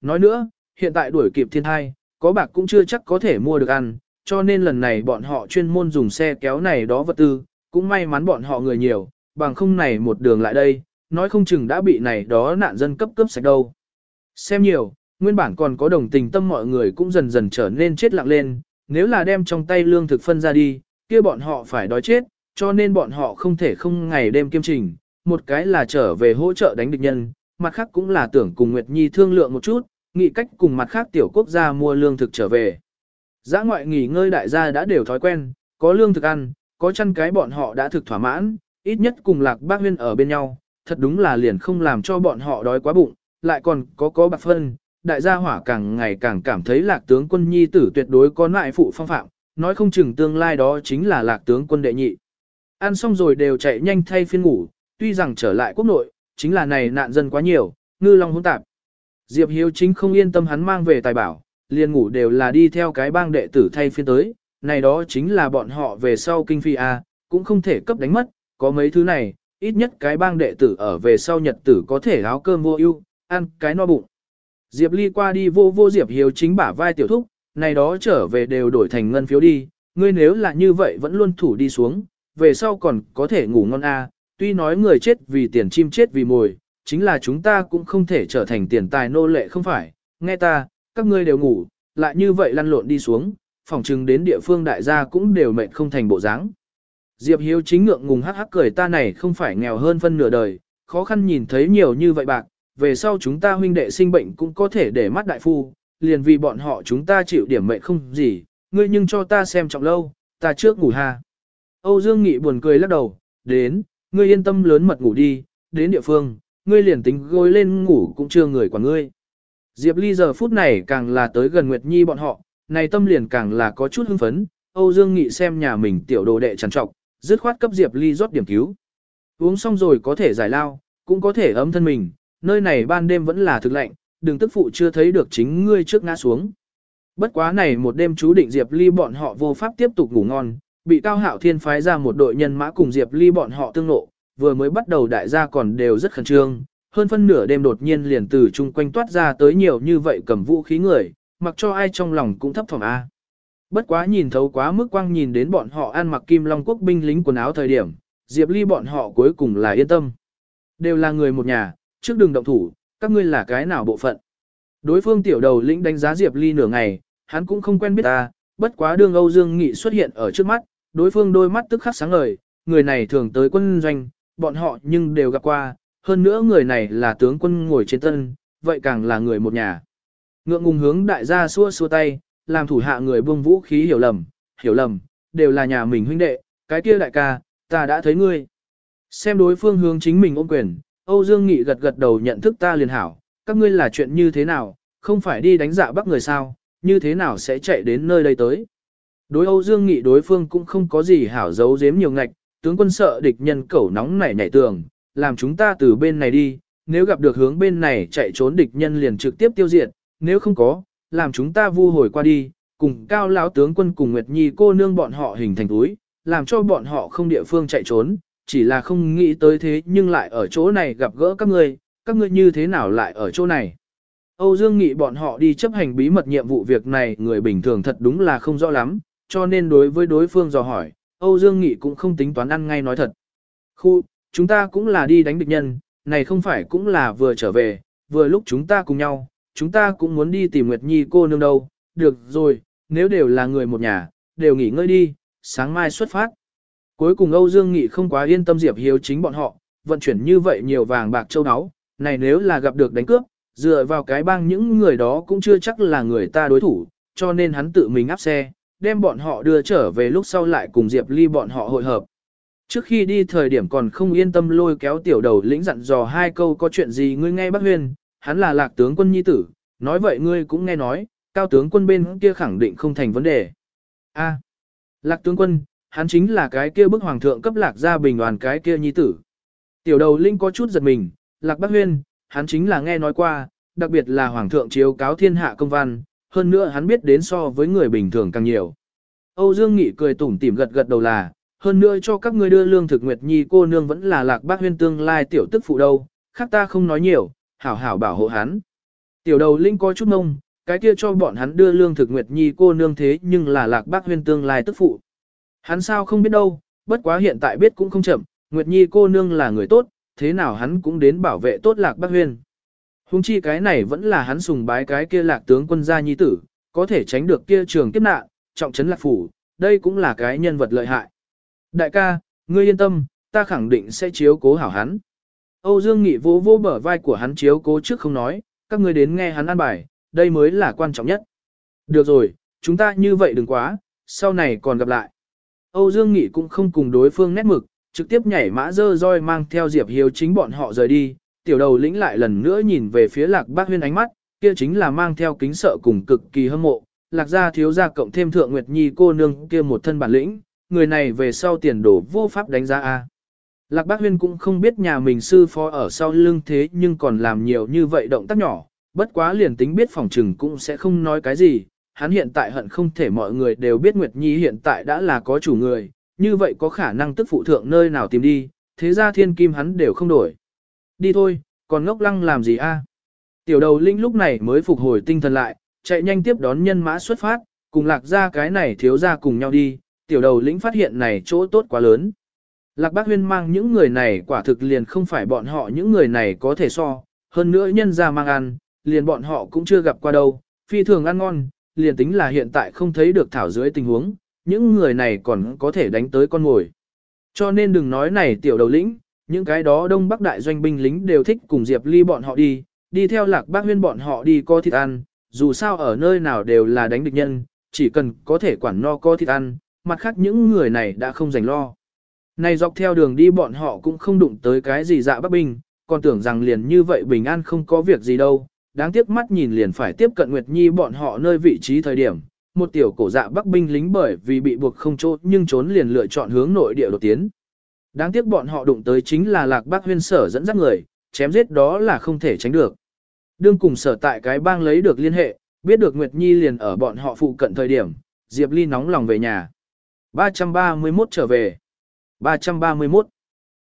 Nói nữa, hiện tại đuổi kịp thiên thai, có bạc cũng chưa chắc có thể mua được ăn, cho nên lần này bọn họ chuyên môn dùng xe kéo này đó vật tư, cũng may mắn bọn họ người nhiều, bằng không này một đường lại đây, nói không chừng đã bị này đó nạn dân cấp cấp sạch đâu. Xem nhiều, nguyên bản còn có đồng tình tâm mọi người cũng dần dần trở nên chết lặng lên, nếu là đem trong tay lương thực phân ra đi, kia bọn họ phải đói chết, cho nên bọn họ không thể không ngày đêm kiêm trình, một cái là trở về hỗ trợ đánh địch nhân, mặt khác cũng là tưởng cùng Nguyệt Nhi thương lượng một chút, nghị cách cùng mặt khác tiểu quốc gia mua lương thực trở về. Giã ngoại nghỉ ngơi đại gia đã đều thói quen, có lương thực ăn, có chăn cái bọn họ đã thực thỏa mãn, ít nhất cùng lạc bác huyên ở bên nhau, thật đúng là liền không làm cho bọn họ đói quá bụng, lại còn có có bạc phân, đại gia hỏa càng ngày càng cảm thấy lạc tướng quân nhi tử tuyệt đối có lại phụ phong phạm, nói không chừng tương lai đó chính là lạc tướng quân đệ nhị. Ăn xong rồi đều chạy nhanh thay phiên ngủ, tuy rằng trở lại quốc nội, chính là này nạn dân quá nhiều, ngư long hỗn tạp. Diệp Hiếu chính không yên tâm hắn mang về tài bảo, liền ngủ đều là đi theo cái bang đệ tử thay phiên tới, này đó chính là bọn họ về sau kinh phi A, cũng không thể cấp đánh mất, có mấy thứ này, ít nhất cái bang đệ tử ở về sau nhật tử có thể áo cơm vô ưu, ăn cái no bụng. Diệp Ly qua đi vô vô Diệp Hiếu chính bả vai tiểu thúc, này đó trở về đều đổi thành ngân phiếu đi, ngươi nếu là như vậy vẫn luôn thủ đi xuống, về sau còn có thể ngủ ngon a. tuy nói người chết vì tiền chim chết vì mồi, chính là chúng ta cũng không thể trở thành tiền tài nô lệ không phải, nghe ta, các ngươi đều ngủ, lại như vậy lăn lộn đi xuống, phòng trừng đến địa phương đại gia cũng đều mệt không thành bộ dáng. Diệp Hiếu chính ngượng ngùng hắc hắc cười ta này không phải nghèo hơn phân nửa đời, khó khăn nhìn thấy nhiều như vậy bạc, về sau chúng ta huynh đệ sinh bệnh cũng có thể để mắt đại phu, liền vì bọn họ chúng ta chịu điểm mệnh không gì, ngươi nhưng cho ta xem trọng lâu, ta trước ngủ ha. Âu Dương Nghị buồn cười lắc đầu, đến, ngươi yên tâm lớn mật ngủ đi, đến địa phương, ngươi liền tính gối lên ngủ cũng chưa người quản ngươi. Diệp Ly giờ phút này càng là tới gần Nguyệt Nhi bọn họ, này tâm liền càng là có chút hưng phấn, Âu Dương Nghị xem nhà mình tiểu đồ đệ trằn trọc, dứt khoát cấp Diệp Ly rót điểm cứu. Uống xong rồi có thể giải lao, cũng có thể ấm thân mình, nơi này ban đêm vẫn là thực lạnh, đừng tức phụ chưa thấy được chính ngươi trước ngã xuống. Bất quá này một đêm chú định Diệp Ly bọn họ vô pháp tiếp tục ngủ ngon, bị Cao Hạo Thiên phái ra một đội nhân mã cùng Diệp Ly bọn họ tương nộ, vừa mới bắt đầu đại gia còn đều rất khẩn trương, hơn phân nửa đêm đột nhiên liền từ chung quanh toát ra tới nhiều như vậy cầm vũ khí người, mặc cho ai trong lòng cũng thấp thỏm a. Bất quá nhìn thấu quá mức quang nhìn đến bọn họ ăn mặc kim long quốc binh lính quần áo thời điểm, Diệp Ly bọn họ cuối cùng là yên tâm. Đều là người một nhà, trước đường động thủ, các ngươi là cái nào bộ phận. Đối phương tiểu đầu lĩnh đánh giá Diệp Ly nửa ngày, hắn cũng không quen biết ta, bất quá đương Âu Dương Nghị xuất hiện ở trước mắt, đối phương đôi mắt tức khắc sáng ngời, người này thường tới quân doanh, bọn họ nhưng đều gặp qua, hơn nữa người này là tướng quân ngồi trên tân, vậy càng là người một nhà. Ngượng ngùng hướng đại gia xua xua tay, làm thủ hạ người buông vũ khí hiểu lầm, hiểu lầm, đều là nhà mình huynh đệ, cái kia đại ca, ta đã thấy ngươi. Xem đối phương hướng chính mình ôm quyền, Âu Dương Nghị gật gật đầu nhận thức ta liền hảo, các ngươi là chuyện như thế nào, không phải đi đánh dạ bắt người sao, như thế nào sẽ chạy đến nơi đây tới. Đối Âu Dương Nghị đối phương cũng không có gì hảo giấu giếm nhiều ngạch, tướng quân sợ địch nhân cẩu nóng nảy nhảy tường, làm chúng ta từ bên này đi, nếu gặp được hướng bên này chạy trốn địch nhân liền trực tiếp tiêu diệt, nếu không có, làm chúng ta vu hồi qua đi, cùng cao lão tướng quân cùng Nguyệt Nhi cô nương bọn họ hình thành túi, làm cho bọn họ không địa phương chạy trốn, chỉ là không nghĩ tới thế nhưng lại ở chỗ này gặp gỡ các ngươi, các ngươi như thế nào lại ở chỗ này. Âu Dương Nghị bọn họ đi chấp hành bí mật nhiệm vụ việc này người bình thường thật đúng là không rõ lắm, cho nên đối với đối phương dò hỏi, Âu Dương Nghị cũng không tính toán ăn ngay nói thật. Khu, chúng ta cũng là đi đánh địch nhân, này không phải cũng là vừa trở về, vừa lúc chúng ta cùng nhau, chúng ta cũng muốn đi tìm Nguyệt Nhi cô nương đâu, được rồi, nếu đều là người một nhà, đều nghỉ ngơi đi, sáng mai xuất phát. Cuối cùng Âu Dương Nghị không quá yên tâm Diệp Hiếu chính bọn họ, vận chuyển như vậy nhiều vàng bạc châu áo, này nếu là gặp được đánh cướp, dựa vào cái bang những người đó cũng chưa chắc là người ta đối thủ, cho nên hắn tự mình áp xe, đem bọn họ đưa trở về lúc sau lại cùng Diệp Ly bọn họ hội hợp. Trước khi đi thời điểm còn không yên tâm lôi kéo tiểu đầu lĩnh dặn dò hai câu có chuyện gì ngươi nghe bác huyền, hắn là lạc tướng quân nhi tử, nói vậy ngươi cũng nghe nói, cao tướng quân bên kia khẳng định không thành vấn đề. A, lạc tướng quân, hắn chính là cái kia bức hoàng thượng cấp lạc gia bình đoàn cái kia nhi tử. Tiểu đầu linh có chút giật mình, lạc bác huyên, hắn chính là nghe nói qua, đặc biệt là hoàng thượng chiếu cáo thiên hạ công văn, hơn nữa hắn biết đến so với người bình thường càng nhiều. Âu Dương Nghị cười tủm tỉm gật gật đầu là, hơn nữa cho các ngươi đưa lương thực Nguyệt Nhi cô nương vẫn là lạc bác huyên tương lai tiểu tức phụ đâu, khác ta không nói nhiều, hảo hảo bảo hộ hắn. Tiểu đầu linh có chút mông, cái kia cho bọn hắn đưa lương thực Nguyệt Nhi cô nương thế nhưng là lạc bác huyên tương lai tức phụ. Hắn sao không biết đâu, bất quá hiện tại biết cũng không chậm, Nguyệt Nhi cô nương là người tốt, thế nào hắn cũng đến bảo vệ tốt lạc bác huyên. Hùng chi cái này vẫn là hắn sùng bái cái kia lạc tướng quân gia nhi tử, có thể tránh được kia trường kiếp nạn, trọng trấn lạc phủ, đây cũng là cái nhân vật lợi hại. Đại ca, ngươi yên tâm, ta khẳng định sẽ chiếu cố hảo hắn. Âu Dương Nghị vỗ vỗ bờ vai của hắn chiếu cố trước không nói, các ngươi đến nghe hắn ăn bài, đây mới là quan trọng nhất. Được rồi, chúng ta như vậy đừng quá, sau này còn gặp lại. Âu Dương Nghị cũng không cùng đối phương nét mực, trực tiếp nhảy mã dơ roi mang theo Diệp Hiếu chính bọn họ rời đi, tiểu đầu lĩnh lại lần nữa nhìn về phía lạc bác huyên ánh mắt, kia chính là mang theo kính sợ cùng cực kỳ hâm mộ, lạc gia thiếu gia cộng thêm thượng nguyệt nhi cô nương kia một thân bản lĩnh, người này về sau tiền đổ vô pháp đánh giá a. Lạc bác huyên cũng không biết nhà mình sư phó ở sau lưng thế nhưng còn làm nhiều như vậy động tác nhỏ, bất quá liền tính biết phòng trừng cũng sẽ không nói cái gì, hắn hiện tại hận không thể mọi người đều biết Nguyệt Nhi hiện tại đã là có chủ người, như vậy có khả năng tức phụ thượng nơi nào tìm đi, thế ra thiên kim hắn đều không đổi. Đi thôi, còn ngốc lăng làm gì a? Tiểu đầu linh lúc này mới phục hồi tinh thần lại, chạy nhanh tiếp đón nhân mã xuất phát, cùng lạc ra cái này thiếu ra cùng nhau đi, tiểu đầu lĩnh phát hiện này chỗ tốt quá lớn. Lạc bác huyên mang những người này quả thực liền không phải bọn họ những người này có thể so, hơn nữa nhân ra mang ăn, liền bọn họ cũng chưa gặp qua đâu, phi thường ăn ngon, liền tính là hiện tại không thấy được thảo dưới tình huống, những người này còn có thể đánh tới con ngồi. Cho nên đừng nói này tiểu đầu lĩnh, những cái đó đông bắc đại doanh binh lính đều thích cùng Diệp Ly bọn họ đi, đi theo lạc bác huyên bọn họ đi co thịt ăn, dù sao ở nơi nào đều là đánh địch nhân, chỉ cần có thể quản no co thịt ăn, mặt khác những người này đã không dành lo. Này dọc theo đường đi bọn họ cũng không đụng tới cái gì dạ bắc binh, còn tưởng rằng liền như vậy bình an không có việc gì đâu, đáng tiếc mắt nhìn liền phải tiếp cận Nguyệt Nhi bọn họ nơi vị trí thời điểm, một tiểu cổ dạ bắc binh lính bởi vì bị buộc không trốn nhưng trốn liền lựa chọn hướng nội địa đột tiến. Đáng tiếc bọn họ đụng tới chính là lạc bác huyên sở dẫn dắt người, chém giết đó là không thể tránh được. Đương cùng sở tại cái bang lấy được liên hệ, biết được Nguyệt Nhi liền ở bọn họ phụ cận thời điểm, Diệp Ly nóng lòng về nhà. 331 trở về. 331.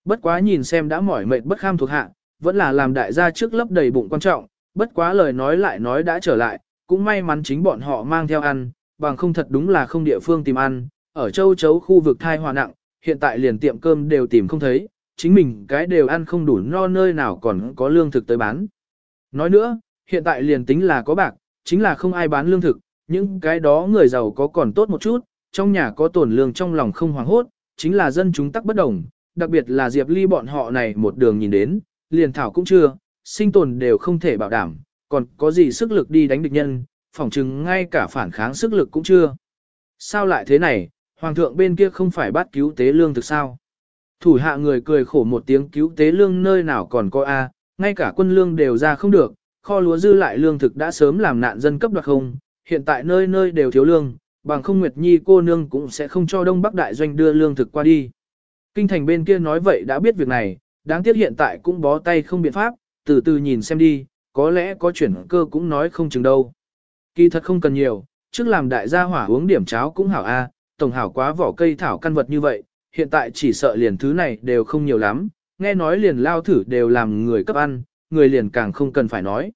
Bất quá nhìn xem đã mỏi mệt bất kham thuộc hạ, vẫn là làm đại gia trước lấp đầy bụng quan trọng, bất quá lời nói lại nói đã trở lại, cũng may mắn chính bọn họ mang theo ăn, bằng không thật đúng là không địa phương tìm ăn, ở châu chấu khu vực thai hòa nặng, hiện tại liền tiệm cơm đều tìm không thấy, chính mình cái đều ăn không đủ no nơi nào còn có lương thực tới bán. Nói nữa, hiện tại liền tính là có bạc, chính là không ai bán lương thực, những cái đó người giàu có còn tốt một chút, trong nhà có tổn lương trong lòng không hoảng hốt, chính là dân chúng tắc bất đồng, đặc biệt là Diệp Ly bọn họ này một đường nhìn đến, liền thảo cũng chưa, sinh tồn đều không thể bảo đảm, còn có gì sức lực đi đánh địch nhân, phỏng chừng ngay cả phản kháng sức lực cũng chưa. Sao lại thế này, hoàng thượng bên kia không phải bắt cứu tế lương thực sao? Thủ hạ người cười khổ một tiếng cứu tế lương nơi nào còn có A, ngay cả quân lương đều ra không được, kho lúa dư lại lương thực đã sớm làm nạn dân cấp đoạt không, hiện tại nơi nơi đều thiếu lương, bằng không Nguyệt Nhi cô nương cũng sẽ không cho Đông Bắc Đại Doanh đưa lương thực qua đi. Kinh thành bên kia nói vậy đã biết việc này, đáng tiếc hiện tại cũng bó tay không biện pháp, từ từ nhìn xem đi, có lẽ có chuyển cơ cũng nói không chừng đâu. Kỳ thật không cần nhiều, trước làm đại gia hỏa uống điểm cháo cũng hảo a, tổng hảo quá vỏ cây thảo căn vật như vậy, hiện tại chỉ sợ liền thứ này đều không nhiều lắm, nghe nói liền lao thử đều làm người cấp ăn, người liền càng không cần phải nói.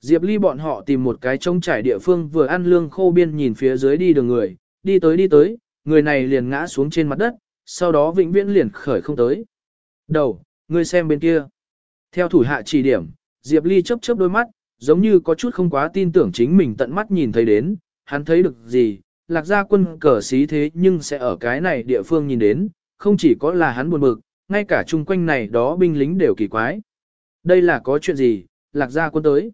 Diệp Ly bọn họ tìm một cái trông trải địa phương vừa ăn lương khô biên nhìn phía dưới đi đường người, đi tới đi tới, người này liền ngã xuống trên mặt đất, sau đó vĩnh viễn liền khởi không tới. Đầu, ngươi xem bên kia. Theo thủ hạ chỉ điểm, Diệp Ly chớp chớp đôi mắt, giống như có chút không quá tin tưởng chính mình tận mắt nhìn thấy đến, hắn thấy được gì, lạc gia quân cờ xí thế nhưng sẽ ở cái này địa phương nhìn đến, không chỉ có là hắn buồn bực, ngay cả chung quanh này đó binh lính đều kỳ quái. Đây là có chuyện gì, lạc gia quân tới.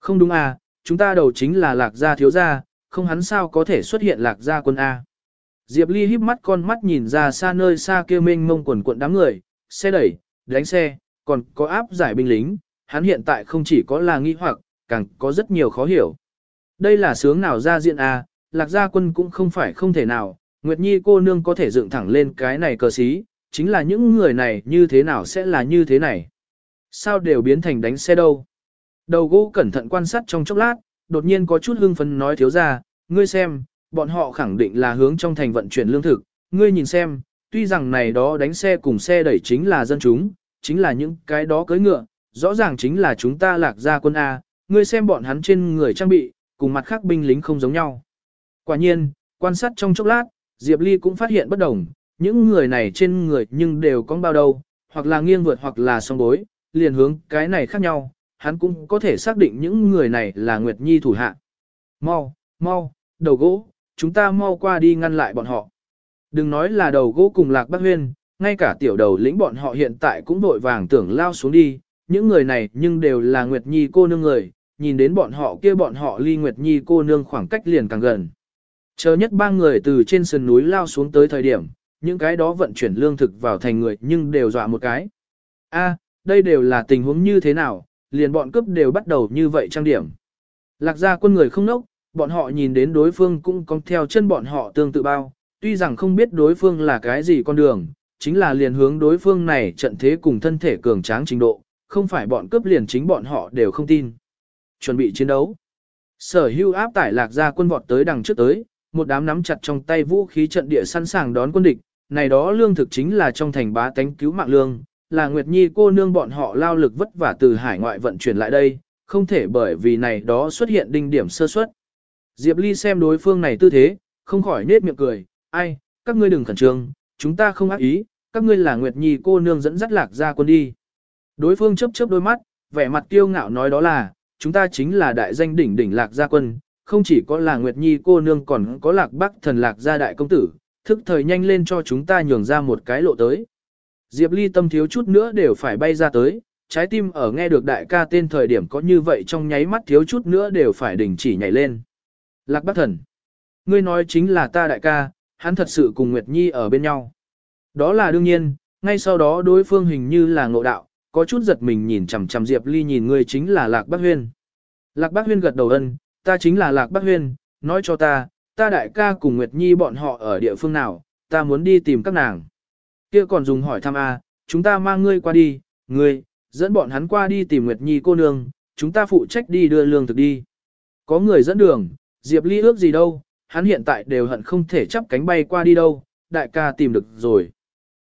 Không đúng à, chúng ta đầu chính là lạc gia thiếu gia, không hắn sao có thể xuất hiện lạc gia quân A. Diệp Ly híp mắt con mắt nhìn ra xa nơi xa kia mênh mông quần cuộn đám người, xe đẩy, đánh xe, còn có áp giải binh lính, hắn hiện tại không chỉ có là nghi hoặc, càng có rất nhiều khó hiểu. Đây là sướng nào ra diện A, lạc gia quân cũng không phải không thể nào, Nguyệt Nhi cô nương có thể dựng thẳng lên cái này cờ xí, chính là những người này như thế nào sẽ là như thế này. Sao đều biến thành đánh xe đâu. Đầu gỗ cẩn thận quan sát trong chốc lát, đột nhiên có chút hưng phấn nói thiếu ra, ngươi xem, bọn họ khẳng định là hướng trong thành vận chuyển lương thực, ngươi nhìn xem, tuy rằng này đó đánh xe cùng xe đẩy chính là dân chúng, chính là những cái đó cưỡi ngựa, rõ ràng chính là chúng ta lạc ra quân A, ngươi xem bọn hắn trên người trang bị, cùng mặt khác binh lính không giống nhau. Quả nhiên, quan sát trong chốc lát, Diệp Ly cũng phát hiện bất đồng, những người này trên người nhưng đều có bao đầu, hoặc là nghiêng vượt hoặc là song bối, liền hướng cái này khác nhau, hắn cũng có thể xác định những người này là Nguyệt Nhi thủ hạ. Mau, mau, đầu gỗ, chúng ta mau qua đi ngăn lại bọn họ. Đừng nói là đầu gỗ cùng lạc bác huyên, ngay cả tiểu đầu lĩnh bọn họ hiện tại cũng vội vàng tưởng lao xuống đi, những người này nhưng đều là Nguyệt Nhi cô nương người, nhìn đến bọn họ kia bọn họ ly Nguyệt Nhi cô nương khoảng cách liền càng gần. Chờ nhất ba người từ trên sườn núi lao xuống tới thời điểm, những cái đó vận chuyển lương thực vào thành người nhưng đều dọa một cái. A, đây đều là tình huống như thế nào, liền bọn cướp đều bắt đầu như vậy trang điểm. Lạc ra quân người không nốc, bọn họ nhìn đến đối phương cũng có theo chân bọn họ tương tự bao, tuy rằng không biết đối phương là cái gì con đường, chính là liền hướng đối phương này trận thế cùng thân thể cường tráng trình độ, không phải bọn cướp liền chính bọn họ đều không tin. Chuẩn bị chiến đấu. Sở hưu áp tải lạc ra quân vọt tới đằng trước tới, một đám nắm chặt trong tay vũ khí trận địa sẵn sàng đón quân địch, này đó lương thực chính là trong thành bá tánh cứu mạng lương, là Nguyệt Nhi cô nương bọn họ lao lực vất vả từ hải ngoại vận chuyển lại đây, không thể bởi vì này đó xuất hiện đinh điểm sơ suất. Diệp Ly xem đối phương này tư thế, không khỏi nết miệng cười, ai, các ngươi đừng khẩn trương, chúng ta không ác ý, các ngươi là Nguyệt Nhi cô nương dẫn dắt lạc ra quân đi. Đối phương chớp chớp đôi mắt, vẻ mặt kiêu ngạo nói đó là, chúng ta chính là đại danh đỉnh đỉnh lạc gia quân, không chỉ có là Nguyệt Nhi cô nương còn có lạc bắc thần lạc gia đại công tử, thức thời nhanh lên cho chúng ta nhường ra một cái lộ tới. Diệp Ly tâm thiếu chút nữa đều phải bay ra tới, trái tim ở nghe được đại ca tên thời điểm có như vậy trong nháy mắt thiếu chút nữa đều phải đình chỉ nhảy lên. Lạc Bắc Thần, ngươi nói chính là ta đại ca, hắn thật sự cùng Nguyệt Nhi ở bên nhau. Đó là đương nhiên, ngay sau đó đối phương hình như là ngộ đạo, có chút giật mình nhìn chằm chằm Diệp Ly nhìn ngươi chính là Lạc Bắc Huyên. Lạc Bắc Huyên gật đầu ân, ta chính là Lạc Bắc Huyên, nói cho ta, ta đại ca cùng Nguyệt Nhi bọn họ ở địa phương nào, ta muốn đi tìm các nàng. Kia còn dùng hỏi thăm a, chúng ta mang ngươi qua đi, ngươi, dẫn bọn hắn qua đi tìm Nguyệt Nhi cô nương, chúng ta phụ trách đi đưa lương thực đi. Có người dẫn đường, Diệp Ly ước gì đâu, hắn hiện tại đều hận không thể chắp cánh bay qua đi đâu, đại ca tìm được rồi.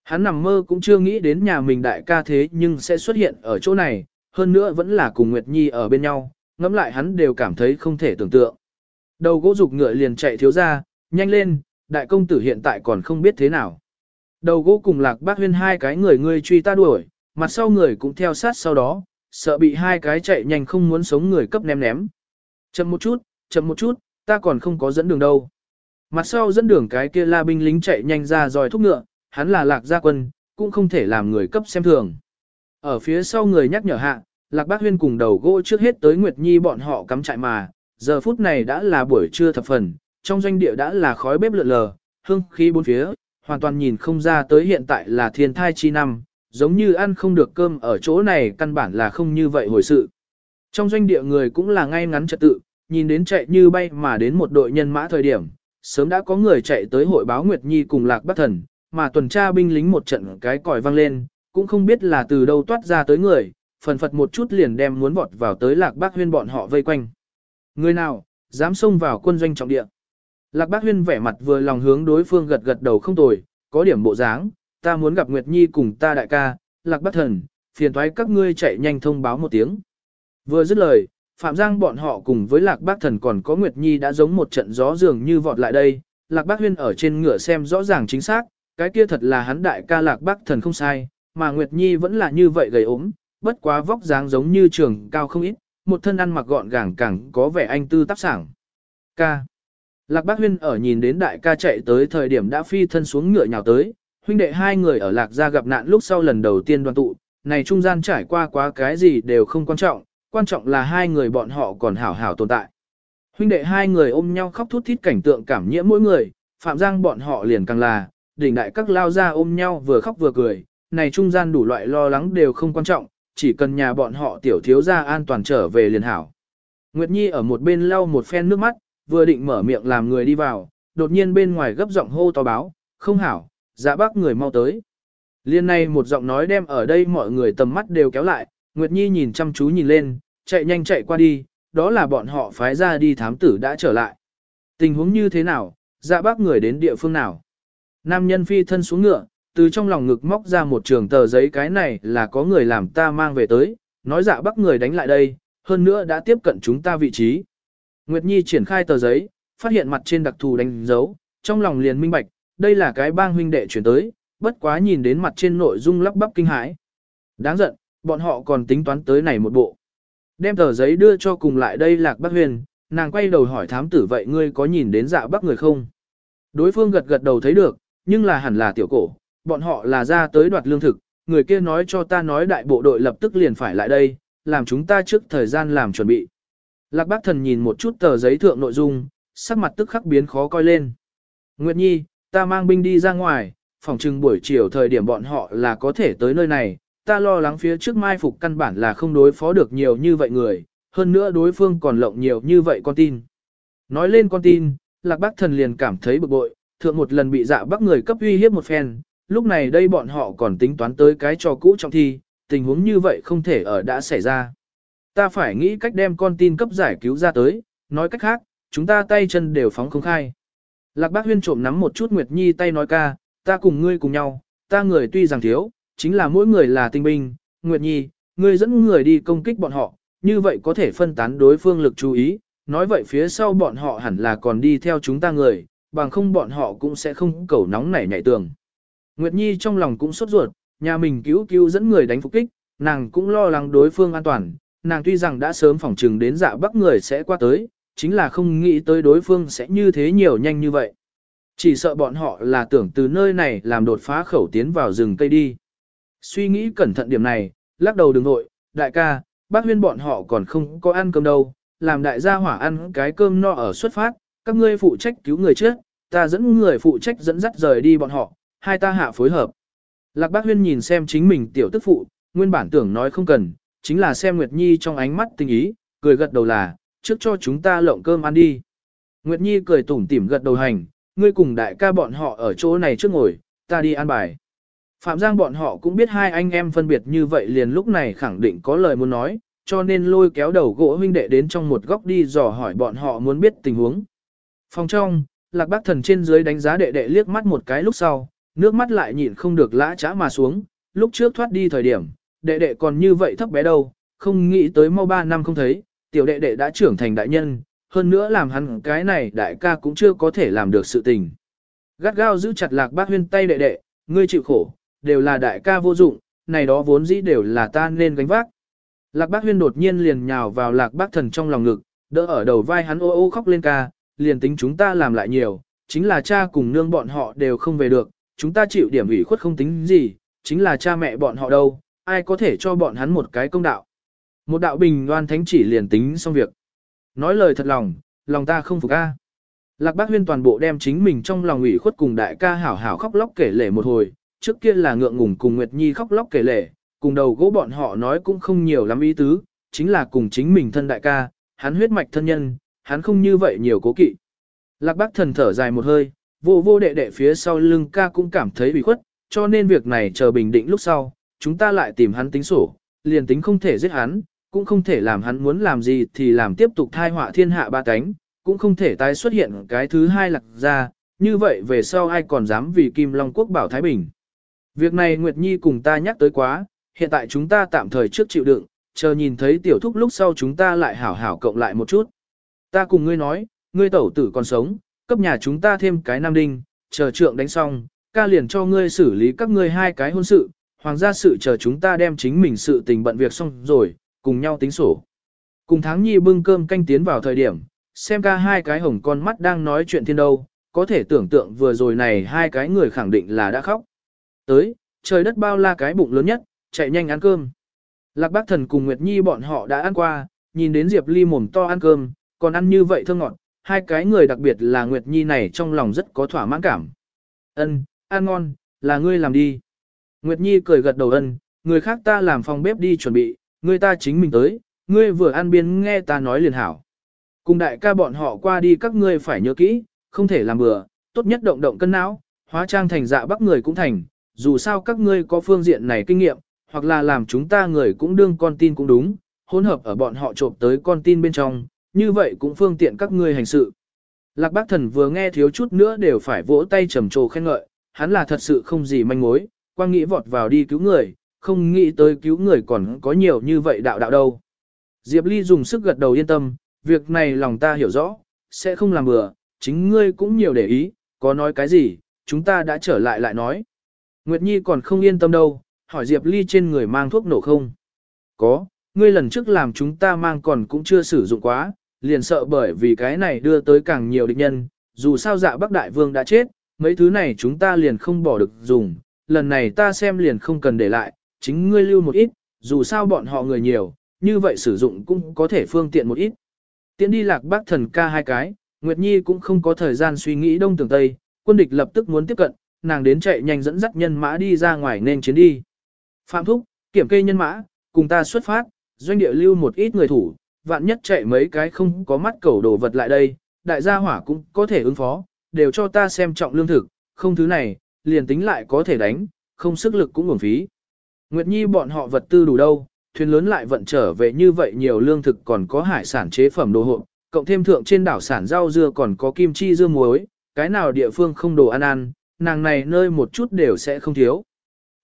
Hắn nằm mơ cũng chưa nghĩ đến nhà mình đại ca thế nhưng sẽ xuất hiện ở chỗ này, hơn nữa vẫn là cùng Nguyệt Nhi ở bên nhau, ngẫm lại hắn đều cảm thấy không thể tưởng tượng. Đầu gỗ dục ngựa liền chạy thiếu ra, nhanh lên, đại công tử hiện tại còn không biết thế nào. Đầu gỗ cùng lạc bác huyên hai cái người ngươi truy ta đuổi, mặt sau người cũng theo sát sau đó, sợ bị hai cái chạy nhanh không muốn sống người cấp ném ném. Chậm một chút, chậm một chút, ta còn không có dẫn đường đâu. Mặt sau dẫn đường cái kia la binh lính chạy nhanh ra dòi thúc ngựa, hắn là lạc gia quân, cũng không thể làm người cấp xem thường. Ở phía sau người nhắc nhở hạ, lạc bác huyên cùng đầu gỗ trước hết tới Nguyệt Nhi bọn họ cắm trại mà, giờ phút này đã là buổi trưa thập phần, trong doanh địa đã là khói bếp lượn lờ, hương khí bốn phía, hoàn toàn nhìn không ra tới hiện tại là thiên thai chi năm, giống như ăn không được cơm ở chỗ này căn bản là không như vậy hồi sự. Trong doanh địa người cũng là ngay ngắn trật tự, nhìn đến chạy như bay mà đến một đội nhân mã thời điểm, sớm đã có người chạy tới hội báo Nguyệt Nhi cùng Lạc Bắc Thần, mà tuần tra binh lính một trận cái còi vang lên, cũng không biết là từ đâu toát ra tới người, phần phật một chút liền đem muốn vọt vào tới Lạc Bác Huyên bọn họ vây quanh. Người nào, dám xông vào quân doanh trọng địa. Lạc Bác Huyên vẻ mặt vừa lòng hướng đối phương gật gật đầu không tồi, có điểm bộ dáng, ta muốn gặp Nguyệt Nhi cùng ta đại ca, Lạc Bác Thần, phiền thoái các ngươi chạy nhanh thông báo một tiếng. Vừa dứt lời, Phạm Giang bọn họ cùng với Lạc Bác Thần còn có Nguyệt Nhi đã giống một trận gió dường như vọt lại đây, Lạc Bác Huyên ở trên ngựa xem rõ ràng chính xác, cái kia thật là hắn đại ca Lạc Bác Thần không sai, mà Nguyệt Nhi vẫn là như vậy gầy ốm, bất quá vóc dáng giống như trường cao không ít, một thân ăn mặc gọn gàng càng có vẻ anh tư tác sảng. Ca. Lạc Bác Huyên ở nhìn đến đại ca chạy tới thời điểm đã phi thân xuống ngựa nhào tới, huynh đệ hai người ở Lạc gia gặp nạn lúc sau lần đầu tiên đoàn tụ, này trung gian trải qua quá cái gì đều không quan trọng, quan trọng là hai người bọn họ còn hảo hảo tồn tại. Huynh đệ hai người ôm nhau khóc thút thít cảnh tượng cảm nhiễm mỗi người, Phạm Giang bọn họ liền càng là, đỉnh đại các lao ra ôm nhau vừa khóc vừa cười, này trung gian đủ loại lo lắng đều không quan trọng, chỉ cần nhà bọn họ tiểu thiếu gia an toàn trở về liền hảo. Nguyệt Nhi ở một bên lau một phen nước mắt, vừa định mở miệng làm người đi vào, đột nhiên bên ngoài gấp giọng hô to báo, không hảo, dạ bác người mau tới. Liên này một giọng nói đem ở đây mọi người tầm mắt đều kéo lại, Nguyệt Nhi nhìn chăm chú nhìn lên, chạy nhanh chạy qua đi, đó là bọn họ phái ra đi thám tử đã trở lại. Tình huống như thế nào, dạ bác người đến địa phương nào? Nam nhân phi thân xuống ngựa, từ trong lòng ngực móc ra một trường tờ giấy cái này là có người làm ta mang về tới, nói dạ bắt người đánh lại đây, hơn nữa đã tiếp cận chúng ta vị trí. Nguyệt Nhi triển khai tờ giấy, phát hiện mặt trên đặc thù đánh dấu, trong lòng liền minh bạch, đây là cái bang huynh đệ chuyển tới, bất quá nhìn đến mặt trên nội dung lắp bắp kinh hãi. Đáng giận, bọn họ còn tính toán tới này một bộ. Đem tờ giấy đưa cho cùng lại đây lạc bác huyền, nàng quay đầu hỏi thám tử vậy ngươi có nhìn đến dạ bác người không? Đối phương gật gật đầu thấy được, nhưng là hẳn là tiểu cổ, bọn họ là ra tới đoạt lương thực, người kia nói cho ta nói đại bộ đội lập tức liền phải lại đây, làm chúng ta trước thời gian làm chuẩn bị. Lạc bác thần nhìn một chút tờ giấy thượng nội dung, sắc mặt tức khắc biến khó coi lên. Nguyệt Nhi, ta mang binh đi ra ngoài, phòng trừng buổi chiều thời điểm bọn họ là có thể tới nơi này, ta lo lắng phía trước mai phục căn bản là không đối phó được nhiều như vậy người, hơn nữa đối phương còn lộng nhiều như vậy con tin. Nói lên con tin, lạc bác thần liền cảm thấy bực bội, thượng một lần bị dạ Bác người cấp uy hiếp một phen, lúc này đây bọn họ còn tính toán tới cái trò cũ trong thi, tình huống như vậy không thể ở đã xảy ra. Ta phải nghĩ cách đem con tin cấp giải cứu ra tới, nói cách khác, chúng ta tay chân đều phóng không khai. Lạc bác huyên trộm nắm một chút Nguyệt Nhi tay nói ca, ta cùng ngươi cùng nhau, ta người tuy rằng thiếu, chính là mỗi người là tinh binh, Nguyệt Nhi, ngươi dẫn người đi công kích bọn họ, như vậy có thể phân tán đối phương lực chú ý, nói vậy phía sau bọn họ hẳn là còn đi theo chúng ta người, bằng không bọn họ cũng sẽ không cầu nóng nảy nhảy tường. Nguyệt Nhi trong lòng cũng sốt ruột, nhà mình cứu cứu dẫn người đánh phục kích, nàng cũng lo lắng đối phương an toàn, nàng tuy rằng đã sớm phỏng trừng đến dạ bắc người sẽ qua tới, chính là không nghĩ tới đối phương sẽ như thế nhiều nhanh như vậy. Chỉ sợ bọn họ là tưởng từ nơi này làm đột phá khẩu tiến vào rừng cây đi. Suy nghĩ cẩn thận điểm này, lắc đầu đừng nội, đại ca, bác huyên bọn họ còn không có ăn cơm đâu, làm đại gia hỏa ăn cái cơm no ở xuất phát, các ngươi phụ trách cứu người trước, ta dẫn người phụ trách dẫn dắt rời đi bọn họ, hai ta hạ phối hợp. Lạc bác huyên nhìn xem chính mình tiểu tức phụ, nguyên bản tưởng nói không cần, chính là xem Nguyệt Nhi trong ánh mắt tình ý, cười gật đầu là, trước cho chúng ta lộng cơm ăn đi. Nguyệt Nhi cười tủm tỉm gật đầu hành, ngươi cùng đại ca bọn họ ở chỗ này trước ngồi, ta đi ăn bài. Phạm Giang bọn họ cũng biết hai anh em phân biệt như vậy liền lúc này khẳng định có lời muốn nói, cho nên lôi kéo đầu gỗ huynh đệ đến trong một góc đi dò hỏi bọn họ muốn biết tình huống. Phòng trong, lạc bác thần trên dưới đánh giá đệ đệ liếc mắt một cái lúc sau, nước mắt lại nhịn không được lã trã mà xuống, lúc trước thoát đi thời điểm, đệ đệ còn như vậy thấp bé đâu, không nghĩ tới mau ba năm không thấy, tiểu đệ đệ đã trưởng thành đại nhân, hơn nữa làm hắn cái này đại ca cũng chưa có thể làm được sự tình. Gắt gao giữ chặt lạc bác huyên tay đệ đệ, ngươi chịu khổ, đều là đại ca vô dụng, này đó vốn dĩ đều là ta nên gánh vác. Lạc bác huyên đột nhiên liền nhào vào lạc bác thần trong lòng ngực, đỡ ở đầu vai hắn ô ô khóc lên ca, liền tính chúng ta làm lại nhiều, chính là cha cùng nương bọn họ đều không về được, chúng ta chịu điểm ủy khuất không tính gì, chính là cha mẹ bọn họ đâu, ai có thể cho bọn hắn một cái công đạo. Một đạo bình đoan thánh chỉ liền tính xong việc. Nói lời thật lòng, lòng ta không phục a. Lạc bác huyên toàn bộ đem chính mình trong lòng ủy khuất cùng đại ca hảo hảo khóc lóc kể lể một hồi, trước kia là ngượng ngùng cùng Nguyệt Nhi khóc lóc kể lể, cùng đầu gỗ bọn họ nói cũng không nhiều lắm ý tứ, chính là cùng chính mình thân đại ca, hắn huyết mạch thân nhân, hắn không như vậy nhiều cố kỵ. Lạc bác thần thở dài một hơi, vô vô đệ đệ phía sau lưng ca cũng cảm thấy bị khuất, cho nên việc này chờ bình định lúc sau, chúng ta lại tìm hắn tính sổ, liền tính không thể giết hắn, cũng không thể làm hắn muốn làm gì thì làm tiếp tục thai họa thiên hạ ba cánh, cũng không thể tái xuất hiện cái thứ hai lạc ra, như vậy về sau ai còn dám vì Kim Long Quốc bảo Thái Bình. Việc này Nguyệt Nhi cùng ta nhắc tới quá, hiện tại chúng ta tạm thời trước chịu đựng, chờ nhìn thấy tiểu thúc lúc sau chúng ta lại hảo hảo cộng lại một chút. Ta cùng ngươi nói, ngươi tẩu tử còn sống, cấp nhà chúng ta thêm cái nam đinh, chờ trượng đánh xong, ca liền cho ngươi xử lý các ngươi hai cái hôn sự, hoàng gia sự chờ chúng ta đem chính mình sự tình bận việc xong rồi, cùng nhau tính sổ. Cùng tháng nhi bưng cơm canh tiến vào thời điểm, xem ca hai cái hồng con mắt đang nói chuyện thiên đâu, có thể tưởng tượng vừa rồi này hai cái người khẳng định là đã khóc. Tới, trời đất bao la cái bụng lớn nhất, chạy nhanh ăn cơm. Lạc bác thần cùng Nguyệt Nhi bọn họ đã ăn qua, nhìn đến Diệp Ly mồm to ăn cơm, còn ăn như vậy thơ ngọt, hai cái người đặc biệt là Nguyệt Nhi này trong lòng rất có thỏa mãn cảm. Ân, ăn ngon, là ngươi làm đi. Nguyệt Nhi cười gật đầu ân, người khác ta làm phòng bếp đi chuẩn bị, người ta chính mình tới, ngươi vừa ăn biên nghe ta nói liền hảo. Cùng đại ca bọn họ qua đi các ngươi phải nhớ kỹ, không thể làm bừa, tốt nhất động động cân não, hóa trang thành dạ bắc người cũng thành, dù sao các ngươi có phương diện này kinh nghiệm, hoặc là làm chúng ta người cũng đương con tin cũng đúng, hỗn hợp ở bọn họ trộm tới con tin bên trong, như vậy cũng phương tiện các ngươi hành sự. Lạc bác thần vừa nghe thiếu chút nữa đều phải vỗ tay trầm trồ khen ngợi, hắn là thật sự không gì manh mối, quang nghĩ vọt vào đi cứu người, không nghĩ tới cứu người còn có nhiều như vậy đạo đạo đâu. Diệp Ly dùng sức gật đầu yên tâm, việc này lòng ta hiểu rõ, sẽ không làm bừa, chính ngươi cũng nhiều để ý, có nói cái gì, chúng ta đã trở lại lại nói. Nguyệt Nhi còn không yên tâm đâu, hỏi Diệp Ly trên người mang thuốc nổ không? Có, ngươi lần trước làm chúng ta mang còn cũng chưa sử dụng quá, liền sợ bởi vì cái này đưa tới càng nhiều địch nhân, dù sao dạ Bắc Đại Vương đã chết, mấy thứ này chúng ta liền không bỏ được dùng, lần này ta xem liền không cần để lại, chính ngươi lưu một ít, dù sao bọn họ người nhiều, như vậy sử dụng cũng có thể phương tiện một ít. Tiến đi lạc bác thần ca hai cái, Nguyệt Nhi cũng không có thời gian suy nghĩ đông tường tây, quân địch lập tức muốn tiếp cận, nàng đến chạy nhanh dẫn dắt nhân mã đi ra ngoài nên chiến đi. Phạm Thúc, kiểm kê nhân mã, cùng ta xuất phát, doanh địa lưu một ít người thủ, vạn nhất chạy mấy cái không có mắt cầu đồ vật lại đây, đại gia hỏa cũng có thể ứng phó, đều cho ta xem trọng lương thực, không thứ này, liền tính lại có thể đánh, không sức lực cũng uổng phí. Nguyệt Nhi bọn họ vật tư đủ đâu, thuyền lớn lại vận trở về như vậy nhiều lương thực còn có hải sản chế phẩm đồ hộp, cộng thêm thượng trên đảo sản rau dưa còn có kim chi dưa muối, cái nào địa phương không đồ ăn ăn, nàng này nơi một chút đều sẽ không thiếu.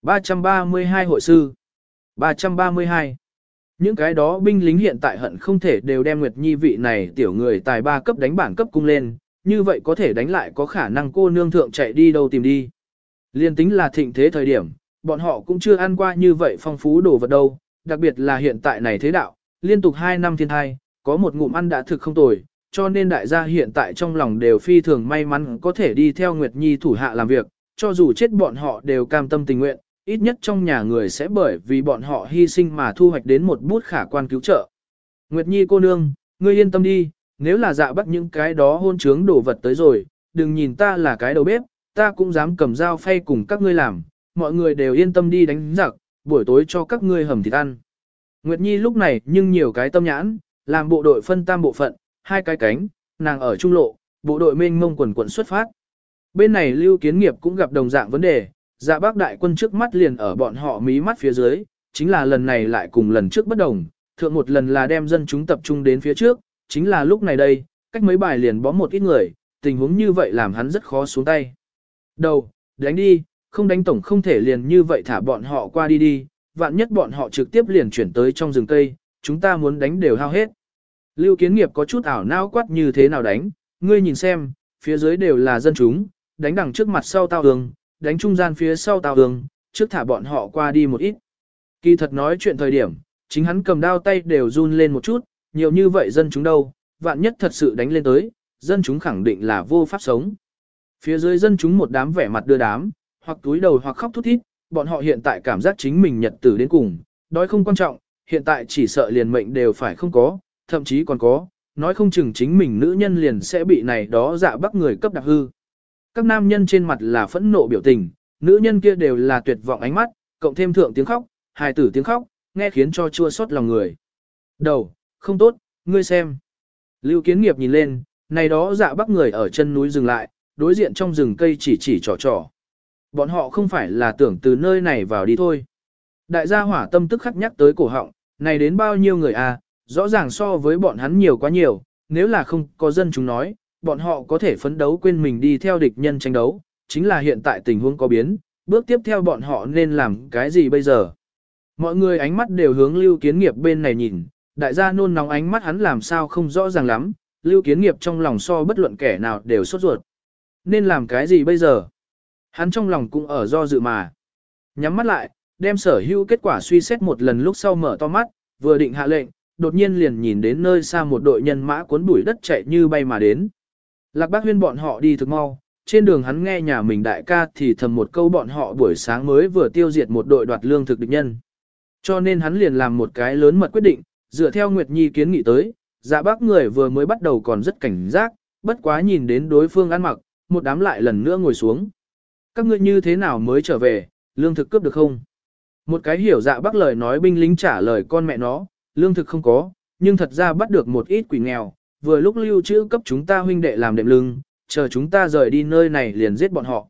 332 hội sư 332 những cái đó binh lính hiện tại hận không thể đều đem Nguyệt Nhi vị này tiểu người tài ba cấp đánh bản cấp cung lên, như vậy có thể đánh lại có khả năng cô nương thượng chạy đi đâu tìm đi. Liên tính là thịnh thế thời điểm, bọn họ cũng chưa ăn qua như vậy phong phú đồ vật đâu, đặc biệt là hiện tại này thế đạo, liên tục 2 năm thiên thai, có một ngụm ăn đã thực không tồi, cho nên đại gia hiện tại trong lòng đều phi thường may mắn có thể đi theo Nguyệt Nhi thủ hạ làm việc, cho dù chết bọn họ đều cam tâm tình nguyện, ít nhất trong nhà người sẽ bởi vì bọn họ hy sinh mà thu hoạch đến một bút khả quan cứu trợ. Nguyệt Nhi cô nương, ngươi yên tâm đi, nếu là dạ bắt những cái đó hôn trướng đổ vật tới rồi, đừng nhìn ta là cái đầu bếp, ta cũng dám cầm dao phay cùng các ngươi làm, mọi người đều yên tâm đi đánh giặc, buổi tối cho các ngươi hầm thịt ăn. Nguyệt Nhi lúc này nhưng nhiều cái tâm nhãn, làm bộ đội phân tam bộ phận, hai cái cánh, nàng ở trung lộ, bộ đội mênh mông quần quận xuất phát. Bên này Lưu Kiến Nghiệp cũng gặp đồng dạng vấn đề, dạ bác đại quân trước mắt liền ở bọn họ mí mắt phía dưới, chính là lần này lại cùng lần trước bất đồng, thượng một lần là đem dân chúng tập trung đến phía trước, chính là lúc này đây, cách mấy bài liền bó một ít người, tình huống như vậy làm hắn rất khó xuống tay. Đầu, đánh đi, không đánh tổng không thể liền như vậy thả bọn họ qua đi đi, vạn nhất bọn họ trực tiếp liền chuyển tới trong rừng cây, chúng ta muốn đánh đều hao hết. Lưu kiến nghiệp có chút ảo não quát như thế nào đánh, ngươi nhìn xem, phía dưới đều là dân chúng, đánh đằng trước mặt sau tao đường đánh trung gian phía sau tào hương, trước thả bọn họ qua đi một ít. Kỳ thật nói chuyện thời điểm, chính hắn cầm đao tay đều run lên một chút, nhiều như vậy dân chúng đâu, vạn nhất thật sự đánh lên tới, dân chúng khẳng định là vô pháp sống. Phía dưới dân chúng một đám vẻ mặt đưa đám, hoặc túi đầu hoặc khóc thút thít, bọn họ hiện tại cảm giác chính mình nhật tử đến cùng, đói không quan trọng, hiện tại chỉ sợ liền mệnh đều phải không có, thậm chí còn có, nói không chừng chính mình nữ nhân liền sẽ bị này đó dạ bắt người cấp đặc hư. Các nam nhân trên mặt là phẫn nộ biểu tình, nữ nhân kia đều là tuyệt vọng ánh mắt, cộng thêm thượng tiếng khóc, hài tử tiếng khóc, nghe khiến cho chua xót lòng người. Đầu, không tốt, ngươi xem. Lưu kiến nghiệp nhìn lên, này đó dạ bắc người ở chân núi dừng lại, đối diện trong rừng cây chỉ chỉ trò trò. Bọn họ không phải là tưởng từ nơi này vào đi thôi. Đại gia hỏa tâm tức khắc nhắc tới cổ họng, này đến bao nhiêu người à, rõ ràng so với bọn hắn nhiều quá nhiều, nếu là không có dân chúng nói, bọn họ có thể phấn đấu quên mình đi theo địch nhân tranh đấu, chính là hiện tại tình huống có biến, bước tiếp theo bọn họ nên làm cái gì bây giờ. Mọi người ánh mắt đều hướng lưu kiến nghiệp bên này nhìn, đại gia nôn nóng ánh mắt hắn làm sao không rõ ràng lắm, lưu kiến nghiệp trong lòng so bất luận kẻ nào đều sốt ruột. Nên làm cái gì bây giờ? Hắn trong lòng cũng ở do dự mà. Nhắm mắt lại, đem sở hữu kết quả suy xét một lần lúc sau mở to mắt, vừa định hạ lệnh, đột nhiên liền nhìn đến nơi xa một đội nhân mã cuốn bụi đất chạy như bay mà đến. Lạc bác huyên bọn họ đi thực mau, trên đường hắn nghe nhà mình đại ca thì thầm một câu bọn họ buổi sáng mới vừa tiêu diệt một đội đoạt lương thực địch nhân. Cho nên hắn liền làm một cái lớn mật quyết định, dựa theo Nguyệt Nhi kiến nghị tới, dạ bác người vừa mới bắt đầu còn rất cảnh giác, bất quá nhìn đến đối phương ăn mặc, một đám lại lần nữa ngồi xuống. Các ngươi như thế nào mới trở về, lương thực cướp được không? Một cái hiểu dạ bác lời nói binh lính trả lời con mẹ nó, lương thực không có, nhưng thật ra bắt được một ít quỷ nghèo, vừa lúc lưu trữ cấp chúng ta huynh đệ làm đệm lưng, chờ chúng ta rời đi nơi này liền giết bọn họ.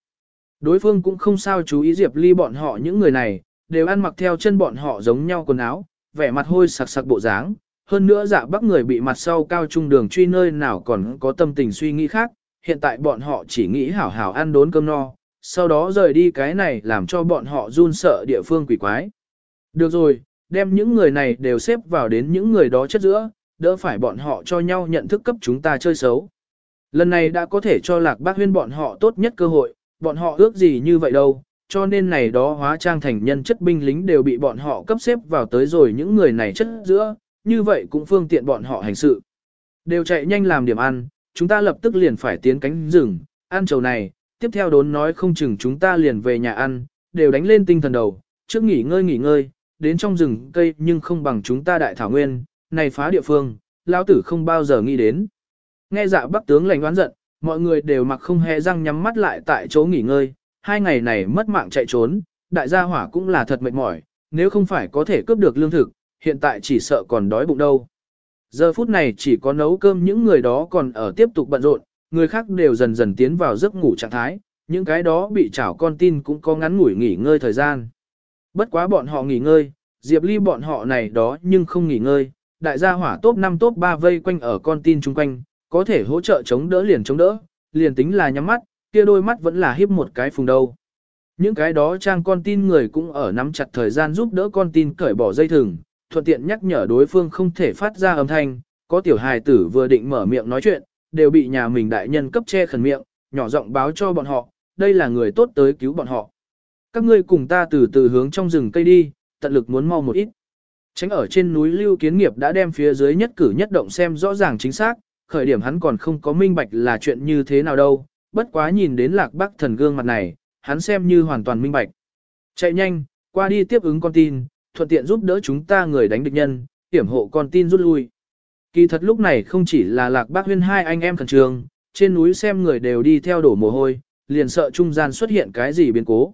Đối phương cũng không sao chú ý Diệp Ly bọn họ những người này, đều ăn mặc theo chân bọn họ giống nhau quần áo, vẻ mặt hôi sặc sặc bộ dáng. Hơn nữa dạ bắc người bị mặt sau cao trung đường truy nơi nào còn có tâm tình suy nghĩ khác, hiện tại bọn họ chỉ nghĩ hảo hảo ăn đốn cơm no, sau đó rời đi cái này làm cho bọn họ run sợ địa phương quỷ quái. Được rồi, đem những người này đều xếp vào đến những người đó chất giữa, đỡ phải bọn họ cho nhau nhận thức cấp chúng ta chơi xấu. Lần này đã có thể cho lạc bác huyên bọn họ tốt nhất cơ hội, bọn họ ước gì như vậy đâu, cho nên này đó hóa trang thành nhân chất binh lính đều bị bọn họ cấp xếp vào tới rồi những người này chất giữa, như vậy cũng phương tiện bọn họ hành sự. Đều chạy nhanh làm điểm ăn, chúng ta lập tức liền phải tiến cánh rừng, ăn trầu này, tiếp theo đốn nói không chừng chúng ta liền về nhà ăn, đều đánh lên tinh thần đầu, trước nghỉ ngơi nghỉ ngơi, đến trong rừng cây nhưng không bằng chúng ta đại thảo nguyên, này phá địa phương, lao tử không bao giờ nghĩ đến. Nghe dạ bắc tướng lành oán giận, mọi người đều mặc không hề răng nhắm mắt lại tại chỗ nghỉ ngơi, hai ngày này mất mạng chạy trốn, đại gia hỏa cũng là thật mệt mỏi, nếu không phải có thể cướp được lương thực, hiện tại chỉ sợ còn đói bụng đâu. Giờ phút này chỉ có nấu cơm những người đó còn ở tiếp tục bận rộn, người khác đều dần dần tiến vào giấc ngủ trạng thái, những cái đó bị chảo con tin cũng có ngắn ngủi nghỉ ngơi thời gian. Bất quá bọn họ nghỉ ngơi, Diệp Ly bọn họ này đó nhưng không nghỉ ngơi, đại gia hỏa top 5 top 3 vây quanh ở con tin chung quanh, có thể hỗ trợ chống đỡ liền chống đỡ, liền tính là nhắm mắt, kia đôi mắt vẫn là hiếp một cái phùng đầu. Những cái đó trang con tin người cũng ở nắm chặt thời gian giúp đỡ con tin cởi bỏ dây thừng, thuận tiện nhắc nhở đối phương không thể phát ra âm thanh, có tiểu hài tử vừa định mở miệng nói chuyện, đều bị nhà mình đại nhân cấp che khẩn miệng, nhỏ giọng báo cho bọn họ, đây là người tốt tới cứu bọn họ. Các ngươi cùng ta từ từ hướng trong rừng cây đi, tận lực muốn mau một ít. Tránh ở trên núi Lưu Kiến Nghiệp đã đem phía dưới nhất cử nhất động xem rõ ràng chính xác, khởi điểm hắn còn không có minh bạch là chuyện như thế nào đâu, bất quá nhìn đến lạc bắc thần gương mặt này, hắn xem như hoàn toàn minh bạch. Chạy nhanh, qua đi tiếp ứng con tin, thuận tiện giúp đỡ chúng ta người đánh địch nhân, hiểm hộ con tin rút lui. Kỳ thật lúc này không chỉ là lạc bác huyên hai anh em khẩn trường, trên núi xem người đều đi theo đổ mồ hôi, liền sợ trung gian xuất hiện cái gì biến cố.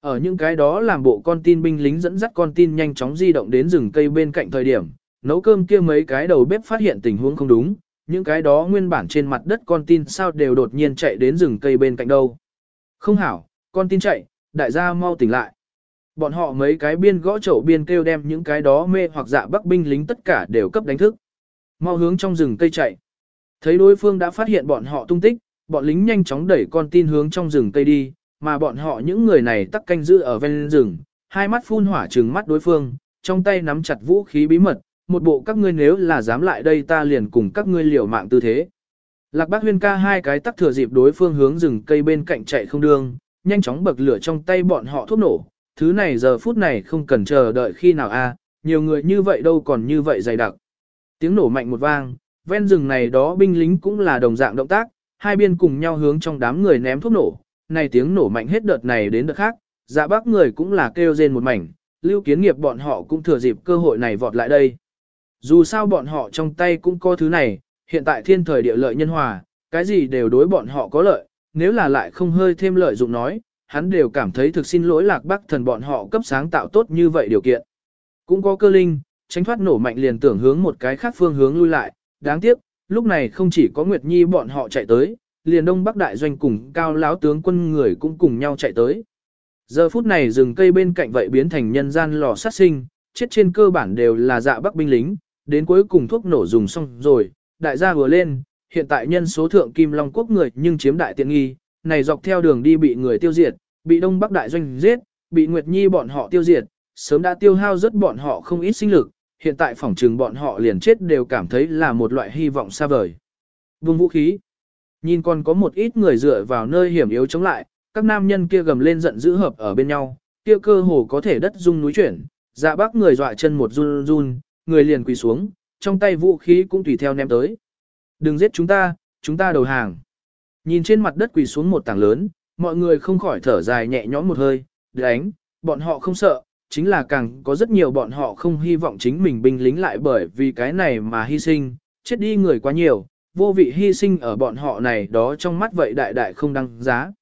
Ở những cái đó làm bộ con tin binh lính dẫn dắt con tin nhanh chóng di động đến rừng cây bên cạnh thời điểm, nấu cơm kia mấy cái đầu bếp phát hiện tình huống không đúng, những cái đó nguyên bản trên mặt đất con tin sao đều đột nhiên chạy đến rừng cây bên cạnh đâu. Không hảo, con tin chạy, đại gia mau tỉnh lại. Bọn họ mấy cái biên gõ chậu biên kêu đem những cái đó mê hoặc dạ bắc binh lính tất cả đều cấp đánh thức. Mau hướng trong rừng cây chạy. Thấy đối phương đã phát hiện bọn họ tung tích, bọn lính nhanh chóng đẩy con tin hướng trong rừng cây đi, mà bọn họ những người này tắc canh giữ ở ven rừng, hai mắt phun hỏa trừng mắt đối phương, trong tay nắm chặt vũ khí bí mật, một bộ các ngươi nếu là dám lại đây ta liền cùng các ngươi liều mạng tư thế. Lạc Bác Huyên ca hai cái tắc thừa dịp đối phương hướng rừng cây bên cạnh chạy không đường, nhanh chóng bậc lửa trong tay bọn họ thuốc nổ, thứ này giờ phút này không cần chờ đợi khi nào a, nhiều người như vậy đâu còn như vậy dày đặc. Tiếng nổ mạnh một vang, ven rừng này đó binh lính cũng là đồng dạng động tác, hai bên cùng nhau hướng trong đám người ném thuốc nổ, này tiếng nổ mạnh hết đợt này đến đợt khác, dạ bác người cũng là kêu rên một mảnh, lưu kiến nghiệp bọn họ cũng thừa dịp cơ hội này vọt lại đây. Dù sao bọn họ trong tay cũng có thứ này, hiện tại thiên thời địa lợi nhân hòa, cái gì đều đối bọn họ có lợi, nếu là lại không hơi thêm lợi dụng nói, hắn đều cảm thấy thực xin lỗi lạc bắc thần bọn họ cấp sáng tạo tốt như vậy điều kiện. Cũng có cơ linh, tránh thoát nổ mạnh liền tưởng hướng một cái khác phương hướng lui lại, đáng tiếc, lúc này không chỉ có Nguyệt Nhi bọn họ chạy tới, liền đông bắc đại doanh cùng cao lão tướng quân người cũng cùng nhau chạy tới. Giờ phút này rừng cây bên cạnh vậy biến thành nhân gian lò sát sinh, chết trên cơ bản đều là dạ bắc binh lính, đến cuối cùng thuốc nổ dùng xong rồi, đại gia vừa lên, hiện tại nhân số thượng kim long quốc người nhưng chiếm đại tiện nghi, này dọc theo đường đi bị người tiêu diệt, bị đông bắc đại doanh giết, bị Nguyệt Nhi bọn họ tiêu diệt, sớm đã tiêu hao rất bọn họ không ít sinh lực, hiện tại phỏng trừng bọn họ liền chết đều cảm thấy là một loại hy vọng xa vời. Vùng vũ khí. Nhìn còn có một ít người dựa vào nơi hiểm yếu chống lại, các nam nhân kia gầm lên giận dữ hợp ở bên nhau, kia cơ hồ có thể đất rung núi chuyển, dạ bác người dọa chân một run run, người liền quỳ xuống, trong tay vũ khí cũng tùy theo ném tới. Đừng giết chúng ta, chúng ta đầu hàng. Nhìn trên mặt đất quỳ xuống một tảng lớn, mọi người không khỏi thở dài nhẹ nhõm một hơi, đánh, bọn họ không sợ, chính là càng có rất nhiều bọn họ không hy vọng chính mình binh lính lại bởi vì cái này mà hy sinh, chết đi người quá nhiều, vô vị hy sinh ở bọn họ này đó trong mắt vậy đại đại không đăng giá.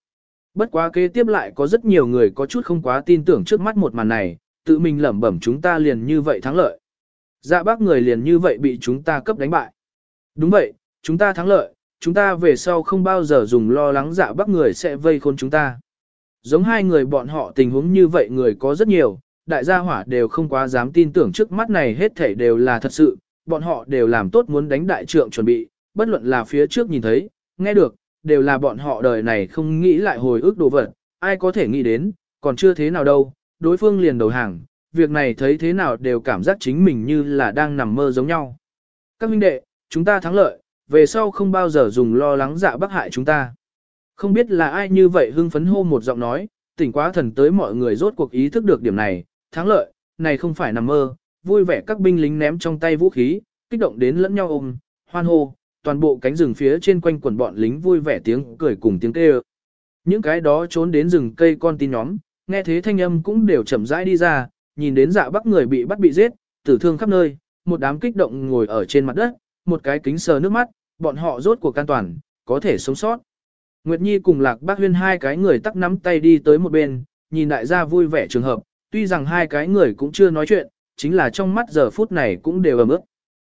Bất quá kế tiếp lại có rất nhiều người có chút không quá tin tưởng trước mắt một màn này, tự mình lẩm bẩm chúng ta liền như vậy thắng lợi. Dạ bác người liền như vậy bị chúng ta cấp đánh bại. Đúng vậy, chúng ta thắng lợi, chúng ta về sau không bao giờ dùng lo lắng dạ bác người sẽ vây khôn chúng ta. Giống hai người bọn họ tình huống như vậy người có rất nhiều, đại gia hỏa đều không quá dám tin tưởng trước mắt này hết thảy đều là thật sự, bọn họ đều làm tốt muốn đánh đại trượng chuẩn bị, bất luận là phía trước nhìn thấy, nghe được, đều là bọn họ đời này không nghĩ lại hồi ức đồ vật, ai có thể nghĩ đến, còn chưa thế nào đâu, đối phương liền đầu hàng, việc này thấy thế nào đều cảm giác chính mình như là đang nằm mơ giống nhau. Các huynh đệ, chúng ta thắng lợi, về sau không bao giờ dùng lo lắng dạ bắc hại chúng ta. Không biết là ai như vậy hưng phấn hô một giọng nói, tỉnh quá thần tới mọi người rốt cuộc ý thức được điểm này, thắng lợi, này không phải nằm mơ, vui vẻ các binh lính ném trong tay vũ khí, kích động đến lẫn nhau ôm, hoan hô, toàn bộ cánh rừng phía trên quanh quần bọn lính vui vẻ tiếng cười cùng tiếng kêu. Những cái đó trốn đến rừng cây con tin nhóm, nghe thế thanh âm cũng đều chậm rãi đi ra, nhìn đến dạ bắc người bị bắt bị giết, tử thương khắp nơi, một đám kích động ngồi ở trên mặt đất, một cái kính sờ nước mắt, bọn họ rốt cuộc an toàn, có thể sống sót. Nguyệt Nhi cùng Lạc Bác Huyên hai cái người tắc nắm tay đi tới một bên, nhìn đại gia vui vẻ trường hợp, tuy rằng hai cái người cũng chưa nói chuyện, chính là trong mắt giờ phút này cũng đều ấm ức.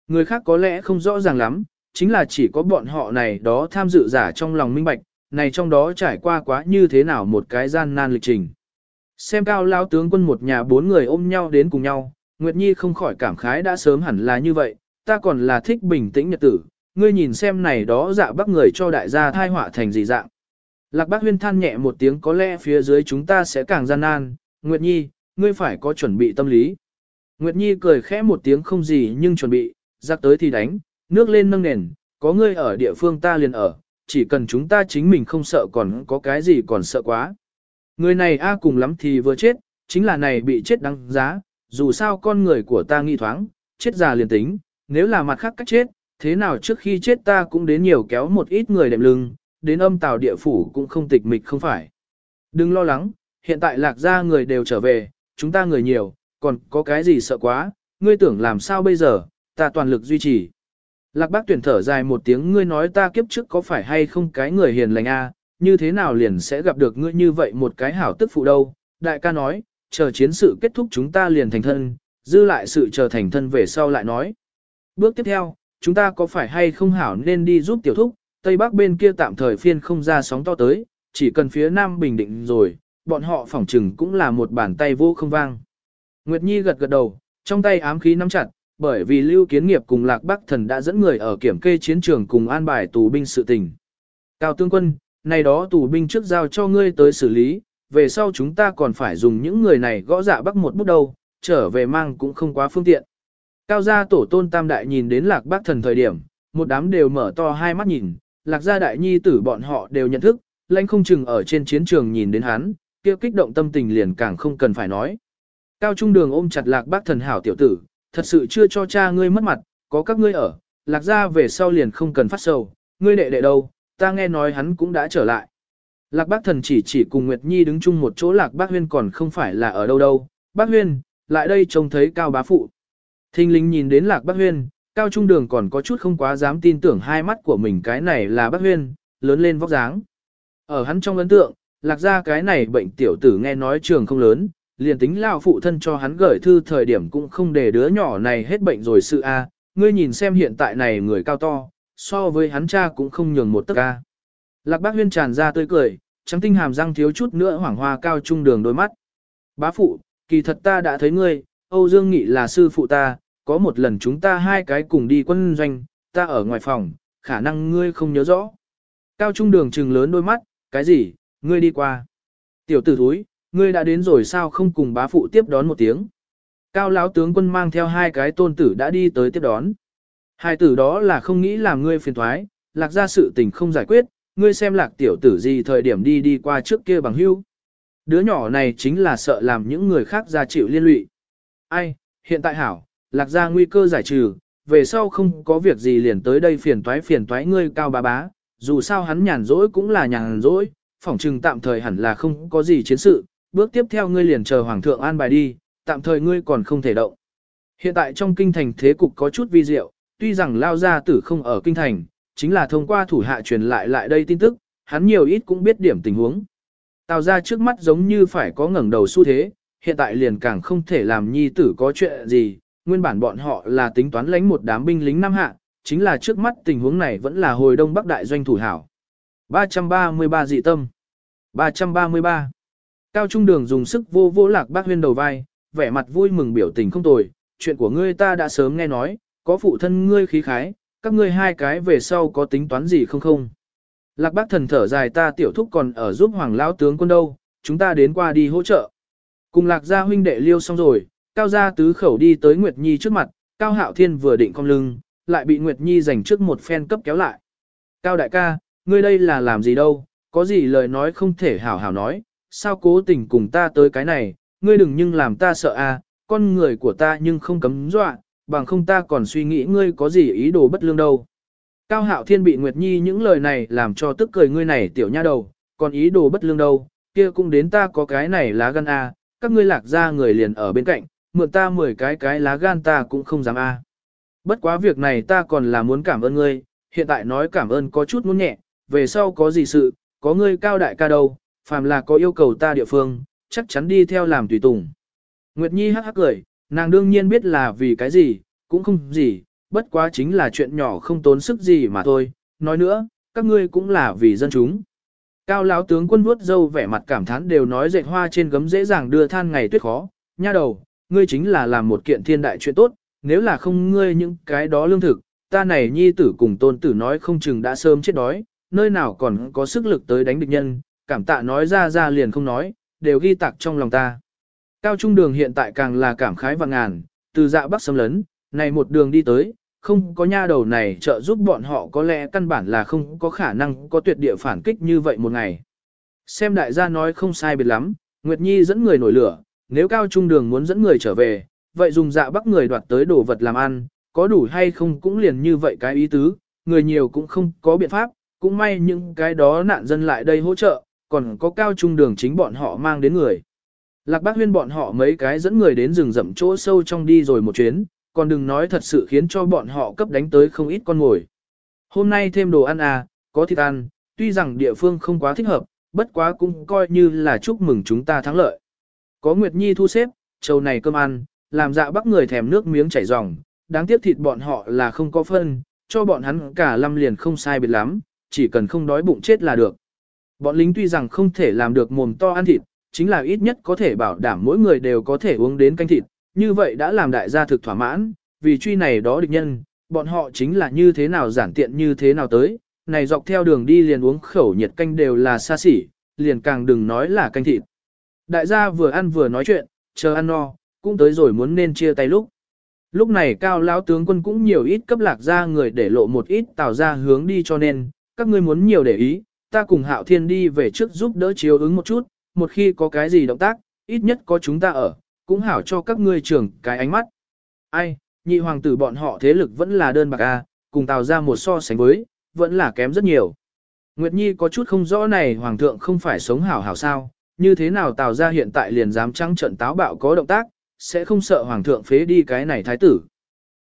Người khác có lẽ không rõ ràng lắm, chính là chỉ có bọn họ này đó tham dự giả trong lòng minh bạch, này trong đó trải qua quá như thế nào một cái gian nan lịch trình. Xem cao lao tướng quân một nhà bốn người ôm nhau đến cùng nhau, Nguyệt Nhi không khỏi cảm khái đã sớm hẳn là như vậy, ta còn là thích bình tĩnh nhật tử, ngươi nhìn xem này đó dạ bắc người cho đại gia thai họa thành gì dạng. Lạc bác huyên than nhẹ một tiếng có lẽ phía dưới chúng ta sẽ càng gian nan, Nguyệt Nhi, ngươi phải có chuẩn bị tâm lý. Nguyệt Nhi cười khẽ một tiếng không gì nhưng chuẩn bị, giặc tới thì đánh, nước lên nâng nền, có ngươi ở địa phương ta liền ở, chỉ cần chúng ta chính mình không sợ còn có cái gì còn sợ quá. Người này a cùng lắm thì vừa chết, chính là này bị chết đáng giá, dù sao con người của ta nghi thoáng, chết già liền tính, nếu là mặt khác cách chết, thế nào trước khi chết ta cũng đến nhiều kéo một ít người đệm lưng, đến âm tào địa phủ cũng không tịch mịch không phải. Đừng lo lắng, hiện tại lạc gia người đều trở về, chúng ta người nhiều, còn có cái gì sợ quá, ngươi tưởng làm sao bây giờ, ta toàn lực duy trì. Lạc bác tuyển thở dài một tiếng ngươi nói ta kiếp trước có phải hay không cái người hiền lành a như thế nào liền sẽ gặp được ngươi như vậy một cái hảo tức phụ đâu. Đại ca nói, chờ chiến sự kết thúc chúng ta liền thành thân, dư lại sự chờ thành thân về sau lại nói. Bước tiếp theo, chúng ta có phải hay không hảo nên đi giúp tiểu thúc, Tây Bắc bên kia tạm thời phiên không ra sóng to tới, chỉ cần phía Nam bình định rồi, bọn họ phỏng trừng cũng là một bàn tay vô không vang. Nguyệt Nhi gật gật đầu, trong tay ám khí nắm chặt, bởi vì Lưu Kiến Nghiệp cùng Lạc Bắc Thần đã dẫn người ở kiểm kê chiến trường cùng an bài tù binh sự tình. Cao Tương Quân, này đó tù binh trước giao cho ngươi tới xử lý, về sau chúng ta còn phải dùng những người này gõ dạ bắc một bút đầu, trở về mang cũng không quá phương tiện. Cao gia tổ tôn tam đại nhìn đến lạc bắc thần thời điểm, một đám đều mở to hai mắt nhìn, lạc gia đại nhi tử bọn họ đều nhận thức, lãnh không chừng ở trên chiến trường nhìn đến hắn, kia kích động tâm tình liền càng không cần phải nói. Cao trung đường ôm chặt lạc bắc thần hảo tiểu tử, thật sự chưa cho cha ngươi mất mặt, có các ngươi ở, lạc gia về sau liền không cần phát sầu, ngươi đệ đệ đâu, ta nghe nói hắn cũng đã trở lại. Lạc bác thần chỉ chỉ cùng Nguyệt Nhi đứng chung một chỗ lạc bác huyên còn không phải là ở đâu đâu, bác huyên, lại đây trông thấy cao bá phụ. Thinh lính nhìn đến lạc bác huyên, cao trung đường còn có chút không quá dám tin tưởng hai mắt của mình cái này là bác huyên, lớn lên vóc dáng. Ở hắn trong ấn tượng, lạc ra cái này bệnh tiểu tử nghe nói trường không lớn, liền tính lao phụ thân cho hắn gửi thư thời điểm cũng không để đứa nhỏ này hết bệnh rồi sự a. ngươi nhìn xem hiện tại này người cao to, so với hắn cha cũng không nhường một tấc a. Lạc bác huyên tràn ra tươi cười, trắng tinh hàm răng thiếu chút nữa hoảng hoa cao trung đường đôi mắt. Bá phụ, kỳ thật ta đã thấy ngươi, Âu Dương Nghị là sư phụ ta, có một lần chúng ta hai cái cùng đi quân doanh, ta ở ngoài phòng, khả năng ngươi không nhớ rõ. Cao trung đường trừng lớn đôi mắt, cái gì, ngươi đi qua. Tiểu tử thúi, ngươi đã đến rồi sao không cùng bá phụ tiếp đón một tiếng. Cao lão tướng quân mang theo hai cái tôn tử đã đi tới tiếp đón. Hai tử đó là không nghĩ làm ngươi phiền thoái, lạc ra sự tình không giải quyết, ngươi xem lạc tiểu tử gì thời điểm đi đi qua trước kia bằng hưu. Đứa nhỏ này chính là sợ làm những người khác ra chịu liên lụy. Ai, hiện tại hảo, lạc ra nguy cơ giải trừ, về sau không có việc gì liền tới đây phiền toái phiền toái ngươi cao bá bá, dù sao hắn nhàn rỗi cũng là nhàn rỗi, phỏng trừng tạm thời hẳn là không có gì chiến sự, bước tiếp theo ngươi liền chờ hoàng thượng an bài đi, tạm thời ngươi còn không thể động. Hiện tại trong kinh thành thế cục có chút vi diệu, tuy rằng lao gia tử không ở kinh thành, chính là thông qua thủ hạ truyền lại lại đây tin tức, hắn nhiều ít cũng biết điểm tình huống. Tào ra trước mắt giống như phải có ngẩng đầu xu thế, hiện tại liền càng không thể làm nhi tử có chuyện gì, nguyên bản bọn họ là tính toán lãnh một đám binh lính năm hạ, chính là trước mắt tình huống này vẫn là hồi đông bắc đại doanh thủ hảo. 333 dị tâm 333 Cao Trung Đường dùng sức vô vô lạc bác huyên đầu vai, vẻ mặt vui mừng biểu tình không tồi, chuyện của ngươi ta đã sớm nghe nói, có phụ thân ngươi khí khái, các ngươi hai cái về sau có tính toán gì không không? Lạc bác thần thở dài ta tiểu thúc còn ở giúp hoàng lão tướng quân đâu, chúng ta đến qua đi hỗ trợ. Cùng lạc gia huynh đệ liêu xong rồi, cao gia tứ khẩu đi tới Nguyệt Nhi trước mặt, cao hạo thiên vừa định cong lưng, lại bị Nguyệt Nhi giành trước một phen cấp kéo lại. Cao đại ca, ngươi đây là làm gì đâu, có gì lời nói không thể hảo hảo nói, sao cố tình cùng ta tới cái này, ngươi đừng nhưng làm ta sợ à, con người của ta nhưng không cấm dọa, bằng không ta còn suy nghĩ ngươi có gì ý đồ bất lương đâu. Cao hạo thiên bị Nguyệt Nhi những lời này làm cho tức cười ngươi này tiểu nha đầu, còn ý đồ bất lương đâu, kia cũng đến ta có cái này lá gan a, à, các ngươi lạc ra người liền ở bên cạnh, mượn ta 10 cái cái lá gan ta cũng không dám a. À. Bất quá việc này ta còn là muốn cảm ơn ngươi, hiện tại nói cảm ơn có chút muốn nhẹ, về sau có gì sự, có ngươi cao đại ca đâu, phàm là có yêu cầu ta địa phương, chắc chắn đi theo làm tùy tùng. Nguyệt Nhi hắc hắc cười, nàng đương nhiên biết là vì cái gì, cũng không gì, bất quá chính là chuyện nhỏ không tốn sức gì mà thôi, nói nữa, các ngươi cũng là vì dân chúng. Cao lão tướng quân vuốt dâu vẻ mặt cảm thán đều nói dệt hoa trên gấm dễ dàng đưa than ngày tuyết khó, nha đầu, ngươi chính là làm một kiện thiên đại chuyện tốt, nếu là không ngươi những cái đó lương thực, ta này nhi tử cùng tôn tử nói không chừng đã sớm chết đói, nơi nào còn có sức lực tới đánh địch nhân, cảm tạ nói ra ra liền không nói, đều ghi tạc trong lòng ta. Cao trung đường hiện tại càng là cảm khái và ngàn, từ dạ bắc xâm lấn, này một đường đi tới, không có nha đầu này trợ giúp bọn họ có lẽ căn bản là không có khả năng có tuyệt địa phản kích như vậy một ngày. Xem đại gia nói không sai biệt lắm, Nguyệt Nhi dẫn người nổi lửa, nếu cao trung đường muốn dẫn người trở về, vậy dùng dạ bắc người đoạt tới đồ vật làm ăn, có đủ hay không cũng liền như vậy cái ý tứ, người nhiều cũng không có biện pháp, cũng may những cái đó nạn dân lại đây hỗ trợ, còn có cao trung đường chính bọn họ mang đến người. Lạc bác huyên bọn họ mấy cái dẫn người đến rừng rậm chỗ sâu trong đi rồi một chuyến, còn đừng nói thật sự khiến cho bọn họ cấp đánh tới không ít con mồi. Hôm nay thêm đồ ăn à, có thịt ăn, tuy rằng địa phương không quá thích hợp, bất quá cũng coi như là chúc mừng chúng ta thắng lợi. Có Nguyệt Nhi thu xếp, trầu này cơm ăn, làm dạ bắt người thèm nước miếng chảy ròng, đáng tiếc thịt bọn họ là không có phân, cho bọn hắn cả lâm liền không sai biệt lắm, chỉ cần không đói bụng chết là được. Bọn lính tuy rằng không thể làm được mồm to ăn thịt, chính là ít nhất có thể bảo đảm mỗi người đều có thể uống đến canh thịt, như vậy đã làm đại gia thực thỏa mãn, vì truy này đó địch nhân, bọn họ chính là như thế nào giản tiện như thế nào tới, này dọc theo đường đi liền uống khẩu nhiệt canh đều là xa xỉ, liền càng đừng nói là canh thịt. Đại gia vừa ăn vừa nói chuyện, chờ ăn no, cũng tới rồi muốn nên chia tay lúc. Lúc này cao lão tướng quân cũng nhiều ít cấp lạc ra người để lộ một ít tạo ra hướng đi cho nên, các ngươi muốn nhiều để ý, ta cùng hạo thiên đi về trước giúp đỡ chiếu ứng một chút, một khi có cái gì động tác, ít nhất có chúng ta ở, cũng hảo cho các ngươi trưởng cái ánh mắt. Ai, nhị hoàng tử bọn họ thế lực vẫn là đơn bạc A, cùng tạo ra một so sánh với, vẫn là kém rất nhiều. Nguyệt Nhi có chút không rõ này hoàng thượng không phải sống hảo hảo sao, như thế nào tạo ra hiện tại liền dám trắng trận táo bạo có động tác, sẽ không sợ hoàng thượng phế đi cái này thái tử.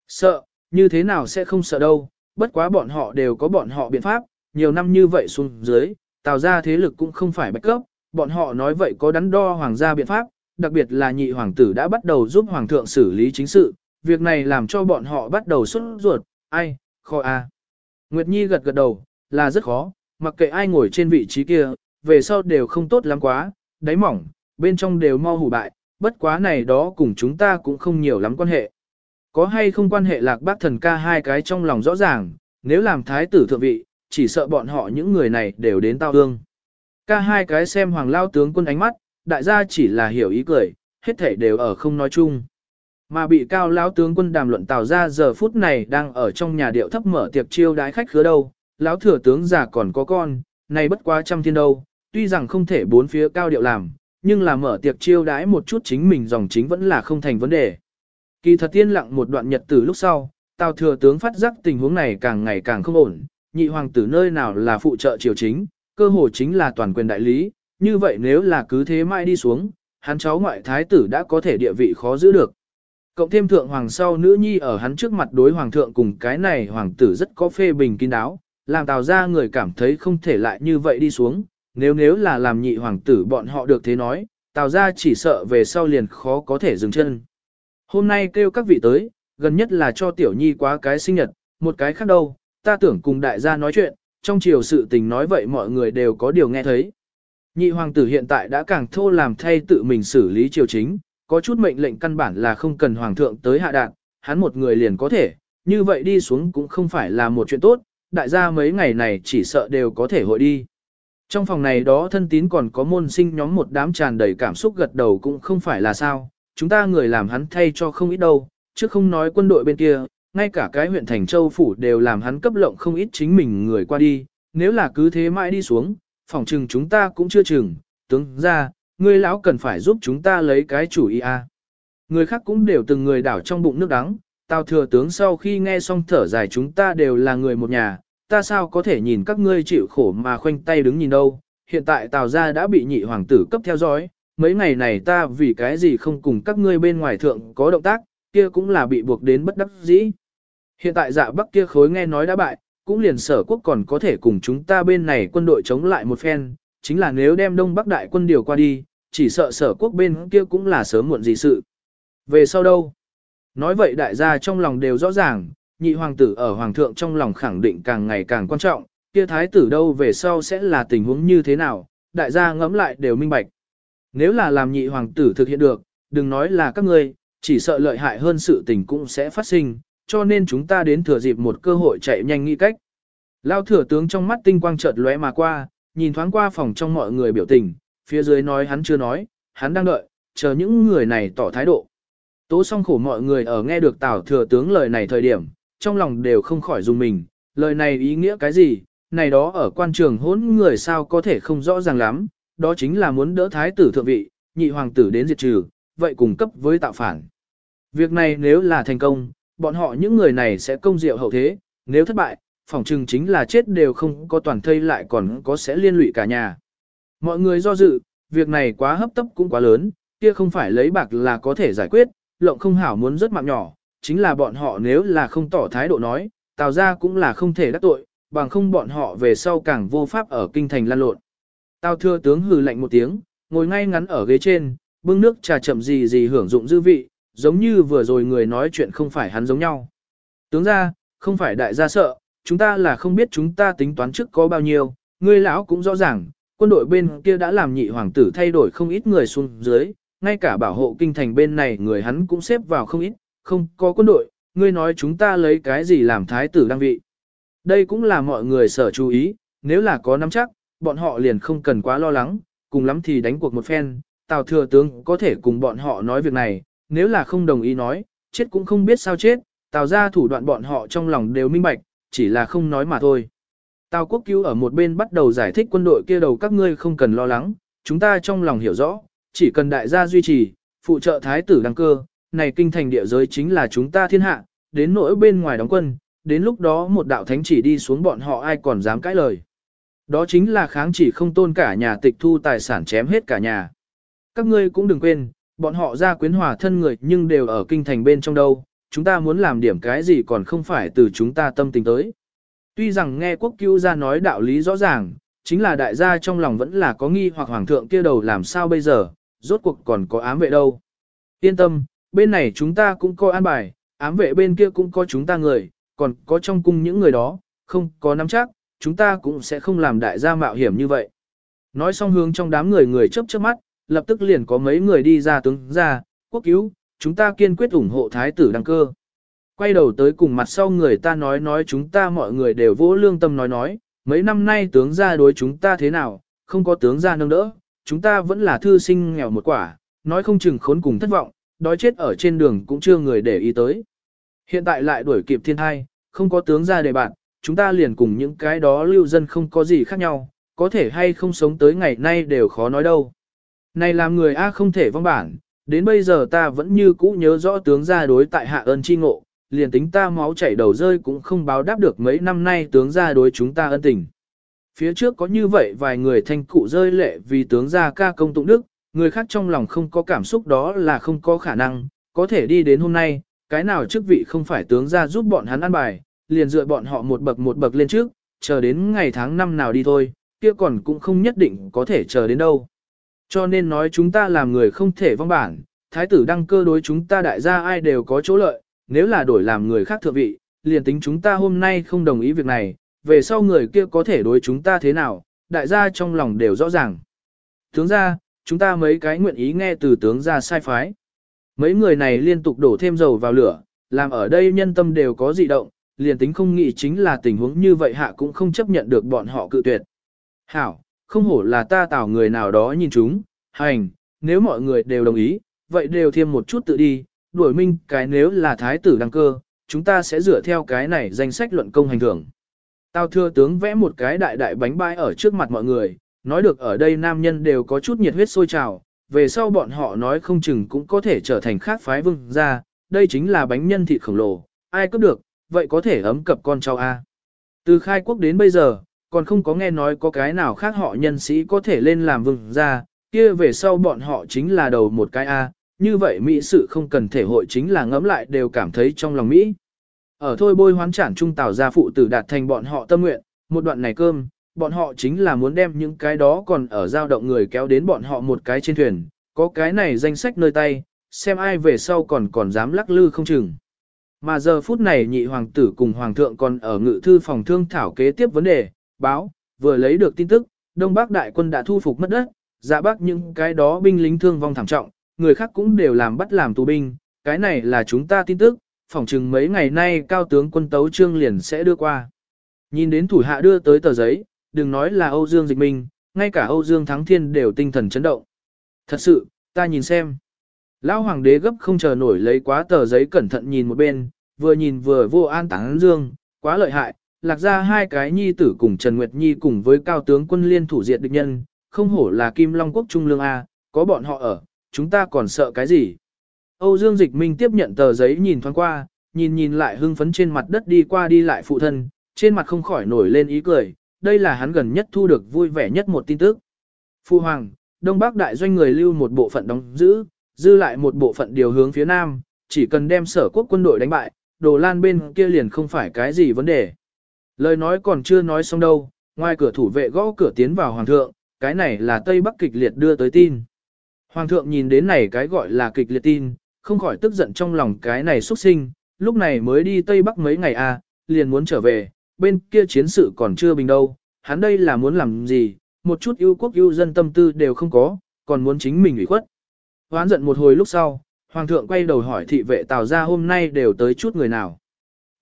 Sợ, như thế nào sẽ không sợ đâu, bất quá bọn họ đều có bọn họ biện pháp, nhiều năm như vậy xuống dưới, tạo ra thế lực cũng không phải bạch cấp, bọn họ nói vậy có đắn đo hoàng gia biện pháp, đặc biệt là nhị hoàng tử đã bắt đầu giúp hoàng thượng xử lý chính sự, việc này làm cho bọn họ bắt đầu xuất ruột, ai, khó a. À. Nguyệt Nhi gật gật đầu, là rất khó, mặc kệ ai ngồi trên vị trí kia, về sau đều không tốt lắm quá, đáy mỏng, bên trong đều mau hủ bại, bất quá này đó cùng chúng ta cũng không nhiều lắm quan hệ. Có hay không quan hệ lạc bác thần ca hai cái trong lòng rõ ràng, nếu làm thái tử thượng vị, chỉ sợ bọn họ những người này đều đến tao hương. Ca hai cái xem hoàng lao tướng quân ánh mắt, đại gia chỉ là hiểu ý cười, hết thể đều ở không nói chung. Mà bị cao lão tướng quân đàm luận tào ra giờ phút này đang ở trong nhà điệu thấp mở tiệc chiêu đái khách khứa đâu, lão thừa tướng già còn có con, này bất quá trăm thiên đâu, tuy rằng không thể bốn phía cao điệu làm, nhưng là mở tiệc chiêu đái một chút chính mình dòng chính vẫn là không thành vấn đề. Kỳ thật tiên lặng một đoạn nhật từ lúc sau, tào thừa tướng phát giác tình huống này càng ngày càng không ổn, nhị hoàng tử nơi nào là phụ trợ triều chính, cơ hồ chính là toàn quyền đại lý, như vậy nếu là cứ thế mãi đi xuống, hắn cháu ngoại thái tử đã có thể địa vị khó giữ được. Cộng thêm thượng hoàng sau nữ nhi ở hắn trước mặt đối hoàng thượng cùng cái này hoàng tử rất có phê bình kín đáo, làm tào ra người cảm thấy không thể lại như vậy đi xuống, nếu nếu là làm nhị hoàng tử bọn họ được thế nói, tào ra chỉ sợ về sau liền khó có thể dừng chân. Hôm nay kêu các vị tới, gần nhất là cho tiểu nhi quá cái sinh nhật, một cái khác đâu, ta tưởng cùng đại gia nói chuyện, trong chiều sự tình nói vậy mọi người đều có điều nghe thấy. Nhị hoàng tử hiện tại đã càng thô làm thay tự mình xử lý triều chính, có chút mệnh lệnh căn bản là không cần hoàng thượng tới hạ đạn, hắn một người liền có thể, như vậy đi xuống cũng không phải là một chuyện tốt, đại gia mấy ngày này chỉ sợ đều có thể hội đi. Trong phòng này đó thân tín còn có môn sinh nhóm một đám tràn đầy cảm xúc gật đầu cũng không phải là sao, chúng ta người làm hắn thay cho không ít đâu, chứ không nói quân đội bên kia, ngay cả cái huyện Thành Châu Phủ đều làm hắn cấp lộng không ít chính mình người qua đi, nếu là cứ thế mãi đi xuống, phòng trừng chúng ta cũng chưa chừng, tướng ra, ngươi lão cần phải giúp chúng ta lấy cái chủ ý a. Người khác cũng đều từng người đảo trong bụng nước đắng, Tào thừa tướng sau khi nghe xong thở dài chúng ta đều là người một nhà, ta sao có thể nhìn các ngươi chịu khổ mà khoanh tay đứng nhìn đâu, hiện tại Tào gia đã bị nhị hoàng tử cấp theo dõi, mấy ngày này ta vì cái gì không cùng các ngươi bên ngoài thượng có động tác, kia cũng là bị buộc đến bất đắc dĩ. Hiện tại dạ bắc kia khối nghe nói đã bại, cũng liền sở quốc còn có thể cùng chúng ta bên này quân đội chống lại một phen, chính là nếu đem đông bắc đại quân điều qua đi, chỉ sợ sở quốc bên kia cũng là sớm muộn gì sự. Về sau đâu? Nói vậy đại gia trong lòng đều rõ ràng, nhị hoàng tử ở hoàng thượng trong lòng khẳng định càng ngày càng quan trọng, kia thái tử đâu về sau sẽ là tình huống như thế nào, đại gia ngẫm lại đều minh bạch. Nếu là làm nhị hoàng tử thực hiện được, đừng nói là các ngươi, chỉ sợ lợi hại hơn sự tình cũng sẽ phát sinh, cho nên chúng ta đến thừa dịp một cơ hội chạy nhanh nghĩ cách. Lao thừa tướng trong mắt tinh quang chợt lóe mà qua, nhìn thoáng qua phòng trong mọi người biểu tình, phía dưới nói hắn chưa nói, hắn đang đợi, chờ những người này tỏ thái độ. Tố song khổ mọi người ở nghe được Tào thừa tướng lời này thời điểm, trong lòng đều không khỏi dùng mình, lời này ý nghĩa cái gì, này đó ở quan trường hỗn người sao có thể không rõ ràng lắm, đó chính là muốn đỡ thái tử thượng vị, nhị hoàng tử đến diệt trừ, vậy cùng cấp với tạo phản. Việc này nếu là thành công, bọn họ những người này sẽ công diệu hậu thế, nếu thất bại, phỏng chừng chính là chết đều không có toàn thây lại còn có sẽ liên lụy cả nhà. Mọi người do dự, việc này quá hấp tấp cũng quá lớn, kia không phải lấy bạc là có thể giải quyết, lộng không hảo muốn rất mạng nhỏ, chính là bọn họ nếu là không tỏ thái độ nói, tào ra cũng là không thể đắc tội, bằng không bọn họ về sau càng vô pháp ở kinh thành lan lộn. Tào thưa tướng hừ lạnh một tiếng, ngồi ngay ngắn ở ghế trên, bưng nước trà chậm gì gì hưởng dụng dư vị, giống như vừa rồi người nói chuyện không phải hắn giống nhau. Tướng ra, không phải đại gia sợ, chúng ta là không biết chúng ta tính toán trước có bao nhiêu, ngươi lão cũng rõ ràng, quân đội bên kia đã làm nhị hoàng tử thay đổi không ít người xuống dưới, ngay cả bảo hộ kinh thành bên này người hắn cũng xếp vào không ít, không có quân đội, ngươi nói chúng ta lấy cái gì làm thái tử đăng vị. Đây cũng là mọi người sở chú ý, nếu là có nắm chắc, bọn họ liền không cần quá lo lắng, cùng lắm thì đánh cuộc một phen, Tào thừa tướng có thể cùng bọn họ nói việc này, nếu là không đồng ý nói, chết cũng không biết sao chết, Tào ra thủ đoạn bọn họ trong lòng đều minh bạch, chỉ là không nói mà thôi. Tào quốc cứu ở một bên bắt đầu giải thích quân đội kia đầu các ngươi không cần lo lắng, chúng ta trong lòng hiểu rõ, chỉ cần đại gia duy trì, phụ trợ thái tử đăng cơ, này kinh thành địa giới chính là chúng ta thiên hạ, đến nỗi bên ngoài đóng quân, đến lúc đó một đạo thánh chỉ đi xuống bọn họ ai còn dám cãi lời. Đó chính là kháng chỉ không tôn cả nhà tịch thu tài sản chém hết cả nhà. Các ngươi cũng đừng quên, bọn họ ra quyến hòa thân người nhưng đều ở kinh thành bên trong đâu, chúng ta muốn làm điểm cái gì còn không phải từ chúng ta tâm tình tới. Tuy rằng nghe quốc cứu ra nói đạo lý rõ ràng, chính là đại gia trong lòng vẫn là có nghi hoặc hoàng thượng kia đầu làm sao bây giờ, rốt cuộc còn có ám vệ đâu. Yên tâm, bên này chúng ta cũng có an bài, ám vệ bên kia cũng có chúng ta người, còn có trong cung những người đó, không có nắm chắc, chúng ta cũng sẽ không làm đại gia mạo hiểm như vậy. Nói xong hướng trong đám người người chớp chớp mắt, lập tức liền có mấy người đi ra tướng ra, quốc cứu, chúng ta kiên quyết ủng hộ thái tử đăng cơ. Quay đầu tới cùng mặt sau người ta nói nói chúng ta mọi người đều vỗ lương tâm nói nói, mấy năm nay tướng gia đối chúng ta thế nào, không có tướng gia nâng đỡ, chúng ta vẫn là thư sinh nghèo một quả, nói không chừng khốn cùng thất vọng, đói chết ở trên đường cũng chưa người để ý tới. Hiện tại lại đuổi kịp thiên thai, không có tướng gia để bạn, chúng ta liền cùng những cái đó lưu dân không có gì khác nhau, có thể hay không sống tới ngày nay đều khó nói đâu. Này làm người A không thể vong bản, đến bây giờ ta vẫn như cũ nhớ rõ tướng gia đối tại hạ ơn chi ngộ, liền tính ta máu chảy đầu rơi cũng không báo đáp được mấy năm nay tướng gia đối chúng ta ân tình. Phía trước có như vậy vài người thanh cụ rơi lệ vì tướng gia ca công tụng đức, người khác trong lòng không có cảm xúc đó là không có khả năng, có thể đi đến hôm nay, cái nào chức vị không phải tướng gia giúp bọn hắn ăn bài, liền dựa bọn họ một bậc một bậc lên trước, chờ đến ngày tháng năm nào đi thôi, kia còn cũng không nhất định có thể chờ đến đâu. Cho nên nói chúng ta làm người không thể vong bản, thái tử đăng cơ đối chúng ta đại gia ai đều có chỗ lợi, nếu là đổi làm người khác thượng vị, liền tính chúng ta hôm nay không đồng ý việc này, về sau người kia có thể đối chúng ta thế nào, đại gia trong lòng đều rõ ràng. Tướng gia, chúng ta mấy cái nguyện ý nghe từ tướng gia sai phái. Mấy người này liên tục đổ thêm dầu vào lửa, làm ở đây nhân tâm đều có dị động, liền tính không nghĩ chính là tình huống như vậy hạ cũng không chấp nhận được bọn họ cự tuyệt. Hảo, không hổ là ta tạo người nào đó nhìn chúng, hành, nếu mọi người đều đồng ý, vậy đều thêm một chút tự đi, đuổi minh cái nếu là thái tử đăng cơ, chúng ta sẽ dựa theo cái này danh sách luận công hành thưởng. tao thừa tướng vẽ một cái đại đại bánh bai ở trước mặt mọi người, nói được ở đây nam nhân đều có chút nhiệt huyết sôi trào, về sau bọn họ nói không chừng cũng có thể trở thành khác phái vương gia, đây chính là bánh nhân thịt khổng lồ, ai có được, vậy có thể ấm cập con cháu A. Từ khai quốc đến bây giờ, còn không có nghe nói có cái nào khác họ nhân sĩ có thể lên làm vương gia, kia về sau bọn họ chính là đầu một cái A, như vậy Mỹ sự không cần thể hội chính là ngẫm lại đều cảm thấy trong lòng Mỹ. Ở thôi bôi hoán trản trung tảo gia phụ tử đạt thành bọn họ tâm nguyện, một đoạn này cơm, bọn họ chính là muốn đem những cái đó còn ở giao động người kéo đến bọn họ một cái trên thuyền, có cái này danh sách nơi tay, xem ai về sau còn còn dám lắc lư không chừng. Mà giờ phút này nhị hoàng tử cùng hoàng thượng còn ở ngự thư phòng thương thảo kế tiếp vấn đề, báo, vừa lấy được tin tức, Đông Bắc đại quân đã thu phục mất đất, dạ bắc những cái đó binh lính thương vong thảm trọng, người khác cũng đều làm bắt làm tù binh, cái này là chúng ta tin tức, phỏng chừng mấy ngày nay cao tướng quân tấu trương liền sẽ đưa qua. Nhìn đến thủ hạ đưa tới tờ giấy, đừng nói là Âu Dương Dịch Minh, ngay cả Âu Dương Thắng Thiên đều tinh thần chấn động. Thật sự, ta nhìn xem. Lão hoàng đế gấp không chờ nổi lấy quá tờ giấy cẩn thận nhìn một bên, vừa nhìn vừa vô an táng dương, quá lợi hại, lạc ra hai cái nhi tử cùng Trần Nguyệt Nhi cùng với cao tướng quân liên thủ diệt địch nhân, không hổ là Kim Long Quốc Trung Lương A, có bọn họ ở, chúng ta còn sợ cái gì. Âu Dương Dịch Minh tiếp nhận tờ giấy nhìn thoáng qua, nhìn nhìn lại hưng phấn trên mặt đất đi qua đi lại phụ thân, trên mặt không khỏi nổi lên ý cười, đây là hắn gần nhất thu được vui vẻ nhất một tin tức. Phu Hoàng, Đông Bắc đại doanh người lưu một bộ phận đóng giữ, dư lại một bộ phận điều hướng phía Nam, chỉ cần đem sở quốc quân đội đánh bại, đồ lan bên kia liền không phải cái gì vấn đề. Lời nói còn chưa nói xong đâu, ngoài cửa thủ vệ gõ cửa tiến vào Hoàng thượng, cái này là Tây Bắc kịch liệt đưa tới tin. Hoàng thượng nhìn đến này cái gọi là kịch liệt tin, không khỏi tức giận trong lòng cái này xuất sinh, lúc này mới đi Tây Bắc mấy ngày à, liền muốn trở về, bên kia chiến sự còn chưa bình đâu, hắn đây là muốn làm gì, một chút yêu quốc yêu dân tâm tư đều không có, còn muốn chính mình ủy khuất. Hoán giận một hồi lúc sau, Hoàng thượng quay đầu hỏi thị vệ Tào ra hôm nay đều tới chút người nào.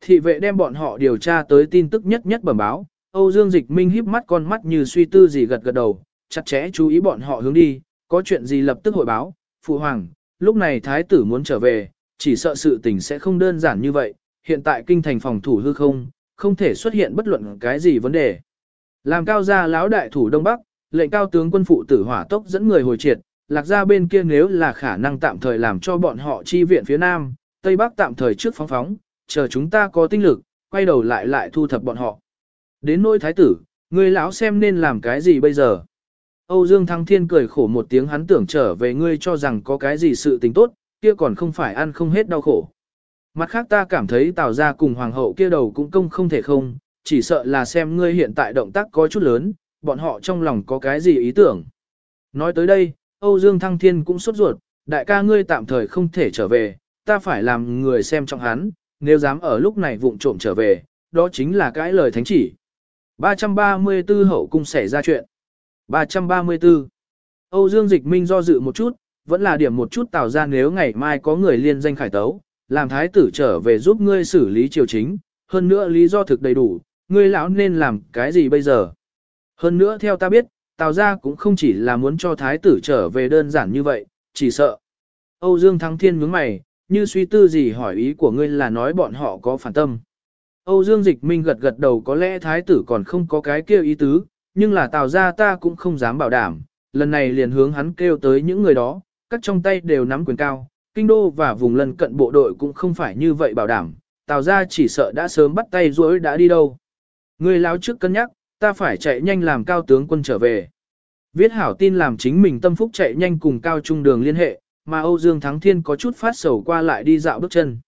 Thị vệ đem bọn họ điều tra tới tin tức nhất nhất bẩm báo, Âu Dương Dịch Minh híp mắt con mắt như suy tư gì gật gật đầu, chặt chẽ chú ý bọn họ hướng đi, có chuyện gì lập tức hội báo, Phụ Hoàng, lúc này Thái tử muốn trở về, chỉ sợ sự tình sẽ không đơn giản như vậy, hiện tại kinh thành phòng thủ hư không, không thể xuất hiện bất luận cái gì vấn đề. Làm cao gia lão đại thủ Đông Bắc, lệnh cao tướng quân phụ tử hỏa tốc dẫn người hồi triệt, lạc ra bên kia nếu là khả năng tạm thời làm cho bọn họ chi viện phía Nam, Tây Bắc tạm thời trước phóng phóng, chờ chúng ta có tinh lực, quay đầu lại lại thu thập bọn họ. Đến nỗi thái tử, người lão xem nên làm cái gì bây giờ. Âu Dương Thăng Thiên cười khổ một tiếng hắn tưởng trở về ngươi cho rằng có cái gì sự tình tốt, kia còn không phải ăn không hết đau khổ. Mặt khác ta cảm thấy tào ra cùng hoàng hậu kia đầu cũng công không thể không, chỉ sợ là xem ngươi hiện tại động tác có chút lớn, bọn họ trong lòng có cái gì ý tưởng. Nói tới đây, Âu Dương Thăng Thiên cũng sốt ruột, đại ca ngươi tạm thời không thể trở về, ta phải làm người xem trong hắn, nếu dám ở lúc này vụng trộm trở về, đó chính là cái lời thánh chỉ. 334 hậu cung xảy ra chuyện. 334. Âu Dương Dịch Minh do dự một chút, vẫn là điểm một chút tạo ra nếu ngày mai có người liên danh khải tấu, làm thái tử trở về giúp ngươi xử lý triều chính, hơn nữa lý do thực đầy đủ, ngươi lão nên làm cái gì bây giờ. Hơn nữa theo ta biết, Tào gia cũng không chỉ là muốn cho thái tử trở về đơn giản như vậy, chỉ sợ. Âu Dương Thắng Thiên nhướng mày, như suy tư gì hỏi ý của ngươi là nói bọn họ có phản tâm. Âu Dương Dịch Minh gật gật đầu có lẽ thái tử còn không có cái kêu ý tứ, nhưng là Tào gia ta cũng không dám bảo đảm, lần này liền hướng hắn kêu tới những người đó, các trong tay đều nắm quyền cao, kinh đô và vùng lân cận bộ đội cũng không phải như vậy bảo đảm, Tào gia chỉ sợ đã sớm bắt tay rối đã đi đâu. Người láo trước cân nhắc, ta phải chạy nhanh làm cao tướng quân trở về. Viết hảo tin làm chính mình tâm phúc chạy nhanh cùng cao trung đường liên hệ, mà Âu Dương Thắng Thiên có chút phát sầu qua lại đi dạo bước chân.